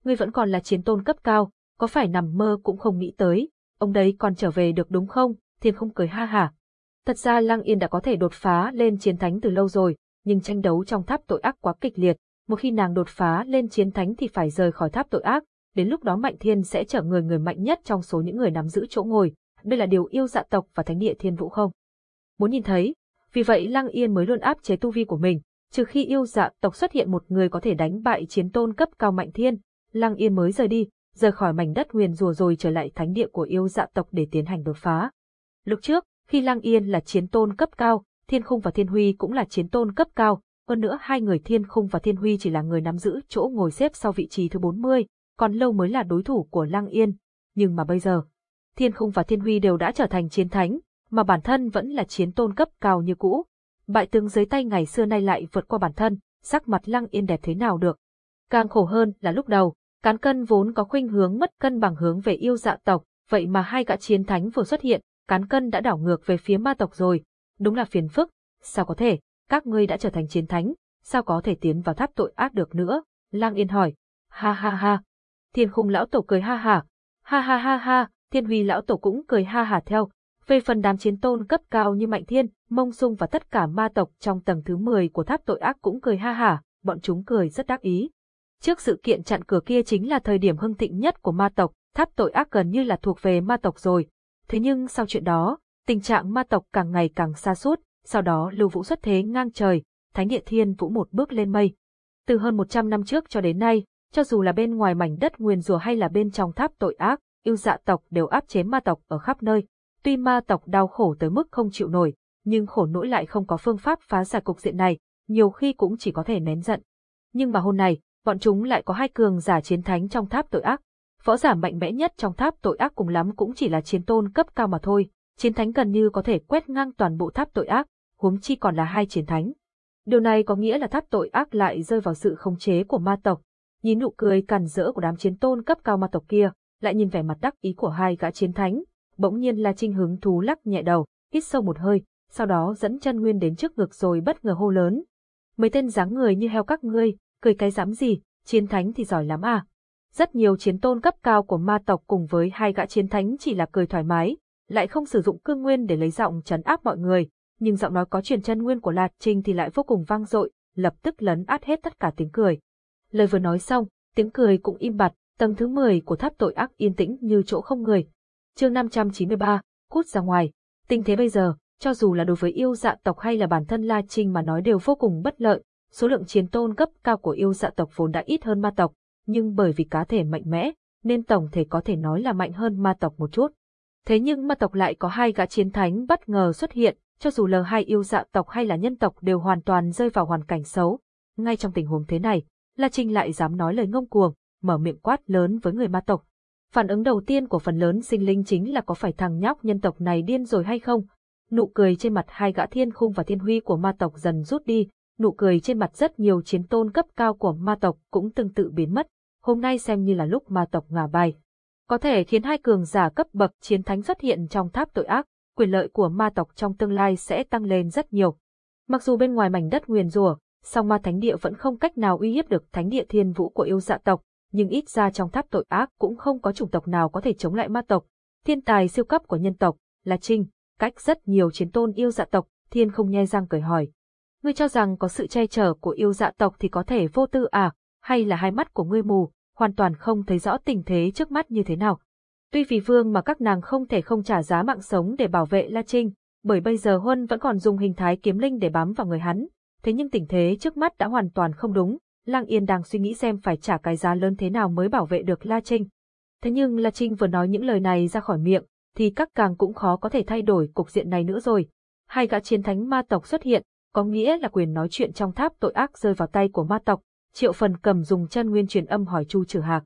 Ngươi vẫn còn là chiến tôn cấp cao, có phải nằm mơ cũng không nghĩ tới, ông đấy còn trở về được đúng không, thiên không cười ha hả. Thật ra lăng yên đã có thể đột phá lên chiến thánh từ lâu rồi, nhưng tranh đấu trong tháp tội ác quá kịch liệt, một khi nàng đột phá lên chiến thánh thì phải rời khỏi tháp tội ác, đến lúc đó Mạnh Thiên sẽ trở người người mạnh nhất trong số những người nắm giữ chỗ ngồi, đây là điều yêu dạ tộc và thánh địa thiên vũ không? Muốn nhìn thấy, vì vậy Lăng Yên mới luôn áp chế tu vi của mình, trừ khi yêu dạ tộc xuất hiện một người có thể đánh bại chiến tôn cấp cao Mạnh Thiên, Lăng Yên mới rời đi, rời khỏi mảnh đất huyền rùa rồi trở lại thánh địa của yêu dạ tộc để tiến hành đột phá. Lúc trước, khi Lăng Yên là chiến tôn cấp cao, Thiên Khung và Thiên Huy cũng là chiến tôn cấp cao, hơn nữa hai người Thiên Khung và Thiên Huy chỉ là người nắm giữ chỗ ngồi xếp sau vị trí thứ 40, còn lâu mới là đối thủ của Lăng Yên. Nhưng mà bây giờ, Thiên Khung và Thiên Huy đều đã trở thành chiến thánh, mà bản thân vẫn là chiến tôn cấp cao như cũ. Bại tướng dưới tay ngày xưa nay lại vượt qua bản thân, sắc mặt Lăng Yên đẹp thế nào được. Càng khổ hơn là lúc đầu, cán cân vốn có khuynh hướng mất cân bằng hướng về yêu dạ tộc, vậy mà hai gã chiến thánh vừa xuất hiện, cán cân đã đảo ngược về phía ma tộc rồi. Đúng là phiền phức, sao có thể? các ngươi đã trở thành chiến thánh, sao có thể tiến vào tháp tội ác được nữa? Lang Yên hỏi. Ha ha ha. Thiên khung lão tổ cười ha ha. Ha ha ha ha, thiên huy lão tổ cũng cười ha ha theo. Về phần đám chiến tôn cấp cao như Mạnh Thiên, Mông Sung và tất cả ma tộc trong tầng thứ 10 của tháp tội ác cũng cười ha ha, bọn chúng cười rất đắc ý. Trước sự kiện chặn cửa kia chính là thời điểm hưng thịnh nhất của ma tộc, tháp tội ác gần như là thuộc về ma tộc rồi. Thế nhưng sau chuyện đó, tình trạng ma tộc càng ngày càng xa suốt, sau đó Lưu Vũ xuất thế ngang trời, Thánh Địa Thiên Vũ một bước lên mây. Từ hơn 100 năm trước cho đến nay, cho dù là bên ngoài mảnh đất nguyên rùa hay là bên trong tháp tội ác, yêu dạ tộc đều áp chế ma tộc ở khắp nơi. Tuy ma tộc đau khổ tới mức không chịu nổi, nhưng khổ nỗi lại không có phương pháp phá giải cục diện này, nhiều khi cũng chỉ có thể nén giận. Nhưng mà hôm nay, bọn chúng lại có hai cường giả chiến thánh trong tháp tội ác. Võ giả mạnh mẽ nhất trong tháp tội ác cùng lắm cũng chỉ là chiến tôn cấp cao mà thôi, chiến thánh gần như có thể quét ngang toàn bộ tháp tội ác, huống chi còn là hai chiến thánh. Điều này có nghĩa là tháp tội ác lại rơi vào sự khống chế của ma tộc. Nhìn nụ cười càn rỡ của đám chiến tôn cấp cao ma tộc kia, lại nhìn vẻ mặt đắc ý của hai gã chiến thánh, bỗng nhiên La Trinh hứng thú lắc nhẹ đầu, hít sâu một hơi, sau đó dẫn chân nguyên đến trước ngực rồi bất ngờ hô lớn. Mấy tên dáng người như heo các ngươi, cười cái dám gì, chiến thánh thì giỏi lắm à. Rất nhiều chiến tôn cấp cao của ma tộc cùng với hai gã chiến thánh chỉ là cười thoải mái, lại không sử dụng cương nguyên để lấy giọng trấn áp mọi người, nhưng giọng nói có truyền chân nguyên của Lạc Trinh thì lại vô cùng vang dội, lập tức lấn át hết tất cả tiếng cười. Lời vừa nói xong, tiếng cười cũng im bặt, tầng thứ 10 của tháp tội ác yên tĩnh như chỗ không người. Chương 593, cút ra ngoài. Tình thế bây giờ, cho dù là đối với yêu dạ tộc hay là bản thân La Trinh mà nói đều vô cùng bất lợi, số lượng chiến tôn cấp cao của yêu dạ tộc vốn đã ít hơn ma tộc, nhưng bởi vì cá thể mạnh mẽ, nên tổng thể có thể nói là mạnh hơn ma tộc một chút. Thế nhưng ma tộc lại có hai gã chiến thánh bất ngờ xuất hiện, cho dù L2 yêu dạ tộc hay là nhân tộc đều hoàn toàn rơi vào hoàn cảnh xấu. Ngay trong tình huống thế này, La Trinh lại dám nói lời ngông cuồng, mở miệng quát lớn với người ma tộc. Phản ứng đầu tiên của phần lớn sinh linh chính là có phải thằng nhóc nhân tộc này điên rồi hay không? Nụ cười trên mặt hai gã thiên khung và thiên huy của ma tộc dần rút đi, nụ cười trên mặt rất nhiều chiến tôn cấp cao của ma tộc cũng tương tự biến mất. Hôm nay xem như là lúc ma tộc ngả bài. Có thể khiến hai cường giả cấp bậc chiến thánh xuất hiện trong tháp tội ác, quyền lợi của ma tộc trong tương lai sẽ tăng lên rất nhiều. Mặc dù bên ngoài mảnh đất nguyền rủa, song ma thánh địa vẫn không cách nào uy hiếp được thánh địa thiên vũ của yêu dạ tộc, nhưng ít ra trong tháp tội ác cũng không có chủng tộc nào có thể chống lại ma tộc. Thiên tài siêu cấp của nhân tộc, là Trinh, cách rất nhiều chiến tôn yêu dạ tộc, thiên không nhe răng cười hỏi. Ngươi cho rằng có sự che chở của yêu dạ tộc thì có thể vô tư à, hay là hai mắt của ngươi mù, hoàn toàn không thấy rõ tình thế trước mắt như thế nào. Tuy vì vương mà các nàng không thể không trả giá mạng sống để bảo vệ La Trinh, bởi bây giờ Huân vẫn còn dùng hình thái kiếm linh để bám vào người hắn, thế nhưng tình thế trước mắt đã hoàn toàn không đúng, Lang Yên đang suy nghĩ xem phải trả cái giá lớn thế nào mới bảo vệ được La Trinh. Thế nhưng La Trinh vừa nói những lời này ra khỏi miệng, thì các càng cũng khó có thể thay đổi cục diện này nữa rồi. Hai gã chiến thánh ma tộc xuất hiện, có nghĩa là quyền nói chuyện trong tháp tội ác rơi vào tay của ma tộc. Triệu phần cầm dùng chân nguyên truyền âm hỏi Chu Trử Hạc.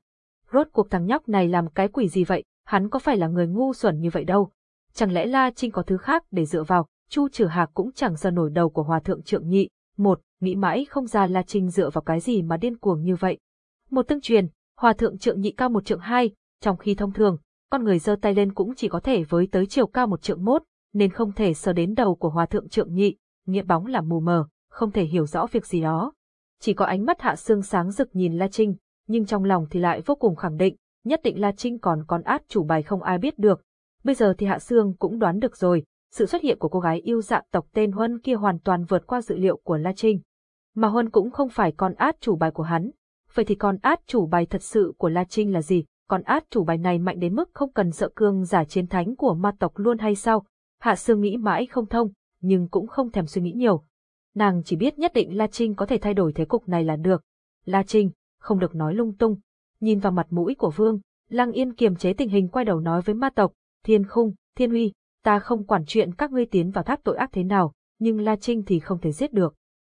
Rốt cuộc thằng nhóc này làm cái quỷ gì vậy, hắn có phải là người ngu xuẩn như vậy đâu. Chẳng lẽ La Trinh có thứ khác để dựa vào, Chu Trử Hạc cũng chẳng giờ nổi đầu của hòa thượng trượng nhị. Một, nghĩ mãi không ra La Trinh dựa vào cái gì mà điên cuồng như vậy. Một tương truyền, hòa thượng trượng nhị cao một trượng hai, trong khi thông thường, con người giơ tay lên cũng chỉ có thể với tới chiều cao một trượng mốt, nên không thể sờ đến đầu của hòa thượng trượng nhị, nghĩa bóng là mù mờ, không thể hiểu rõ việc gì đó. Chỉ có ánh mắt hạ Sương sáng rực nhìn La Trinh, nhưng trong lòng thì lại vô cùng khẳng định, nhất định La Trinh còn con át chủ bài không ai biết được. Bây giờ thì Hạ Sương cũng đoán được rồi, sự xuất hiện của cô gái yêu dạng tộc tên Huân kia hoàn toàn vượt qua dự liệu của La Trinh. Mà Huân cũng không phải con át chủ bài của hắn. Vậy thì con át chủ bài thật sự của La Trinh là gì? Con át chủ bài này mạnh đến mức không cần sợ cương giả chiến thánh của ma tộc luôn hay sao? Hạ Sương nghĩ mãi không thông, nhưng cũng không thèm suy nghĩ nhiều. Nàng chỉ biết nhất định La Trinh có thể thay đổi thế cục này là được. La Trinh, không được nói lung tung. Nhìn vào mặt mũi của Vương, Lăng Yên kiềm chế tình hình quay đầu nói với ma tộc, Thiên Khung, Thiên Huy, ta không quản chuyện các ngươi tiến vào tháp tội ác thế nào, nhưng La Trinh thì không thể giết được.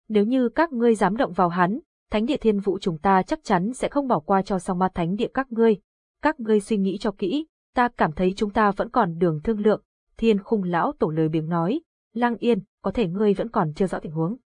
Nếu như các ngươi dám động vào hắn, Thánh địa Thiên Vũ chúng ta chắc chắn sẽ không bỏ qua cho song ma Thánh địa các ngươi. Các ngươi suy nghĩ cho kỹ, ta cảm thấy chúng ta vẫn còn đường thương lượng. Thiên Khung lão tổ lời biếng nói, Lăng Yên, có thể ngươi vẫn còn chưa rõ tình huống.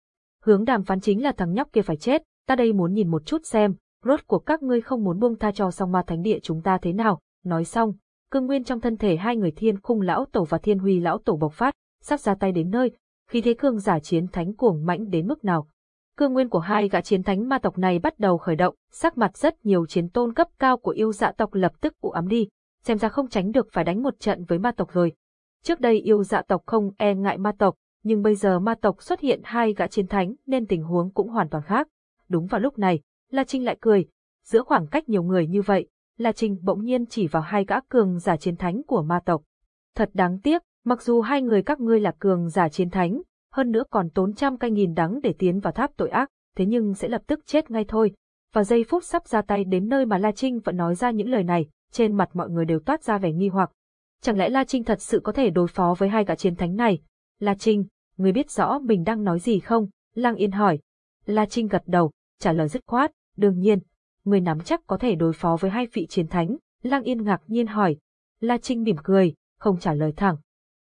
Hướng đàm phán chính là thằng nhóc kia phải chết, ta đây muốn nhìn một chút xem, rốt cuộc các ngươi không muốn buông tha cho song ma thánh địa chúng ta thế nào, nói xong, cương nguyên trong thân thể hai người thiên khung lão tổ và thiên huy lão tổ bộc phát, sắp ra tay đến nơi, khi thế cương giả chiến thánh cuồng mãnh đến mức nào. Cương nguyên của hai gã chiến thánh ma tộc này bắt đầu khởi động, sắc mặt rất nhiều chiến tôn cấp cao của yêu dạ tộc lập tức u ám đi, xem ra không tránh được phải đánh một trận với ma tộc rồi. Trước đây yêu dạ tộc không e ngại ma tộc, nhưng bây giờ ma tộc xuất hiện hai gã chiến thánh nên tình huống cũng hoàn toàn khác. Đúng vào lúc này, La Trinh lại cười. Giữa khoảng cách nhiều người như vậy, La Trinh bỗng nhiên chỉ vào hai gã cường giả chiến thánh của ma tộc. Thật đáng tiếc, mặc dù hai người các ngươi là cường giả chiến thánh, hơn nữa còn tốn trăm cây nghìn đắng để tiến vào tháp tội ác, thế nhưng sẽ lập tức chết ngay thôi. Vào giây phút sắp ra tay đến nơi mà La Trinh vẫn nói ra những lời này, trên mặt mọi người đều toát ra vẻ nghi hoặc. Chẳng lẽ La Trinh thật sự có thể đối phó với hai gã chiến thánh này? La Trinh, người biết rõ mình đang nói gì không? Lăng Yên hỏi. La Trinh gật đầu, trả lời dứt khoát, đương nhiên. Người nắm chắc có thể đối phó với hai vị chiến thánh, Lăng Yên ngạc nhiên hỏi. La Trinh mỉm cười, không trả lời thẳng.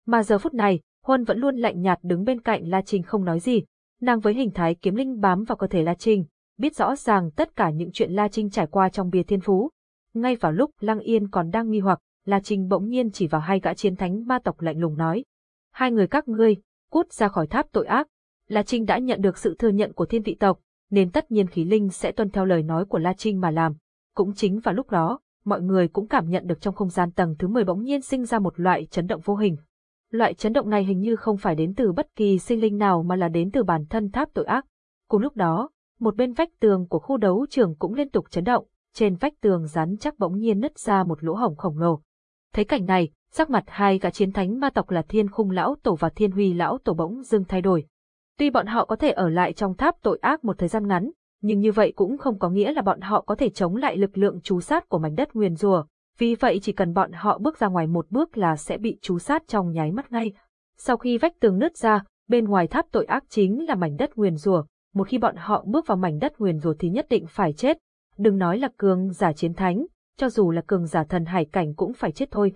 Mà giờ phút này, Huân vẫn luôn lạnh nhạt đứng bên cạnh La Trinh không nói gì. Nàng với hình thái kiếm linh bám vào cơ thể La Trinh, biết rõ ràng tất cả những chuyện La Trinh trải qua trong bia thiên phú. Ngay vào lúc Lăng Yên còn đang nghi hoặc, La Trinh bỗng nhiên chỉ vào hai gã chiến thánh ma tộc lạnh lùng nói. Hai người các ngươi, cút ra khỏi tháp tội ác. La Trinh đã nhận được sự thừa nhận của thiên vị tộc, nên tất nhiên khí linh sẽ tuân theo lời nói của La Trinh mà làm. Cũng chính vào lúc đó, mọi người cũng cảm nhận được trong không gian tầng thứ 10 bỗng nhiên sinh ra một loại chấn động vô hình. Loại chấn động này hình như không phải đến từ bất kỳ sinh linh nào mà là đến từ bản thân tháp tội ác. Cùng lúc đó, một bên vách tường của khu đấu trường cũng liên tục chấn động, trên vách tường rắn chắc bỗng nhiên nứt ra một lỗ hổng khổng lồ. Thấy cảnh này, sắc mặt hai gã chiến thánh ma tộc là Thiên Khung lão tổ và Thiên Huy lão tổ bỗng dưng thay đổi. Tuy bọn họ có thể ở lại trong tháp tội ác một thời gian ngắn, nhưng như vậy cũng không có nghĩa là bọn họ có thể chống lại lực lượng chú sát của mảnh đất nguyền rùa, vì vậy chỉ cần bọn họ bước ra ngoài một bước là sẽ bị chú sát trong nháy mắt ngay. Sau khi vách tường nứt ra, bên ngoài tháp tội ác chính là mảnh đất nguyền rùa, một khi bọn họ bước vào mảnh đất nguyền rùa thì nhất định phải chết. Đừng nói là cường giả chiến thánh, cho dù là cường giả thần hải cảnh cũng phải chết thôi.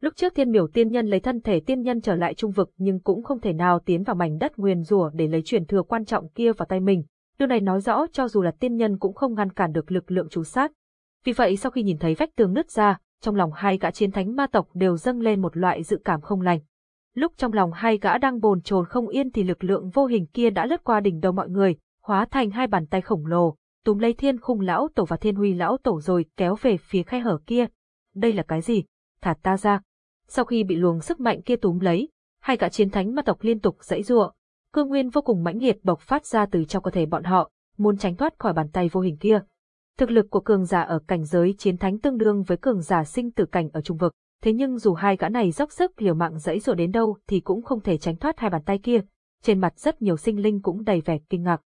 Lúc trước thiên miểu tiên nhân lấy thân thể tiên nhân trở lại trung vực nhưng cũng không thể nào tiến vào mảnh đất nguyền rùa để lấy truyền thừa quan trọng kia vào tay mình. Điều này nói rõ cho dù là tiên nhân cũng không ngăn cản được lực lượng chú sát. Vì vậy sau khi nhìn thấy vách tường nứt ra, trong lòng hai gã chiến thánh ma tộc đều dâng lên một loại dự cảm không lành. Lúc trong lòng hai gã đang bồn chồn không yên thì lực lượng vô hình kia đã lướt qua đỉnh đầu mọi người, hóa thành hai bàn tay khổng lồ, túm lấy thiên khung lão tổ và thiên huy lão tổ rồi kéo về phía khe hở kia. Đây là cái gì? Thả ta ra. Sau khi bị luồng sức mạnh kia túm lấy, hai gã chiến thánh ma tộc liên tục dãy giụa, cương nguyên vô cùng mãnh liệt bộc phát ra từ trong cơ thể bọn họ, muốn tránh thoát khỏi bàn tay vô hình kia. Thực lực của cường giả ở cảnh giới chiến thánh tương đương với cường giả sinh tử cảnh ở trung vực, thế nhưng dù hai gã này dốc sức liều mạng dãy dụa đến đâu thì cũng không thể tránh thoát hai bàn tay kia. Trên mặt rất nhiều sinh linh cũng đầy vẻ kinh ngạc.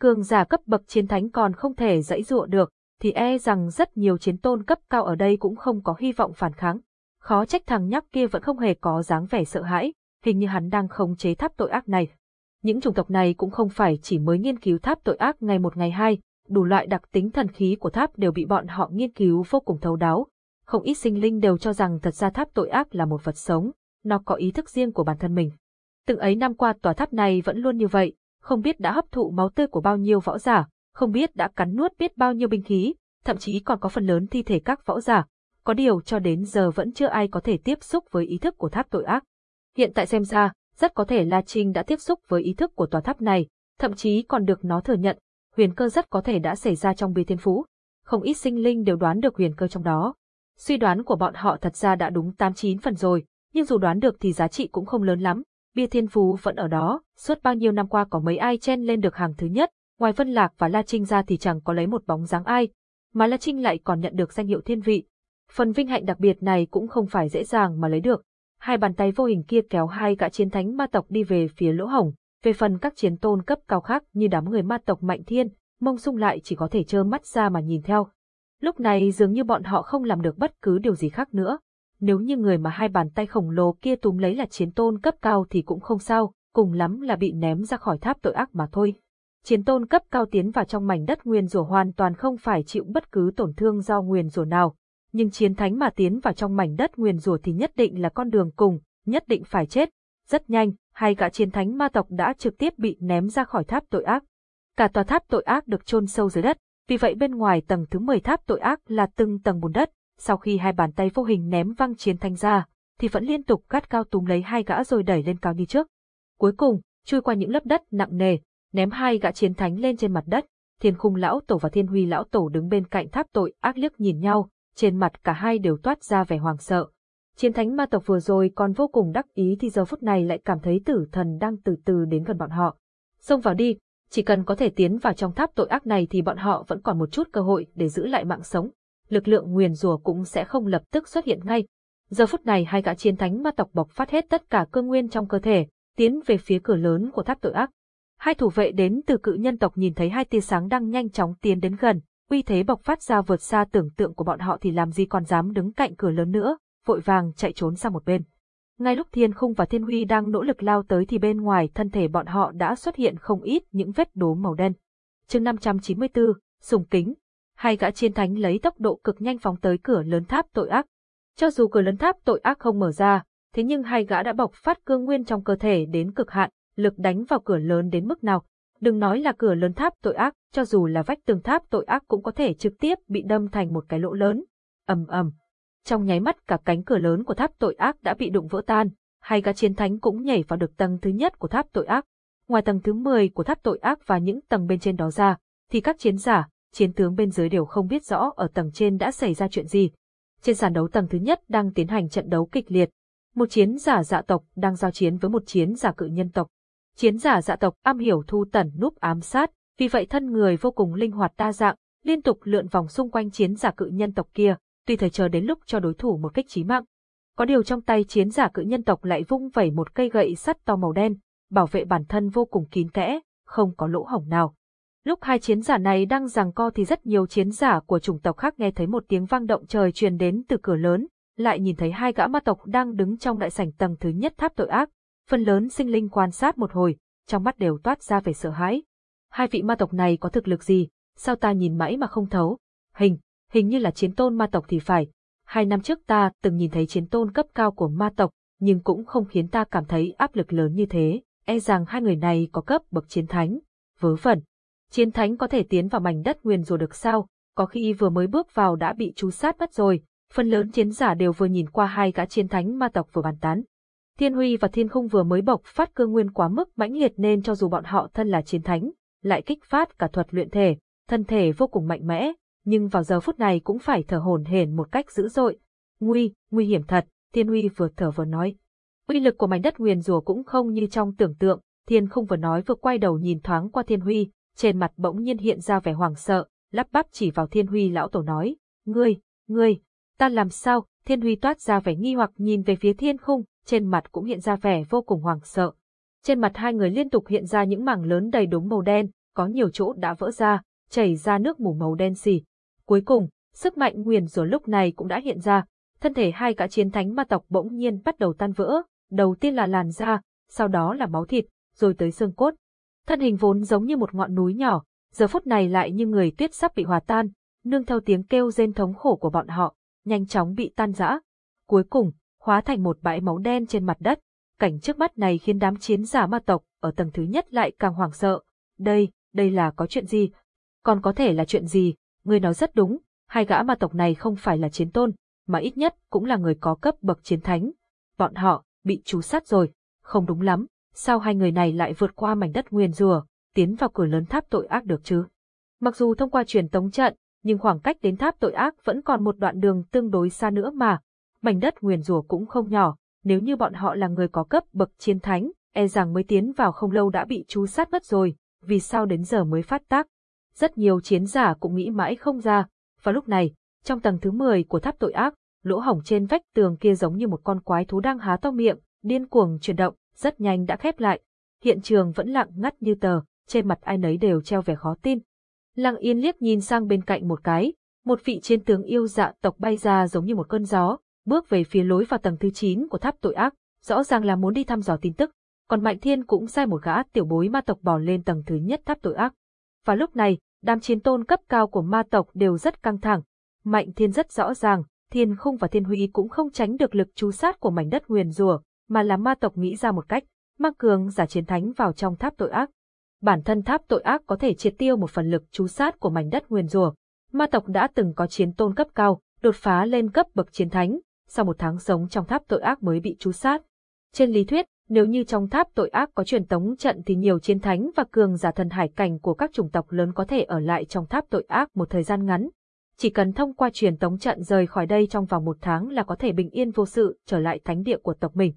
Cường giả cấp bậc chiến thánh còn không thể dãy dụa được, thì e rằng rất nhiều chiến tôn cấp cao ở đây cũng không có hy vọng phản kháng. Khó trách thằng nhóc kia vẫn không hề có dáng vẻ sợ hãi, hình như hắn đang khống chế tháp tội ác này. Những chủng tộc này cũng không phải chỉ mới nghiên cứu tháp tội ác ngày một ngày hai, đủ loại đặc tính thần khí của tháp đều bị bọn họ nghiên cứu vô cùng thấu đáo. Không ít sinh linh đều cho rằng thật ra tháp tội ác là một vật sống, nó có ý thức riêng của bản thân mình. Từng ấy năm qua tòa tháp này vẫn luôn như vậy, không biết đã hấp thụ máu tươi của bao nhiêu võ giả, không biết đã cắn nuốt biết bao nhiêu binh khí, thậm chí còn có phần lớn thi thể các võ giả. Có điều cho đến giờ vẫn chưa ai có thể tiếp xúc với ý thức của tháp tội ác. Hiện tại xem ra, rất có thể La Trinh đã tiếp xúc với ý thức của tòa tháp này, thậm chí còn được nó thừa nhận, huyền cơ rất có thể đã xảy ra trong Bì thiên phú. Không ít sinh linh đều đoán được huyền cơ trong đó. Suy đoán của bọn họ thật ra đã đúng 89 phần rồi, nhưng dù đoán được thì giá trị cũng không lớn lắm. Bia thiên phú vẫn ở đó, suốt bao nhiêu năm qua có mấy ai chen lên được hàng thứ nhất, ngoài Vân Lạc và La Trinh ra thì chẳng có lấy một bóng dáng ai, mà La Trinh lại còn nhận được danh hiệu thiên vị. Phần vinh hạnh đặc biệt này cũng không phải dễ dàng mà lấy được, hai bàn tay vô hình kia kéo hai gã chiến thánh ma tộc đi về phía lỗ hổng, về phần các chiến tôn cấp cao khác như đám người ma tộc mạnh thiên, mông sung lại chỉ có thể trơ mắt ra mà nhìn theo. Lúc này dường như bọn họ không làm được bất cứ điều gì khác nữa. Nếu như người mà hai bàn tay khổng lồ kia túm lấy là chiến tôn cấp cao thì cũng không sao, cùng lắm là bị ném ra khỏi tháp tội ác mà thôi. Chiến tôn cấp cao tiến vào trong mảnh đất nguyên rủa hoàn toàn không phải chịu bất cứ tổn thương do nguyên rủa nào, nhưng chiến thánh mà tiến vào trong mảnh đất nguyền rủa thì nhất định là con đường cùng, nhất định phải chết. Rất nhanh, hai gã chiến thánh ma tộc đã trực tiếp bị ném ra khỏi tháp tội ác. Cả tòa tháp tội ác được chôn sâu dưới đất, vì vậy bên ngoài tầng thứ 10 tháp tội ác là từng tầng bùn đất, sau khi hai bàn tay vô hình ném văng chiến thánh ra, thì vẫn liên tục gắt cao túm lấy hai gã rồi đẩy lên cao như trước. Cuối cùng, chui qua những lớp đất nặng nề, ném hai gã chiến thánh lên trên mặt đất, Thiên Khung lão tổ và Thiên Huy lão tổ đứng bên cạnh tháp tội ác liếc nhìn nhau, trên mặt cả hai đều toát ra vẻ hoàng sợ. Chiến thánh ma tộc vừa rồi còn vô cùng đắc ý thì giờ phút này lại cảm thấy tử thần đang từ từ đến gần bọn họ. Xông vào đi, chỉ cần có thể tiến vào trong tháp tội ác này thì bọn họ vẫn còn một chút cơ hội để giữ lại mạng sống. Lực lượng nguyền rùa cũng sẽ không lập tức xuất hiện ngay. Giờ phút này hai gã chiến thánh ma tộc bộc phát hết tất cả cơ nguyên trong cơ thể, tiến về phía cửa lớn của tháp tội ác. Hai thủ vệ đến từ cự nhân tộc nhìn thấy hai tia sáng đang nhanh chóng tiến đến gần, uy thế bộc phát ra vượt xa tưởng tượng của bọn họ thì làm gì còn dám đứng cạnh cửa lớn nữa, vội vàng chạy trốn sang một bên. Ngay lúc Thiên Khung và Thiên Huy đang nỗ lực lao tới thì bên ngoài thân thể bọn họ đã xuất hiện không ít những vết đố màu đen. chương 594, sùng kính. Hai gã chiến thánh lấy tốc độ cực nhanh phóng tới cửa lớn tháp tội ác. Cho dù cửa lớn tháp tội ác không mở ra, thế nhưng hai gã đã bộc phát cương nguyên trong cơ thể đến cực hạn, lực đánh vào cửa lớn đến mức nào. Đừng nói là cửa lớn tháp tội ác, cho dù là vách tường tháp tội ác cũng có thể trực tiếp bị đâm thành một cái lỗ lớn. ầm ầm. Trong nháy mắt cả cánh cửa lớn của tháp tội ác đã bị đụng vỡ tan, hai gã chiến thánh cũng nhảy vào được tầng thứ nhất của tháp tội ác. Ngoài tầng thứ 10 của tháp tội ác và những tầng bên trên đó ra, thì các chiến giả, chiến tướng bên dưới đều không biết rõ ở tầng trên đã xảy ra chuyện gì. Trên sàn đấu tầng thứ nhất đang tiến hành trận đấu kịch liệt. Một chiến giả dạ tộc đang giao chiến với một chiến giả cự nhân tộc. Chiến giả dạ tộc am hiểu thu tẩn núp ám sát, vì vậy thân người vô cùng linh hoạt đa dạng, liên tục lượn vòng xung quanh chiến giả cự nhân tộc kia, tùy thời chờ đến lúc cho đối thủ một kích chí mạng. Có điều trong tay chiến giả cự nhân tộc lại vung vẩy một cây gậy sắt to màu đen, bảo vệ bản thân vô cùng kín kẽ, không có lỗ hổng nào. Lúc hai chiến giả này đang giằng co thì rất nhiều chiến giả của chủng tộc khác nghe thấy một tiếng vang động trời truyền đến từ cửa lớn, lại nhìn thấy hai gã ma tộc đang đứng trong đại sảnh tầng thứ nhất tháp tội ác. Phần lớn sinh linh quan sát một hồi, trong mắt đều toát ra vẻ sợ hãi. Hai vị ma tộc này có thực lực gì, sao ta nhìn mãi mà không thấu? Hình, hình như là chiến tôn ma tộc thì phải. Hai năm trước ta từng nhìn thấy chiến tôn cấp cao của ma tộc, nhưng cũng không khiến ta cảm thấy áp lực lớn như thế, e rằng hai người này có cấp bậc chiến thánh. Vớ vẩn, chiến thánh có thể tiến vào mảnh đất nguyên rùa được sao, có khi vừa mới bước vào đã bị chú sát bắt rồi, phần lớn chiến giả đều vừa nhìn qua hai gã chiến thánh ma tộc vừa bàn tán. Thiên Huy và Thiên Khung vừa mới bộc phát cơ nguyên quá mức mãnh liệt nên cho dù bọn họ thân là chiến thánh, lại kích phát cả thuật luyện thể, thân thể vô cùng mạnh mẽ, nhưng vào giờ phút này cũng phải thở hổn hển một cách dữ dội. Nguy, nguy hiểm thật, Thiên Huy vừa thở vừa nói. Uy lực của mảnh đất nguyền rùa cũng không như trong tưởng tượng, Thiên Khung vừa nói vừa quay đầu nhìn thoáng qua Thiên Huy, trên mặt bỗng nhiên hiện ra vẻ hoảng sợ, lắp bắp chỉ vào Thiên Huy lão tổ nói, ngươi, ngươi, ta làm sao, Thiên Huy toát ra vẻ nghi hoặc nhìn về phía Thiên Khung, trên mặt cũng hiện ra vẻ vô cùng hoảng sợ. Trên mặt hai người liên tục hiện ra những mảng lớn đầy đống màu đen, có nhiều chỗ đã vỡ ra, chảy ra nước mù màu đen xì. Cuối cùng, sức mạnh nguyền rủa lúc này cũng đã hiện ra, thân thể hai cả chiến thánh ma tộc bỗng nhiên bắt đầu tan vỡ, đầu tiên là làn da, sau đó là máu thịt, rồi tới xương cốt. Thân hình vốn giống như một ngọn núi nhỏ, giờ phút này lại như người tuyết sắp bị hòa tan, nương theo tiếng kêu rên thống khổ của bọn họ, nhanh chóng bị tan rã. Cuối cùng, hóa thành một bãi máu đen trên mặt đất. Cảnh trước mắt này khiến đám chiến giả ma tộc ở tầng thứ nhất lại càng hoảng sợ. Đây, đây là có chuyện gì? Còn có thể là chuyện gì? Người nói rất đúng, hai gã ma tộc này không phải là chiến tôn, mà ít nhất cũng là người có cấp bậc chiến thánh. Bọn họ, bị chú sát rồi, không đúng lắm, sao hai người này lại vượt qua mảnh đất nguyên rùa, tiến vào cửa lớn tháp tội ác được chứ? Mặc dù thông qua truyền tống trận, nhưng khoảng cách đến tháp tội ác vẫn còn một đoạn đường tương đối xa nữa mà, mảnh đất nguyền rùa cũng không nhỏ, nếu như bọn họ là người có cấp bậc chiến thánh, e rằng mới tiến vào không lâu đã bị chú sát mất rồi, vì sao đến giờ mới phát tác. Rất nhiều chiến giả cũng nghĩ mãi không ra, và lúc này, trong tầng thứ 10 của tháp tội ác, lỗ hổng trên vách tường kia giống như một con quái thú đang há to miệng, điên cuồng chuyển động, rất nhanh đã khép lại. Hiện trường vẫn lặng ngắt như tờ, trên mặt ai nấy đều treo vẻ khó tin. Lăng Yên liếc nhìn sang bên cạnh một cái, một vị chiến tướng yêu dạ tộc bay ra giống như một cơn gió, bước về phía lối vào tầng thứ 9 của tháp tội ác, rõ ràng là muốn đi thăm dò tin tức, còn Mạnh Thiên cũng sai một gã tiểu bối ma tộc bò lên tầng thứ nhất tháp tội ác. Và lúc này, đám chiến tôn cấp cao của ma tộc đều rất căng thẳng. Mạnh Thiên rất rõ ràng, Thiên Khung và Thiên Huy cũng không tránh được lực chú sát của mảnh đất nguyền rùa, mà là ma tộc nghĩ ra một cách, mang cường giả chiến thánh vào trong tháp tội ác. Bản thân tháp tội ác có thể triệt tiêu một phần lực chú sát của mảnh đất nguyên rùa. Ma tộc đã từng có chiến tôn cấp cao, đột phá lên cấp bậc chiến thánh, sau một tháng sống trong tháp tội ác mới bị chú sát. Trên lý thuyết, nếu như trong tháp tội ác có truyền tống trận thì nhiều chiến thánh và cường giả thần hải cảnh của các chủng tộc lớn có thể ở lại trong tháp tội ác một thời gian ngắn. Chỉ cần thông qua truyền tống trận rời khỏi đây trong vòng một tháng là có thể bình yên vô sự trở lại thánh địa của tộc mình.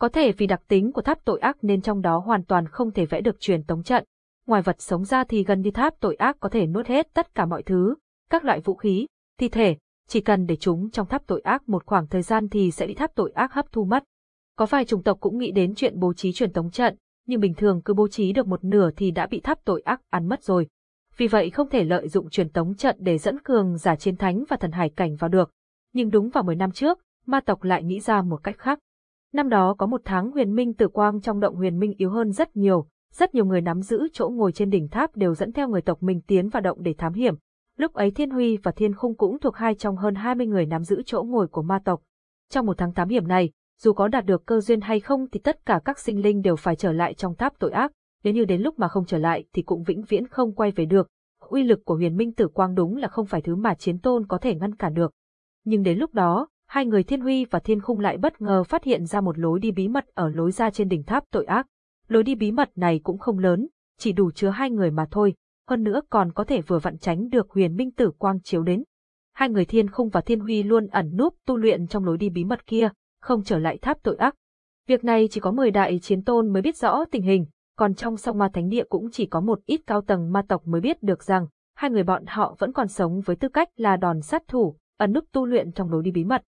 Có thể vì đặc tính của tháp tội ác nên trong đó hoàn toàn không thể vẽ được truyền tống trận. Ngoài vật sống ra thì gần như tháp tội ác có thể nuốt hết tất cả mọi thứ, các loại vũ khí, thi thể, chỉ cần để chúng trong tháp tội ác một khoảng thời gian thì sẽ bị tháp tội ác hấp thu mất. Có vài chủng tộc cũng nghĩ đến chuyện bố trí truyền tống trận, nhưng bình thường cứ bố trí được một nửa thì đã bị tháp tội ác ăn mất rồi. vì vậy không thể lợi dụng truyền tống trận để dẫn cường giả chiến thánh và thần hải cảnh vào được. Nhưng đúng vào 10 năm trước, ma tộc lại nghĩ ra một cách khác. Năm đó có một tháng huyền minh tử quang trong động huyền minh yếu hơn rất nhiều, rất nhiều người nắm giữ chỗ ngồi trên đỉnh tháp đều dẫn theo người tộc mình tiến vào động để thám hiểm. Lúc ấy Thiên Huy và Thiên Khung cũng thuộc hai trong hơn 20 người nắm giữ chỗ ngồi của ma tộc. Trong một tháng thám hiểm này, dù có đạt được cơ duyên hay không thì tất cả các sinh linh đều phải trở lại trong tháp tội ác, nếu như đến lúc mà không trở lại thì cũng vĩnh viễn không quay về được. Uy lực của huyền minh tử quang đúng là không phải thứ mà chiến tôn có thể ngăn cản được. Nhưng đến lúc đó, hai người Thiên Huy và Thiên Khung lại bất ngờ phát hiện ra một lối đi bí mật ở lối ra trên đỉnh tháp tội ác. Lối đi bí mật này cũng không lớn, chỉ đủ chứa hai người mà thôi, hơn nữa còn có thể vừa vặn tránh được huyền minh tử quang chiếu đến. Hai người Thiên Khung và Thiên Huy luôn ẩn núp tu luyện trong lối đi bí mật kia, không trở lại tháp tội ác. Việc này chỉ có 10 đại chiến tôn mới biết rõ tình hình, còn trong song ma thánh địa cũng chỉ có một ít cao tầng ma tộc mới biết được rằng, hai người bọn họ vẫn còn sống với tư cách là đòn sát thủ, ẩn núp tu luyện trong lối đi bí mật.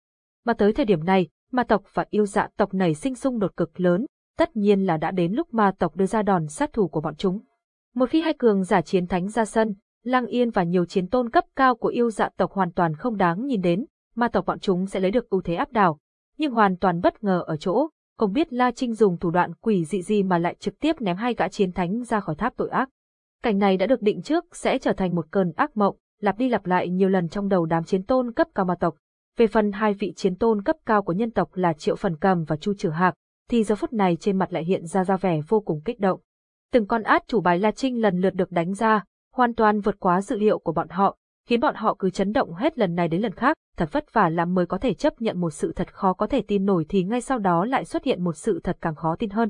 Mà tới thời điểm này, ma tộc và yêu dạ tộc này sinh xung đột cực lớn, tất nhiên là đã đến lúc ma tộc đưa ra đòn sát thủ của bọn chúng. Một khi hai cường giả chiến thánh ra sân, Lăng Yên và nhiều chiến tôn cấp cao của yêu dạ tộc hoàn toàn không đáng nhìn đến, ma tộc bọn chúng sẽ lấy được ưu thế áp đảo. Nhưng hoàn toàn bất ngờ ở chỗ, không biết La Trinh dùng thủ đoạn quỷ dị gì mà lại trực tiếp ném hai gã chiến thánh ra khỏi tháp tội ác. Cảnh này đã được định trước sẽ trở thành một cơn ác mộng, lặp đi lặp lại nhiều lần trong đầu đám chiến tôn cấp cao ma tộc. Về phần hai vị chiến tôn cấp cao của nhân tộc là Triệu Phần Cầm và Chu Trử Hạc, thì giờ phút này trên mặt lại hiện ra ra vẻ vô cùng kích động. Từng con át chủ bài La Trinh lần lượt được đánh ra, hoàn toàn vượt quá dự liệu của bọn họ, khiến bọn họ cứ chấn động hết lần này đến lần khác, thật vất vả làm mới có thể chấp nhận một sự thật khó có thể tin nổi thì ngay sau đó lại xuất hiện một sự thật càng khó tin hơn.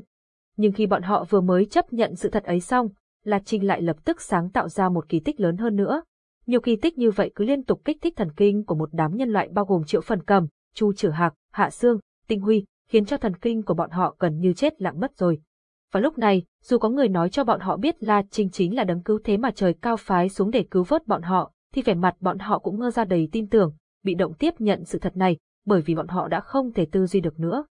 Nhưng khi bọn họ vừa mới chấp nhận sự thật ấy xong, La Trinh lại lập tức sáng tạo ra một kỳ tích lớn hơn nữa. Nhiều kỳ tích như vậy cứ liên tục kích thích thần kinh của một đám nhân loại bao gồm Triệu Phần Cầm, Chu Trử Hạc, Hạ Sương, Tinh Huy, khiến cho thần kinh của bọn họ gần như chết lặng mất rồi. Và lúc này, dù có người nói cho bọn họ biết La Trinh chính là đấng cứu thế mà trời cao phái xuống để cứu vớt bọn họ, thì vẻ mặt bọn họ cũng ngơ ra đầy tin tưởng, bị động tiếp nhận sự thật này, bởi vì bọn họ đã không thể tư duy được nữa.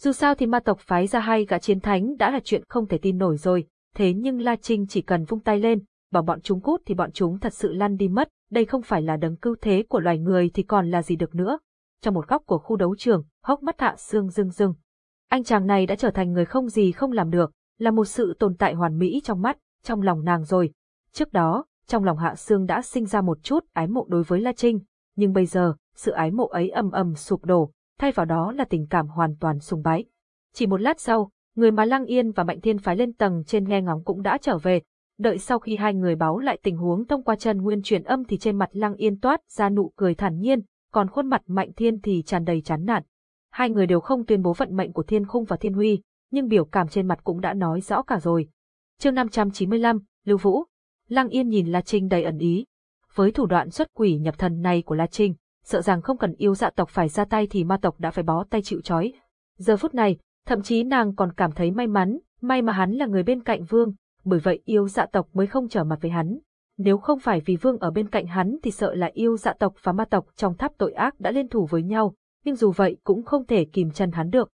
Dù sao thì ma tộc phái ra hai gã chiến thánh đã là chuyện không thể tin nổi rồi, thế nhưng La Trinh chỉ cần vung tay lên, bảo bọn chúng cút thì bọn chúng thật sự lăn đi mất, đây không phải là đấng cứu thế của loài người thì còn là gì được nữa. Trong một góc của khu đấu trường, hốc mắt hạ xương rưng rưng. Anh chàng này đã trở thành người không gì không làm được, là một sự tồn tại hoàn mỹ trong mắt, trong lòng nàng rồi. Trước đó, trong lòng Hạ Sương đã sinh ra một chút ái mộ đối với La Trinh, nhưng bây giờ, sự ái mộ ấy ầm ầm sụp đổ, thay vào đó là tình cảm hoàn toàn sùng bái. Chỉ một lát sau, người mà Lăng Yên và Mạnh Thiên phái lên tầng trên nghe ngóng cũng đã trở về. Đợi sau khi hai người báo lại tình huống thông qua chân nguyên truyền âm thì trên mặt Lăng Yên toát ra nụ cười thản nhiên, còn khuôn mặt Mạnh Thiên thì tràn đầy chán nản. Hai người đều không tuyên bố vận mệnh của Thiên Khung và Thiên Huy, nhưng biểu cảm trên mặt cũng đã nói rõ cả rồi. Chương 595, Lưu Vũ. Lăng Yên nhìn La Trinh đầy ẩn ý. Với thủ đoạn xuất quỷ nhập thần này của La Trinh, sợ rằng không cần yêu dạ tộc phải ra tay thì ma tộc đã phải bó tay chịu trói. Giờ phút này, thậm chí nàng còn cảm thấy may mắn, may mà hắn là người bên cạnh vương, bởi vậy yêu dạ tộc mới không trở mặt với hắn. Nếu không phải vì vương ở bên cạnh hắn thì sợ là yêu dạ tộc và ma tộc trong tháp tội ác đã liên thủ với nhau, nhưng dù vậy cũng không thể kìm chân hắn được.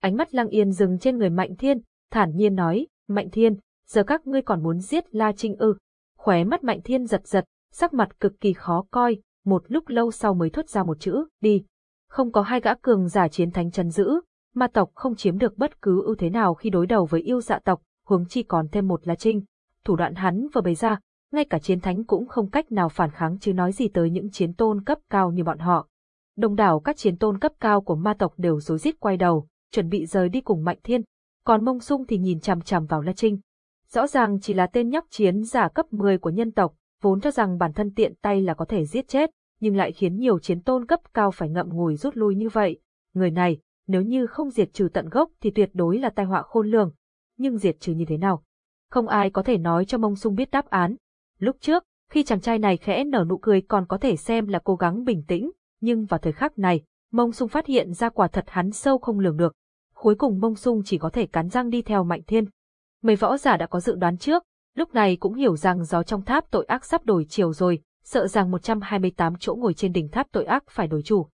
Ánh mắt Lăng Yên dừng trên người Mạnh Thiên, thản nhiên nói, Mạnh Thiên, giờ các ngươi còn muốn giết La Trinh ư. Khóe mắt Mạnh Thiên giật giật, sắc mặt cực kỳ khó coi, một lúc lâu sau mới thốt ra một chữ, đi. Không có hai gã cường giả chiến thánh chân giữ, ma tộc không chiếm được bất cứ ưu thế nào khi đối đầu với yêu dạ tộc, huống chi còn thêm một La Trinh. Thủ đoạn hắn vừa bày ra, ngay cả chiến thánh cũng không cách nào phản kháng chứ nói gì tới những chiến tôn cấp cao như bọn họ. Đông đảo các chiến tôn cấp cao của ma tộc đều rối rít quay đầu, chuẩn bị rời đi cùng Mạnh Thiên, còn Mông Sung thì nhìn chằm chằm vào La Trinh. Rõ ràng chỉ là tên nhóc chiến giả cấp 10 của nhân tộc, vốn cho rằng bản thân tiện tay là có thể giết chết, nhưng lại khiến nhiều chiến tôn cấp cao phải ngậm ngùi rút lui như vậy. Người này, nếu như không diệt trừ tận gốc thì tuyệt đối là tai họa khôn lường. Nhưng diệt trừ như thế nào? Không ai có thể nói cho Mông Sung biết đáp án. Lúc trước, khi chàng trai này khẽ nở nụ cười còn có thể xem là cố gắng bình tĩnh, nhưng vào thời khắc này, Mông Sung phát hiện ra quả thật hắn sâu không lường được cuối cùng mông sung chỉ có thể cắn răng đi theo mạnh thiên. Mấy võ giả đã có dự đoán trước, lúc này cũng hiểu rằng gió trong tháp tội ác sắp đổi chiều rồi, sợ rằng 128 chỗ ngồi trên đỉnh tháp tội ác phải đổi chủ.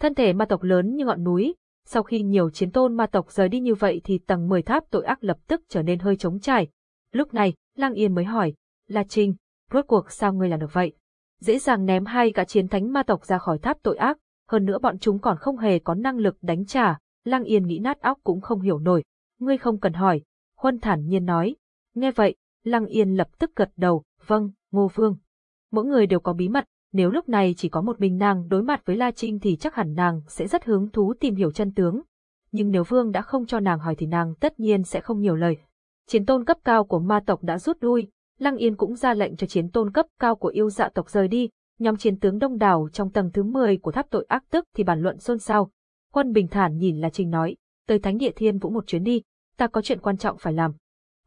Thân thể ma tộc lớn như ngọn núi, sau khi nhiều chiến tôn ma tộc rời đi như vậy thì tầng 10 tháp tội ác lập tức trở nên hơi trống trải. Lúc này, Lang Yên mới hỏi, La Trinh, rốt cuộc sao ngươi làm được vậy? Dễ dàng ném hai gã chiến thánh ma tộc ra khỏi tháp tội ác, hơn nữa bọn chúng còn không hề có năng lực đánh trả, Lăng Yên nghĩ nát óc cũng không hiểu nổi. Ngươi không cần hỏi, Huân thản nhiên nói. Nghe vậy, Lăng Yên lập tức gật đầu, vâng, Ngô Vương. Mỗi người đều có bí mật, nếu lúc này chỉ có một mình nàng đối mặt với La Trinh thì chắc hẳn nàng sẽ rất hứng thú tìm hiểu chân tướng. Nhưng nếu Vương đã không cho nàng hỏi thì nàng tất nhiên sẽ không nhiều lời. Chiến tôn cấp cao của ma tộc đã rút lui, Lăng Yên cũng ra lệnh cho chiến tôn cấp cao của yêu dạ tộc rời đi, nhóm chiến tướng đông đảo trong tầng thứ 10 của tháp tội ác tức thì bàn luận xôn xao. Quân bình thản nhìn La Trinh nói, tới Thánh Địa Thiên Vũ một chuyến đi, ta có chuyện quan trọng phải làm.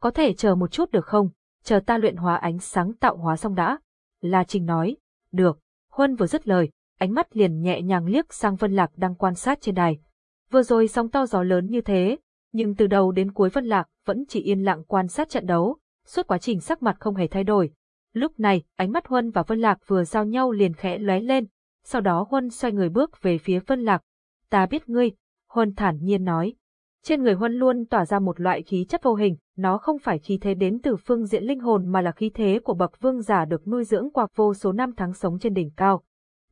Có thể chờ một chút được không? Chờ ta luyện hóa ánh sáng tạo hóa xong đã. La Trinh nói, được. Huân vừa dứt lời, ánh mắt liền nhẹ nhàng liếc sang Vân Lạc đang quan sát trên đài. Vừa rồi sóng to gió lớn như thế, nhưng từ đầu đến cuối Vân Lạc vẫn chỉ yên lặng quan sát trận đấu, suốt quá trình sắc mặt không hề thay đổi. Lúc này, ánh mắt Huân và Vân Lạc vừa giao nhau liền khẽ lóe lên, sau đó Huân xoay người bước về phía Vân Lạc. Ta biết ngươi, Huân thản nhiên nói. Trên người Huân luôn tỏa ra một loại khí chất vô hình, nó không phải khí thế đến từ phương diện linh hồn mà là khí thế của bậc vương giả được nuôi dưỡng qua vô số năm tháng sống trên đỉnh cao.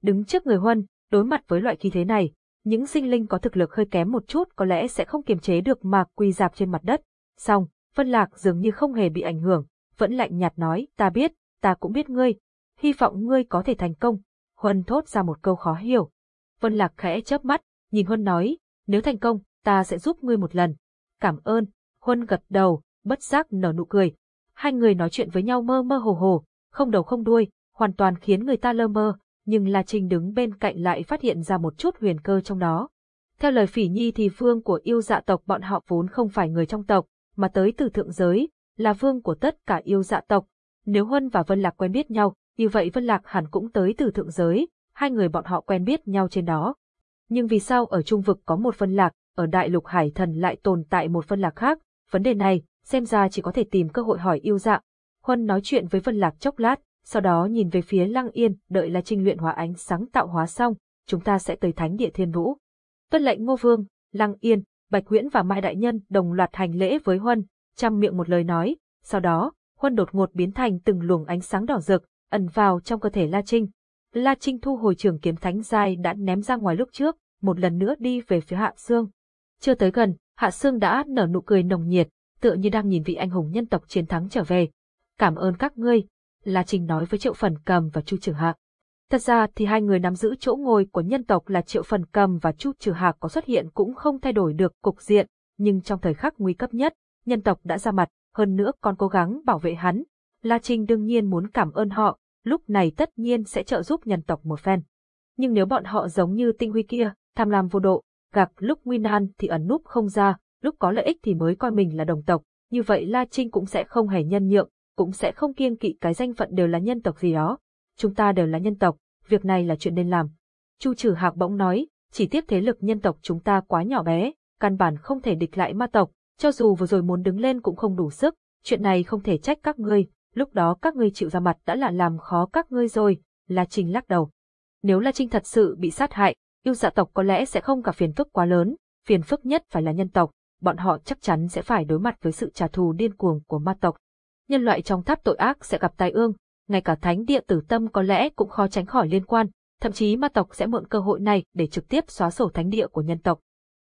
Đứng trước người Huân, đối mặt với loại khí thế này, những sinh linh có thực lực hơi kém một chút có lẽ sẽ không kiềm chế được mà quỳ dạp trên mặt đất. Xong, Vân Lạc dường như không hề bị ảnh hưởng, vẫn lạnh nhạt nói, ta biết, ta cũng biết ngươi, hy vọng ngươi có thể thành công. Huân thốt ra một câu khó hiểu. Vân Lạc khẽ chớp mắt, nhìn Huân nói, nếu thành công, ta sẽ giúp ngươi một lần. Cảm ơn. Huân gật đầu, bất giác nở nụ cười. Hai người nói chuyện với nhau mơ mơ hồ hồ, không đầu không đuôi, hoàn toàn khiến người ta lơ mơ, nhưng La Trinh đứng bên cạnh lại phát hiện ra một chút huyền cơ trong đó. Theo lời phỉ nhi thì vương của yêu dạ tộc bọn họ vốn không phải người trong tộc, mà tới từ thượng giới, là vương của tất cả yêu dạ tộc. Nếu Huân và Vân Lạc quen biết nhau, như vậy Vân Lạc hẳn cũng tới từ thượng giới, hai người bọn họ quen biết nhau trên đó. Nhưng vì sao ở trung vực có một Vân Lạc, ở đại lục hải thần lại tồn tại một Vân Lạc khác? Vấn đề này, xem ra chỉ có thể tìm cơ hội hỏi yêu dạ. Huân nói chuyện với Vân Lạc chốc lát, sau đó nhìn về phía Lăng Yên, đợi là Trinh luyện hóa ánh sáng tạo hóa xong, chúng ta sẽ tới Thánh Địa Thiên Vũ. Tuân lệnh Ngô Vương, Lăng Yên, Bạch Huyễn và Mai Đại Nhân đồng loạt hành lễ với Huân, chăm miệng một lời nói, sau đó, Huân đột ngột biến thành từng luồng ánh sáng đỏ rực, ẩn vào trong cơ thể La Trinh. La Trinh thu hồi trường kiếm thánh giai đã ném ra ngoài lúc trước, một lần nữa đi về phía Hạ Sương. Chưa tới gần, Hạ Sương đã nở nụ cười nồng nhiệt, tựa như đang nhìn vị anh hùng nhân tộc chiến thắng trở về. Cảm ơn các ngươi, La Trinh nói với Triệu Phần Cầm và Chu Trừ Hạc. Thật ra thì hai người nắm giữ chỗ ngồi của nhân tộc là Triệu Phần Cầm và Chu Trừ Hạc có xuất hiện cũng không thay đổi được cục diện, nhưng trong thời khắc nguy cấp nhất, nhân tộc đã ra mặt, hơn nữa còn cố gắng bảo vệ hắn. La Trinh đương nhiên muốn cảm ơn họ, lúc này tất nhiên sẽ trợ giúp nhân tộc một phen. Nhưng nếu bọn họ giống như tinh huy kia, tham lam vô độ, gặp lúc nguy nan thì ẩn núp không ra, lúc có lợi ích thì mới coi mình là đồng tộc, như vậy La Trinh cũng sẽ không hề nhân nhượng, cũng sẽ không kiêng kỵ cái danh phận đều là nhân tộc gì đó. Chúng ta đều là nhân tộc, việc này là chuyện nên làm. Chu Trừ Hạc bỗng nói, chỉ tiếp thế lực nhân tộc chúng ta quá nhỏ bé, căn bản không thể địch lại ma tộc, cho dù vừa rồi muốn đứng lên cũng không đủ sức, chuyện này không thể trách các ngươi, lúc đó các ngươi chịu ra mặt đã là làm khó các ngươi rồi, La Trinh lắc đầu. Nếu La Trinh thật sự bị sát hại, yêu dạ tộc có lẽ sẽ không gặp phiền phức quá lớn, phiền phức nhất phải là nhân tộc, bọn họ chắc chắn sẽ phải đối mặt với sự trả thù điên cuồng của ma tộc. Nhân loại trong tháp tội ác sẽ gặp tai ương, ngay cả thánh địa tử tâm có lẽ cũng khó tránh khỏi liên quan, thậm chí ma tộc sẽ mượn cơ hội này để trực tiếp xóa sổ thánh địa của nhân tộc.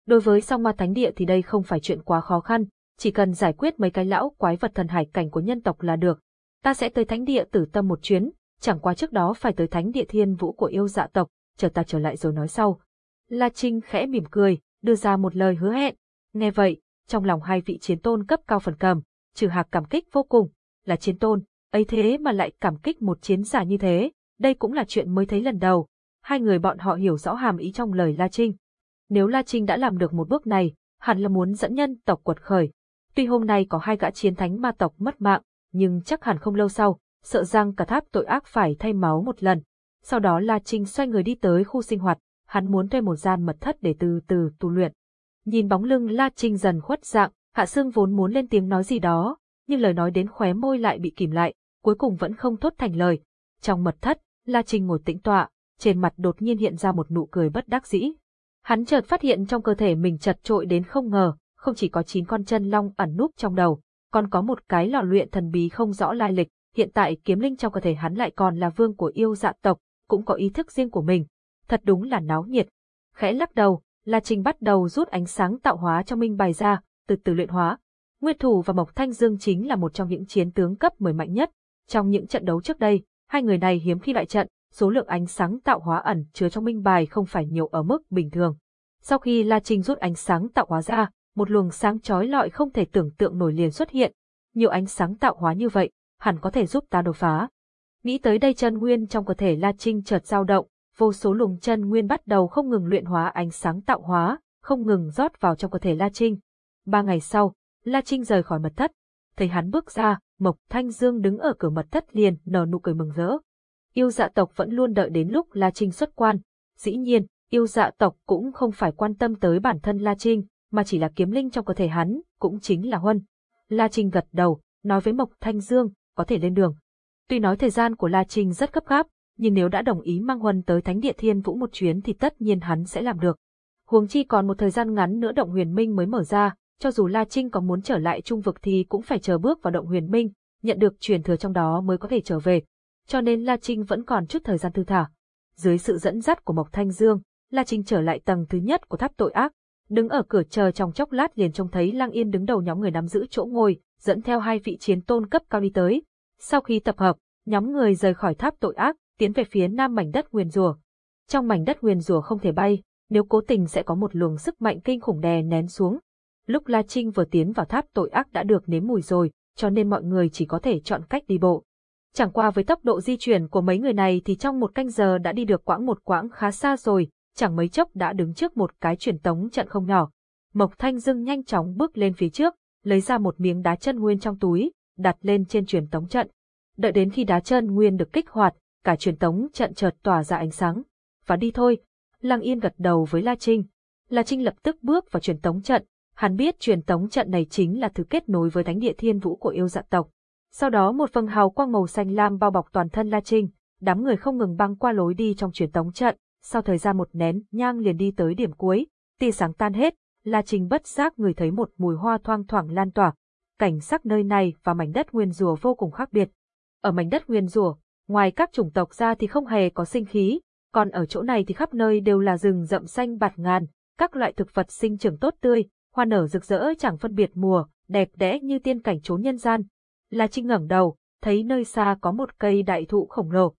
Đối với song ma thánh địa thì đây không phải chuyện quá khó khăn, chỉ cần giải quyết mấy cái lão quái vật thần hải cảnh của nhân tộc là được. Ta sẽ tới thánh địa tử tâm một chuyến, chẳng qua trước đó phải tới thánh địa thiên vũ của yêu dạ tộc, chờ ta trở lại rồi nói sau. La Trinh khẽ mỉm cười, đưa ra một lời hứa hẹn. Nghe vậy, trong lòng hai vị chiến tôn cấp cao phần cầm, trừ hạc cảm kích vô cùng, là chiến tôn, ấy thế mà lại cảm kích một chiến giả như thế, đây cũng là chuyện mới thấy lần đầu. Hai người bọn họ hiểu rõ hàm ý trong lời La Trinh. Nếu La Trinh đã làm được một bước này, hẳn là muốn dẫn nhân tộc quật khởi. Tuy hôm nay có hai gã chiến thánh ma tộc mất mạng, nhưng chắc hẳn không lâu sau, sợ rằng cả tháp tội ác phải thay máu một lần. Sau đó La Trinh xoay người đi tới khu sinh hoạt, hắn muốn thuê một gian mật thất để từ từ tu luyện. Nhìn bóng lưng La Trinh dần khuất dạng, Hạ Sương vốn muốn lên tiếng nói gì đó, nhưng lời nói đến khóe môi lại bị kìm lại, cuối cùng vẫn không thốt thành lời. Trong mật thất, La Trinh ngồi tĩnh tọa, trên mặt đột nhiên hiện ra một nụ cười bất đắc dĩ. Hắn chợt phát hiện trong cơ thể mình chật trội đến không ngờ, không chỉ có chín con chân long ẩn núp trong đầu, còn có một cái lò luyện thần bí không rõ lai lịch, hiện tại kiếm linh trong cơ thể hắn lại còn là vương của yêu dạ tộc, cũng có ý thức riêng của mình. Thật đúng là náo nhiệt. Khẽ lắc đầu, La Trinh bắt đầu rút ánh sáng tạo hóa trong minh bài ra, từ từ luyện hóa. Nguyệt Thủ và Mộc Thanh Dương chính là một trong những chiến tướng cấp 10 mạnh nhất. Trong những trận đấu trước đây, hai người này hiếm khi đại trận, số lượng ánh sáng tạo hóa ẩn chứa trong minh bài không phải nhiều ở mức bình thường. Sau khi La Trinh rút ánh sáng tạo hóa ra, một luồng sáng chói lọi không thể tưởng tượng nổi liền xuất hiện. Nhiều ánh sáng tạo hóa như vậy, hẳn có thể giúp ta đột phá. Nghĩ tới đây chân nguyên trong cơ thể La Trinh chợt dao động, vô số luồng chân nguyên bắt đầu không ngừng luyện hóa ánh sáng tạo hóa, không ngừng rót vào trong cơ thể La Trinh. Ba ngày sau, La Trinh rời khỏi mật thất. Thấy hắn bước ra, Mộc Thanh Dương đứng ở cửa mật thất liền nở nụ cười mừng rỡ. Yêu dạ tộc vẫn luôn đợi đến lúc La Trinh xuất quan. Dĩ nhiên, yêu dạ tộc cũng không phải quan tâm tới bản thân La Trinh, mà chỉ là kiếm linh trong cơ thể hắn, cũng chính là Huân. La Trinh gật đầu, nói với Mộc Thanh Dương, có thể lên đường. Tuy nói thời gian của La Trinh rất gấp gáp, nhưng nếu đã đồng ý mang Huân tới Thánh Địa Thiên Vũ một chuyến thì tất nhiên hắn sẽ làm được. Huống chi còn một thời gian ngắn nữa động huyền minh mới mở ra, cho dù La Trinh có muốn trở lại trung vực thì cũng phải chờ bước vào động huyền minh, nhận được truyền thừa trong đó mới có thể trở về. Cho nên La Trinh vẫn còn chút thời gian thư thả. Dưới sự dẫn dắt của Mộc Thanh Dương, La Trinh trở lại tầng thứ nhất của tháp tội ác, đứng ở cửa chờ trong chốc lát liền trông thấy Lang Yên đứng đầu nhóm người nắm giữ chỗ ngồi, dẫn theo hai vị chiến tôn cấp cao đi tới. Sau khi tập hợp, nhóm người rời khỏi tháp tội ác, tiến về phía nam mảnh đất nguyền rùa. Trong mảnh đất nguyền rùa không thể bay, nếu cố tình sẽ có một luồng sức mạnh kinh khủng đè nén xuống. Lúc La Trinh vừa tiến vào tháp tội ác đã được nếm mùi rồi, cho nên mọi người chỉ có thể chọn cách đi bộ. Chẳng qua với tốc độ di chuyển của mấy người này thì trong một canh giờ đã đi được quãng một quãng khá xa rồi, chẳng mấy chốc đã đứng trước một cái truyền tống trận không nhỏ. Mộc Thanh Dương nhanh chóng bước lên phía trước, lấy ra một miếng đá chân nguyên trong túi, đặt lên trên truyền tống trận. Đợi đến khi đá chân nguyên được kích hoạt, cả truyền tống trận chợt tỏa ra ánh sáng. Và đi thôi. Lăng Yên gật đầu với La Trinh. La Trinh lập tức bước vào truyền tống trận. Hắn biết truyền tống trận này chính là thứ kết nối với thánh địa thiên vũ của yêu dạ tộc. Sau đó một vầng hào quang màu xanh lam bao bọc toàn thân La Trinh, đám người không ngừng băng qua lối đi trong truyền tống trận, sau thời gian một nén nhang liền đi tới điểm cuối, tia sáng tan hết, La Trinh bất giác người thấy một mùi hoa thoang thoảng lan tỏa. Cảnh sắc nơi này và mảnh đất nguyên rùa vô cùng khác biệt. Ở mảnh đất nguyên rùa, ngoài các chủng tộc ra thì không hề có sinh khí, còn ở chỗ này thì khắp nơi đều là rừng rậm xanh bạt ngàn, các loại thực vật sinh trưởng tốt tươi, hoa nở rực rỡ chẳng phân biệt mùa, đẹp đẽ như tiên cảnh chốn nhân gian. La Trinh ngẩng đầu, thấy nơi xa có một cây đại thụ khổng lồ.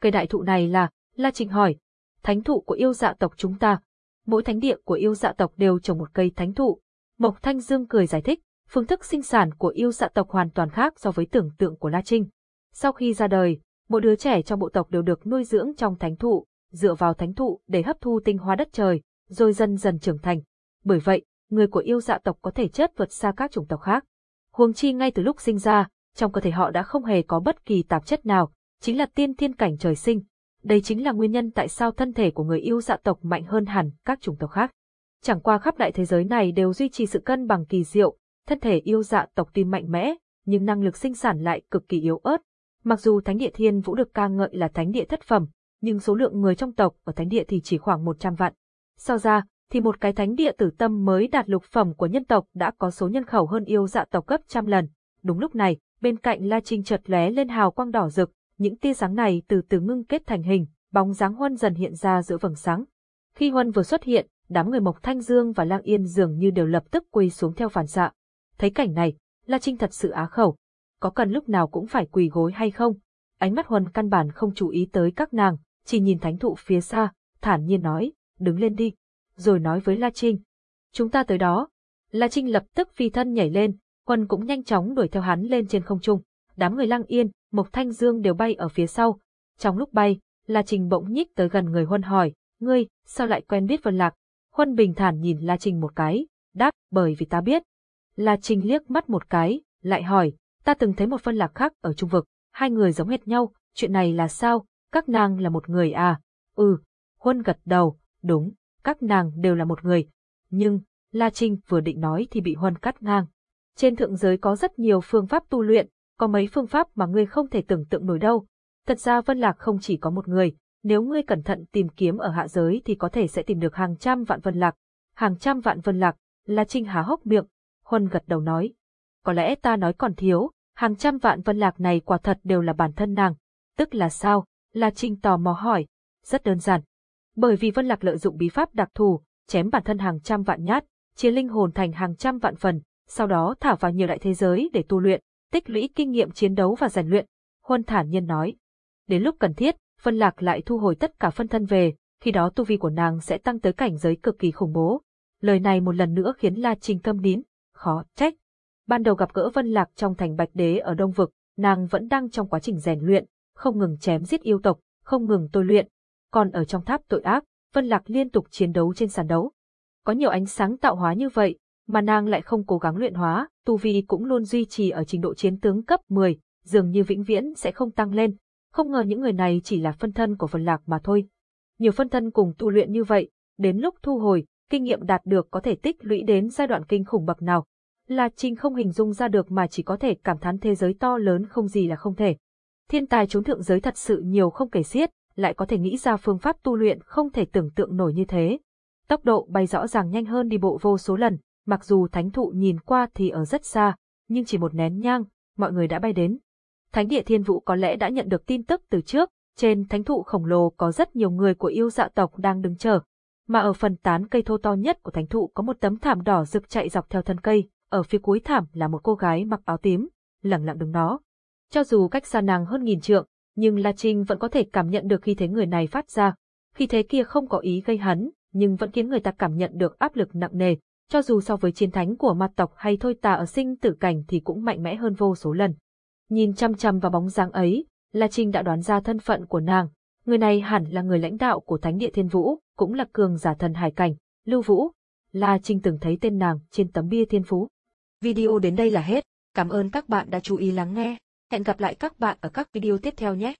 Cây đại thụ này là, La Trinh hỏi, thánh thụ của yêu dạ tộc chúng ta. Mỗi thánh địa của yêu dạ tộc đều trồng một cây thánh thụ. Mộc Thanh Dương cười giải thích, phương thức sinh sản của yêu dạ tộc hoàn toàn khác so với tưởng tượng của La Trinh. Sau khi ra đời, mỗi đứa trẻ trong bộ tộc đều được nuôi dưỡng trong thánh thụ, dựa vào thánh thụ để hấp thu tinh hoa đất trời, rồi dần dần trưởng thành. Bởi vậy, người của yêu dạ tộc có thể chất vượt xa các chủng tộc khác. Huống chi ngay từ lúc sinh ra, trong cơ thể họ đã không hề có bất kỳ tạp chất nào, chính là tiên thiên cảnh trời sinh. Đây chính là nguyên nhân tại sao thân thể của người yêu dạ tộc mạnh hơn hẳn các chủng tộc khác. Chẳng qua khắp đại thế giới này đều duy trì sự cân bằng kỳ diệu, thân thể yêu dạ tộc tuy mạnh mẽ, nhưng năng lực sinh sản lại cực kỳ yếu ớt. Mặc dù Thánh địa Thiên Vũ được ca ngợi là thánh địa thất phẩm, nhưng số lượng người trong tộc ở thánh địa thì chỉ khoảng 100 vạn. Sau ra, thì một cái thánh địa tử tâm mới đạt lục phẩm của nhân tộc đã có số nhân khẩu hơn yêu dạ tộc gấp trăm lần. Đúng lúc này, bên cạnh La Trinh chợt lóe lên hào quang đỏ rực, những tia sáng này từ từ ngưng kết thành hình, bóng dáng Huân dần hiện ra giữa vầng sáng. Khi Huân vừa xuất hiện, đám người Mộc Thanh Dương và Lang Yên dường như đều lập tức quỳ xuống theo phản xạ. Thấy cảnh này, La Trinh thật sự á khẩu. Có cần lúc nào cũng phải quỳ gối hay không? Ánh mắt Huân căn bản không chú ý tới các nàng, chỉ nhìn thánh thụ phía xa, thản nhiên nói, đứng lên đi. Rồi nói với La Trinh. Chúng ta tới đó. La Trinh lập tức phi thân nhảy lên, Huân cũng nhanh chóng đuổi theo hắn lên trên không trung. Đám người Lăng Yên, Mộc Thanh Dương đều bay ở phía sau. Trong lúc bay, La Trinh bỗng nhích tới gần người Huân hỏi, ngươi, sao lại quen biết Vân Lạc? Huân bình thản nhìn La Trinh một cái, đáp, bởi vì ta biết. La Trình liếc mắt một cái, lại hỏi, ta từng thấy một phân Lạc khác ở trung vực, hai người giống hệt nhau, chuyện này là sao, các nàng là một người à? Ừ, Huân gật đầu, đúng, các nàng đều là một người. Nhưng, La Trinh vừa định nói thì bị Huân cắt ngang. Trên thượng giới có rất nhiều phương pháp tu luyện, có mấy phương pháp mà ngươi không thể tưởng tượng nổi đâu. Thật ra Vân Lạc không chỉ có một người, nếu ngươi cẩn thận tìm kiếm ở hạ giới thì có thể sẽ tìm được hàng trăm vạn Vân Lạc. Hàng trăm vạn Vân Lạc, La Trinh há hốc miệng, Huân gật đầu nói. Có lẽ ta nói còn thiếu, Hàng trăm vạn vân lạc này quả thật đều là bản thân nàng. Tức là sao? La Trinh tò mò hỏi. Rất đơn giản. Bởi vì vân lạc lợi dụng bí pháp đặc thù, chém bản thân hàng trăm vạn nhát, chia linh hồn thành hàng trăm vạn phần, sau đó thả vào nhiều đại thế giới để tu luyện, tích lũy kinh nghiệm chiến đấu và rèn luyện. Huân thản nhiên nói. Đến lúc cần thiết, Vân Lạc lại thu hồi tất cả phân thân về, khi đó tu vi của nàng sẽ tăng tới cảnh giới cực kỳ khủng bố. Lời này một lần nữa khiến La Trinh câm nín, khó trách. Ban đầu gặp gỡ Vân Lạc trong thành Bạch Đế ở Đông Vực, nàng vẫn đang trong quá trình rèn luyện, không ngừng chém giết yêu tộc, không ngừng tôi luyện. Còn ở trong tháp tội ác, Vân Lạc liên tục chiến đấu trên sàn đấu. Có nhiều ánh sáng tạo hóa như vậy, mà nàng lại không cố gắng luyện hóa, tu vi cũng luôn duy trì ở trình độ chiến tướng cấp 10, dường như vĩnh viễn sẽ không tăng lên. Không ngờ những người này chỉ là phân thân của Vân Lạc mà thôi. Nhiều phân thân cùng tu luyện như vậy, đến lúc thu hồi, kinh nghiệm đạt được có thể tích lũy đến giai đoạn kinh khủng bậc nào. Là Trinh không hình dung ra được mà chỉ có thể cảm thán thế giới to lớn không gì là không thể. Thiên tài trốn thượng giới thật sự nhiều không kể xiết, lại có thể nghĩ ra phương pháp tu luyện không thể tưởng tượng nổi như thế. Tốc độ bay rõ ràng nhanh hơn đi bộ vô số lần, mặc dù thánh thụ nhìn qua thì ở rất xa, nhưng chỉ một nén nhang, mọi người đã bay đến. Thánh địa thiên vũ có lẽ đã nhận được tin tức từ trước, trên thánh thụ khổng lồ có rất nhiều người của yêu dạ tộc đang đứng chờ. Mà ở phần tán cây thô to nhất của thánh thụ có một tấm thảm đỏ rực chạy dọc theo thân cây, ở phía cuối thảm là một cô gái mặc áo tím, lẳng lặng đứng đó. Cho dù cách xa nàng hơn nghìn trượng, nhưng La Trinh vẫn có thể cảm nhận được khi thế người này phát ra. Khi thế kia không có ý gây hấn, nhưng vẫn khiến người ta cảm nhận được áp lực nặng nề, cho dù so với chiến thánh của mặt tộc hay thôi tà ở sinh tử cảnh thì cũng mạnh mẽ hơn vô số lần. Nhìn chăm chăm vào bóng dáng ấy, La Trinh đã đoán ra thân phận của nàng. Người này hẳn là người lãnh đạo của Thánh địa Thiên Vũ, cũng là cường giả thần hải cảnh, Lưu Vũ. La Trinh từng thấy tên nàng trên tấm bia thiên phú. Video đến đây là hết. Cảm ơn các bạn đã chú ý lắng nghe. Hẹn gặp lại các bạn ở các video tiếp theo nhé.